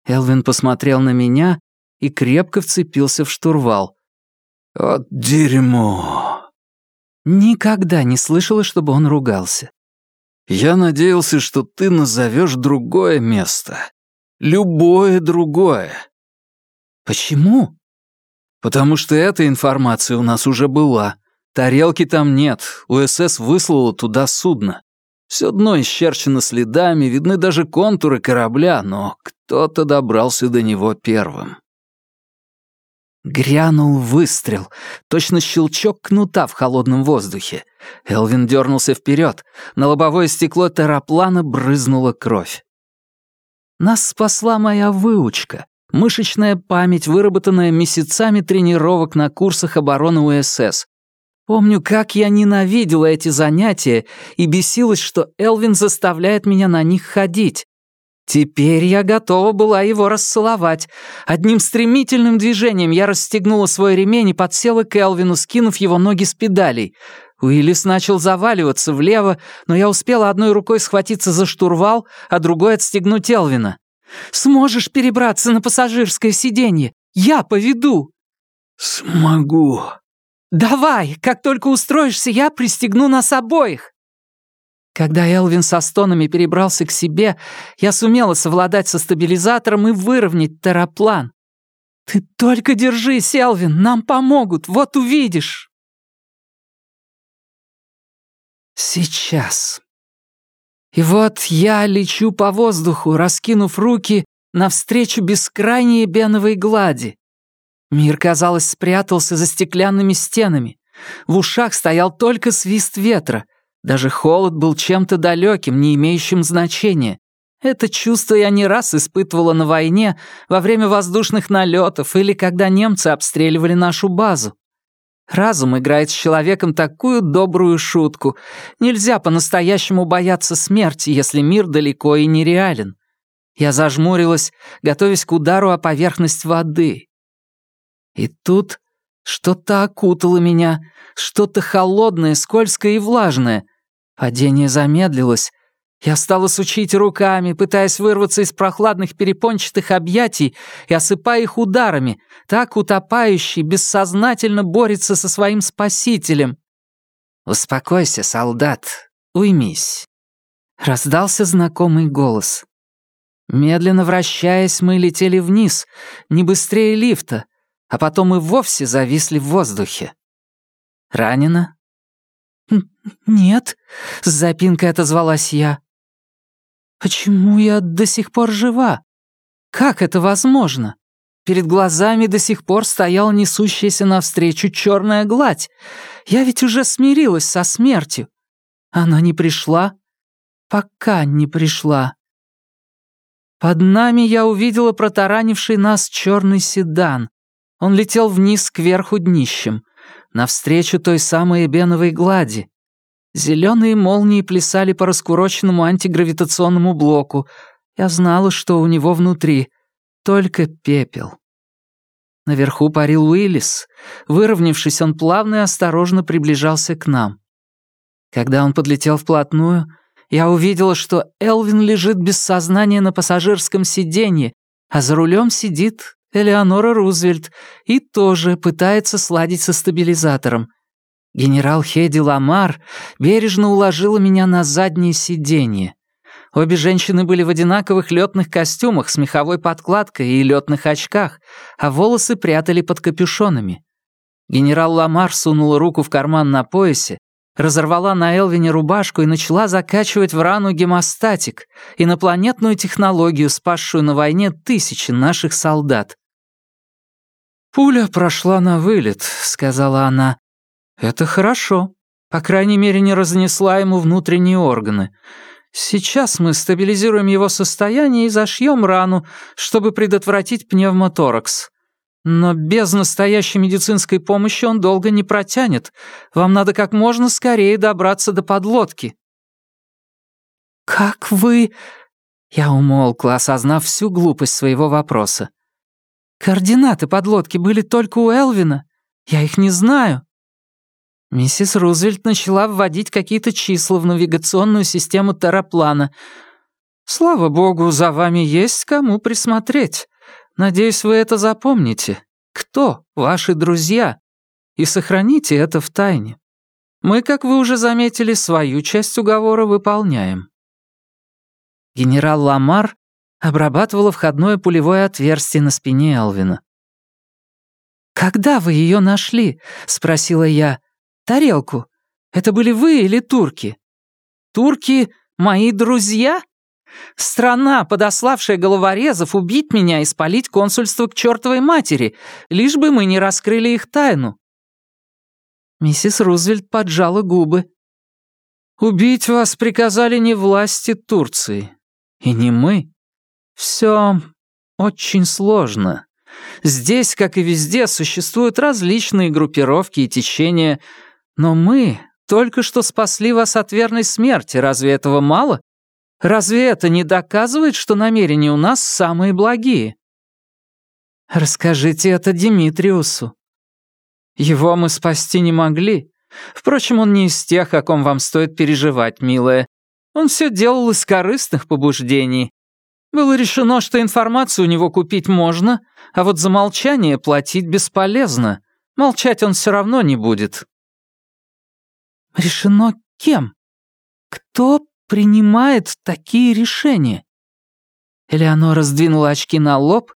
Элвин посмотрел на меня и крепко вцепился в штурвал. «От дерьмо!» Никогда не слышала, чтобы он ругался. «Я надеялся, что ты назовешь другое место. Любое другое». «Почему?» «Потому что эта информация у нас уже была. Тарелки там нет, УСС выслала туда судно. Все дно исчерчено следами, видны даже контуры корабля, но кто-то добрался до него первым». Грянул выстрел, точно щелчок кнута в холодном воздухе. Элвин дернулся вперед, на лобовое стекло тераплана брызнула кровь. Нас спасла моя выучка, мышечная память, выработанная месяцами тренировок на курсах обороны УСС. Помню, как я ненавидела эти занятия и бесилась, что Элвин заставляет меня на них ходить. Теперь я готова была его расцеловать. Одним стремительным движением я расстегнула свой ремень и подсела к Элвину, скинув его ноги с педалей. Уиллис начал заваливаться влево, но я успела одной рукой схватиться за штурвал, а другой отстегнуть Элвина. Сможешь перебраться на пассажирское сиденье? Я поведу!» «Смогу». «Давай, как только устроишься, я пристегну нас обоих». Когда Элвин со стонами перебрался к себе, я сумела совладать со стабилизатором и выровнять тераплан. «Ты только держись, Элвин, нам помогут, вот увидишь!» Сейчас. И вот я лечу по воздуху, раскинув руки навстречу бескрайней беновой глади. Мир, казалось, спрятался за стеклянными стенами. В ушах стоял только свист ветра. Даже холод был чем-то далеким, не имеющим значения. Это чувство я не раз испытывала на войне, во время воздушных налетов или когда немцы обстреливали нашу базу. Разум играет с человеком такую добрую шутку. Нельзя по-настоящему бояться смерти, если мир далеко и нереален. Я зажмурилась, готовясь к удару о поверхность воды. И тут что-то окутало меня, что-то холодное, скользкое и влажное. Падение замедлилось, я стала сучить руками, пытаясь вырваться из прохладных перепончатых объятий и осыпая их ударами. Так утопающий бессознательно борется со своим спасителем. «Успокойся, солдат, уймись», — раздался знакомый голос. Медленно вращаясь, мы летели вниз, не быстрее лифта, а потом и вовсе зависли в воздухе. «Ранена?» «Нет», — с запинкой отозвалась я. Почему я до сих пор жива? Как это возможно? Перед глазами до сих пор стояла несущаяся навстречу черная гладь. Я ведь уже смирилась со смертью. Она не пришла, пока не пришла. Под нами я увидела протаранивший нас черный седан. Он летел вниз кверху днищем. Навстречу той самой эбеновой глади. Зеленые молнии плясали по раскуроченному антигравитационному блоку. Я знала, что у него внутри. Только пепел. Наверху парил Уиллис. Выровнявшись, он плавно и осторожно приближался к нам. Когда он подлетел вплотную, я увидела, что Элвин лежит без сознания на пассажирском сиденье, а за рулем сидит Элеонора Рузвельт и тоже пытается сладить со стабилизатором. Генерал Хеди Ламар бережно уложила меня на заднее сиденье. Обе женщины были в одинаковых летных костюмах с меховой подкладкой и летных очках, а волосы прятали под капюшонами. Генерал Ламар сунула руку в карман на поясе, разорвала на Элвине рубашку и начала закачивать в рану гемостатик, инопланетную технологию, спасшую на войне тысячи наших солдат. «Пуля прошла на вылет», — сказала она. «Это хорошо. По крайней мере, не разнесла ему внутренние органы. Сейчас мы стабилизируем его состояние и зашьем рану, чтобы предотвратить пневмоторакс. Но без настоящей медицинской помощи он долго не протянет. Вам надо как можно скорее добраться до подлодки». «Как вы...» Я умолкла, осознав всю глупость своего вопроса. «Координаты подлодки были только у Элвина. Я их не знаю». Миссис Рузвельт начала вводить какие-то числа в навигационную систему терраплана. «Слава богу, за вами есть кому присмотреть. Надеюсь, вы это запомните. Кто ваши друзья? И сохраните это в тайне. Мы, как вы уже заметили, свою часть уговора выполняем». Генерал Ламар обрабатывала входное пулевое отверстие на спине Элвина. «Когда вы ее нашли?» — спросила я. Тарелку. Это были вы или турки? Турки — мои друзья? Страна, подославшая головорезов убить меня и спалить консульство к чертовой матери, лишь бы мы не раскрыли их тайну. Миссис Рузвельт поджала губы. «Убить вас приказали не власти Турции. И не мы. Все очень сложно. Здесь, как и везде, существуют различные группировки и течения, но мы только что спасли вас от верной смерти, разве этого мало? Разве это не доказывает, что намерения у нас самые благие? Расскажите это Димитриусу. Его мы спасти не могли. Впрочем, он не из тех, о ком вам стоит переживать, милая. Он все делал из корыстных побуждений. Было решено, что информацию у него купить можно, а вот за молчание платить бесполезно. Молчать он все равно не будет. Решено кем? Кто принимает такие решения? Элеонора сдвинула очки на лоб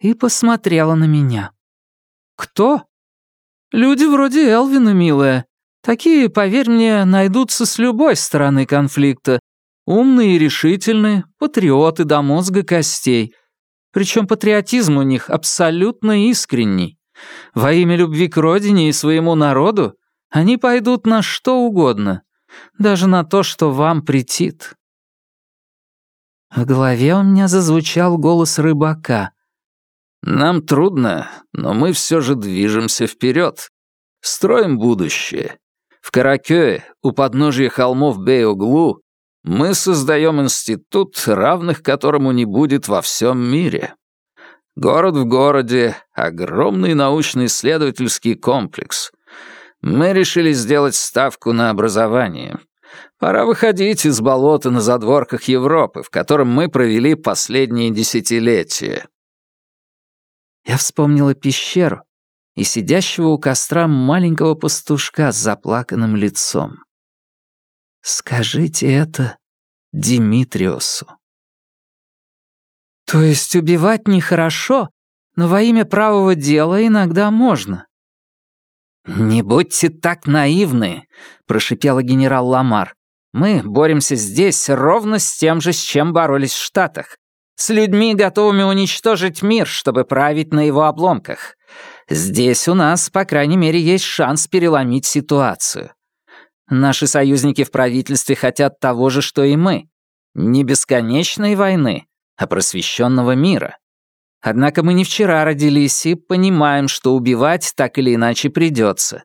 и посмотрела на меня. Кто? Люди вроде Элвина, милая. Такие, поверь мне, найдутся с любой стороны конфликта. Умные и решительные, патриоты до мозга костей. Причем патриотизм у них абсолютно искренний. Во имя любви к родине и своему народу они пойдут на что угодно, даже на то, что вам претит. В голове у меня зазвучал голос рыбака. «Нам трудно, но мы все же движемся вперед. Строим будущее. В Каракёе, у подножия холмов Бейоглу, мы создаем институт, равных которому не будет во всем мире. Город в городе, огромный научно-исследовательский комплекс, мы решили сделать ставку на образование. Пора выходить из болота на задворках Европы, в котором мы провели последние десятилетия. Я вспомнила пещеру и сидящего у костра маленького пастушка с заплаканным лицом. Скажите это Димитриосу. То есть убивать нехорошо, но во имя правого дела иногда можно. «Не будьте так наивны», — прошипела генерал Ламар. «Мы боремся здесь ровно с тем же, с чем боролись в Штатах. С людьми, готовыми уничтожить мир, чтобы править на его обломках. Здесь у нас, по крайней мере, есть шанс переломить ситуацию. Наши союзники в правительстве хотят того же, что и мы. Не бесконечной войны, а просвещенного мира. Однако мы не вчера родились и понимаем, что убивать так или иначе придется.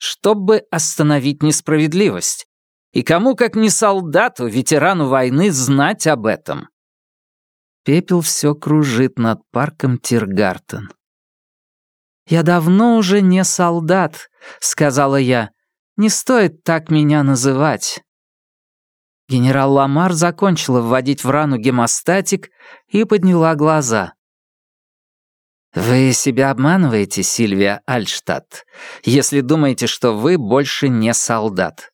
чтобы остановить несправедливость. И кому, как не солдату, ветерану войны, знать об этом? Пепел все кружит над парком Тиргартен. «Я давно уже не солдат», — сказала я. «Не стоит так меня называть». Генерал Ламар закончила вводить в рану гемостатик и подняла глаза. «Вы себя обманываете, Сильвия Альштадт, если думаете, что вы больше не солдат.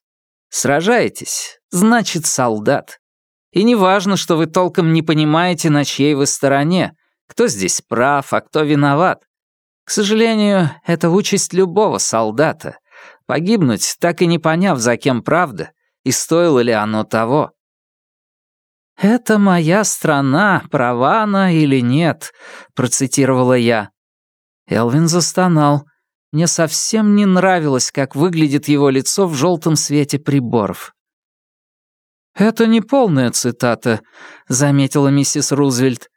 Сражаетесь, значит, солдат. И не важно, что вы толком не понимаете, на чьей вы стороне, кто здесь прав, а кто виноват. К сожалению, это участь любого солдата — погибнуть, так и не поняв, за кем правда, и стоило ли оно того. «Это моя страна, права она или нет», — процитировала я. Элвин застонал. Мне совсем не нравилось, как выглядит его лицо в желтом свете приборов. «Это не полная цитата», — заметила миссис Рузвельт.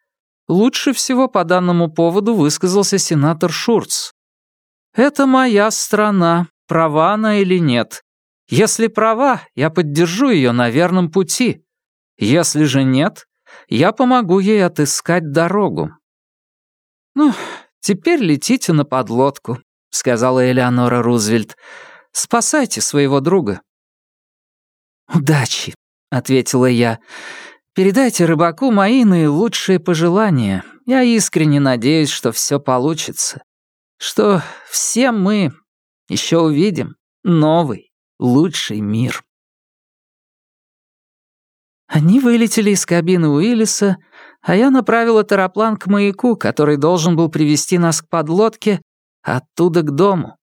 «Лучше всего по данному поводу высказался сенатор Шурц. Это моя страна, права она или нет. Если права, я поддержу ее на верном пути. Если же нет, я помогу ей отыскать дорогу». «Ну, теперь летите на подлодку», — сказала Элеонора Рузвельт. «Спасайте своего друга». «Удачи», — ответила я. «Передайте рыбаку мои наилучшие пожелания. Я искренне надеюсь, что все получится. Что все мы еще увидим новый, лучший мир». Они вылетели из кабины Уиллиса, а я направила тараплан к маяку, который должен был привести нас к подлодке, Оттуда к дому.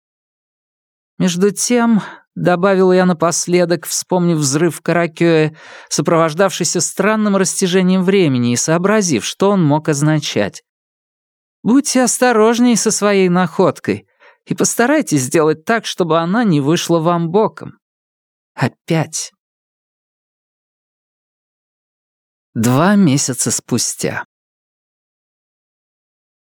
Между тем, добавил я напоследок, вспомнив взрыв в сопровождавшийся странным растяжением времени и сообразив, что он мог означать. Будьте осторожней со своей находкой и постарайтесь сделать так, чтобы она не вышла вам боком. Опять. Два месяца спустя.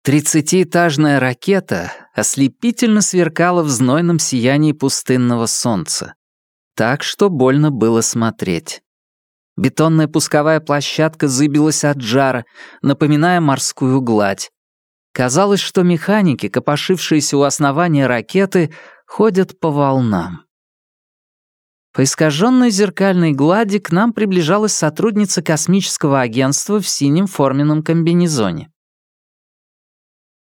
Тридцатиэтажная ракета ослепительно сверкала в знойном сиянии пустынного солнца. Так что больно было смотреть. Бетонная пусковая площадка зыбилась от жара, напоминая морскую гладь. Казалось, что механики, копошившиеся у основания ракеты, ходят по волнам. По искаженной зеркальной глади к нам приближалась сотрудница космического агентства в синем форменном комбинезоне.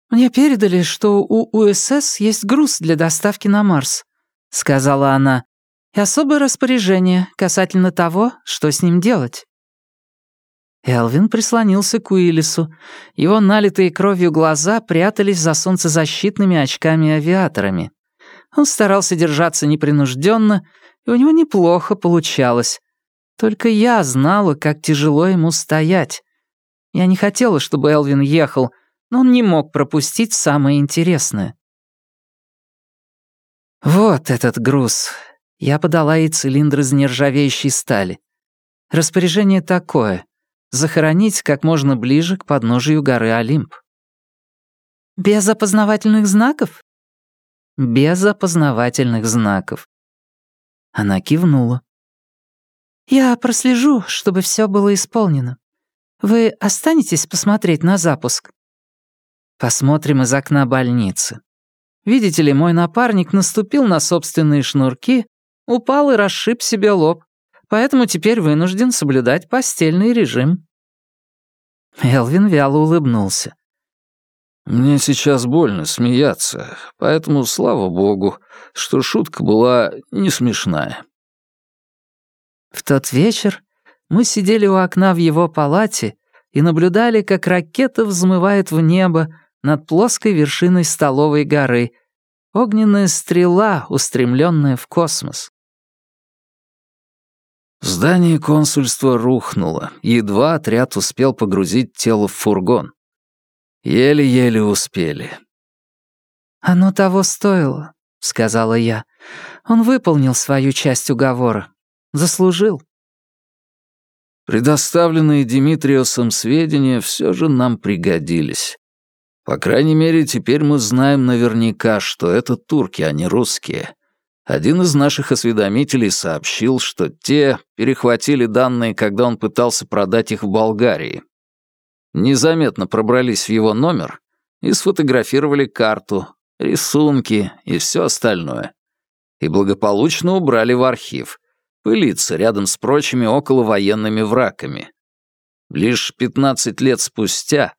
«Мне передали, что у УСС есть груз для доставки на Марс», — сказала она, «и особое распоряжение касательно того, что с ним делать». Элвин прислонился к Уиллису. Его налитые кровью глаза прятались за солнцезащитными очками-авиаторами. Он старался держаться непринужденно, и у него неплохо получалось. Только я знала, как тяжело ему стоять. Я не хотела, чтобы Элвин ехал, но он не мог пропустить самое интересное. «Вот этот груз». Я подала ей цилиндр из нержавеющей стали. Распоряжение такое — захоронить как можно ближе к подножию горы Олимп. «Без опознавательных знаков?» «Без опознавательных знаков». Она кивнула. «Я прослежу, чтобы все было исполнено. Вы останетесь посмотреть на запуск?» Посмотрим из окна больницы. Видите ли, мой напарник наступил на собственные шнурки, упал и расшиб себе лоб, поэтому теперь вынужден соблюдать постельный режим». Элвин вяло улыбнулся. «Мне сейчас больно смеяться, поэтому, слава богу, что шутка была не смешная». В тот вечер мы сидели у окна в его палате и наблюдали, как ракета взмывает в небо, над плоской вершиной столовой горы, огненная стрела, устремленная в космос. Здание консульства рухнуло, едва отряд успел погрузить тело в фургон. Еле-еле успели. «Оно того стоило», — сказала я. «Он выполнил свою часть уговора. Заслужил». Предоставленные Димитриосом сведения все же нам пригодились. По крайней мере, теперь мы знаем наверняка, что это турки, а не русские. Один из наших осведомителей сообщил, что те перехватили данные, когда он пытался продать их в Болгарии. Незаметно пробрались в его номер и сфотографировали карту, рисунки и все остальное. И благополучно убрали в архив, пылиться рядом с прочими околовоенными врагами. Лишь 15 лет спустя,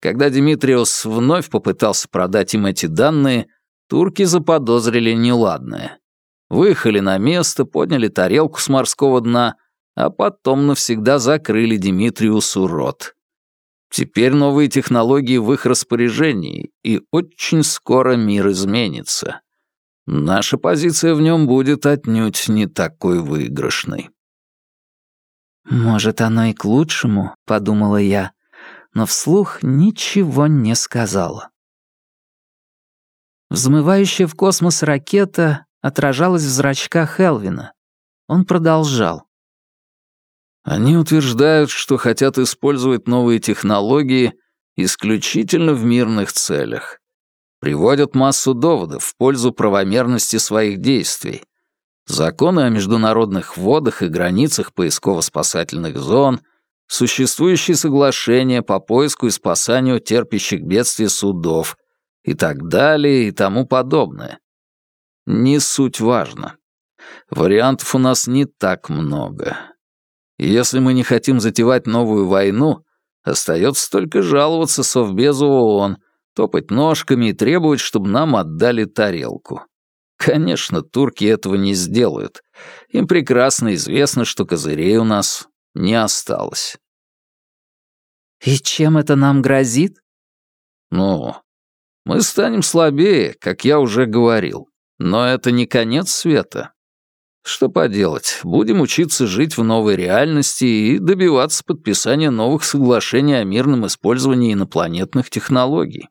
когда Димитриос вновь попытался продать им эти данные, турки заподозрили неладное. Выехали на место, подняли тарелку с морского дна, а потом навсегда закрыли Димитриусу рот. Теперь новые технологии в их распоряжении, и очень скоро мир изменится. Наша позиция в нем будет отнюдь не такой выигрышной. «Может, оно и к лучшему», — подумала я, но вслух ничего не сказала. Взмывающая в космос ракета отражалась в зрачках Элвина. Он продолжал. Они утверждают, что хотят использовать новые технологии исключительно в мирных целях. Приводят массу доводов в пользу правомерности своих действий. Законы о международных водах и границах поисково-спасательных зон, существующие соглашения по поиску и спасанию терпящих бедствий судов и так далее и тому подобное. Не суть важно. Вариантов у нас не так много. если мы не хотим затевать новую войну, остается только жаловаться Совбезу ООН, топать ножками и требовать, чтобы нам отдали тарелку. Конечно, турки этого не сделают. Им прекрасно известно, что козырей у нас не осталось. «И чем это нам грозит?» «Ну, мы станем слабее, как я уже говорил. Но это не конец света. Что поделать, будем учиться жить в новой реальности и добиваться подписания новых соглашений о мирном использовании инопланетных технологий.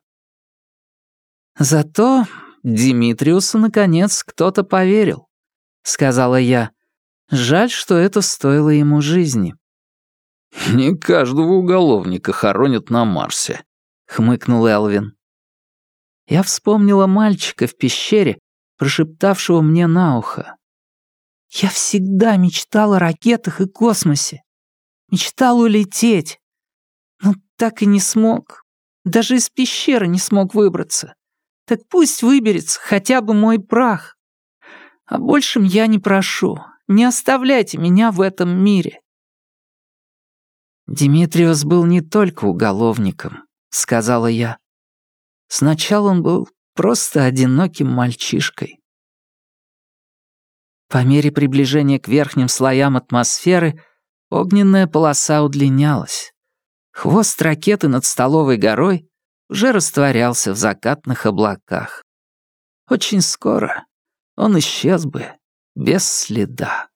Зато Димитриусу, наконец, кто-то поверил, — сказала я. Жаль, что это стоило ему жизни. «Не каждого уголовника хоронят на Марсе», — хмыкнул Элвин. Я вспомнила мальчика в пещере, прошептавшего мне на ухо. «Я всегда мечтал о ракетах и космосе. Мечтал улететь. Но так и не смог. Даже из пещеры не смог выбраться. Так пусть выберется хотя бы мой прах. А большим я не прошу. Не оставляйте меня в этом мире». «Димитриос был не только уголовником», — сказала я. «Сначала он был просто одиноким мальчишкой. По мере приближения к верхним слоям атмосферы огненная полоса удлинялась. Хвост ракеты над столовой горой уже растворялся в закатных облаках. Очень скоро он исчез бы без следа.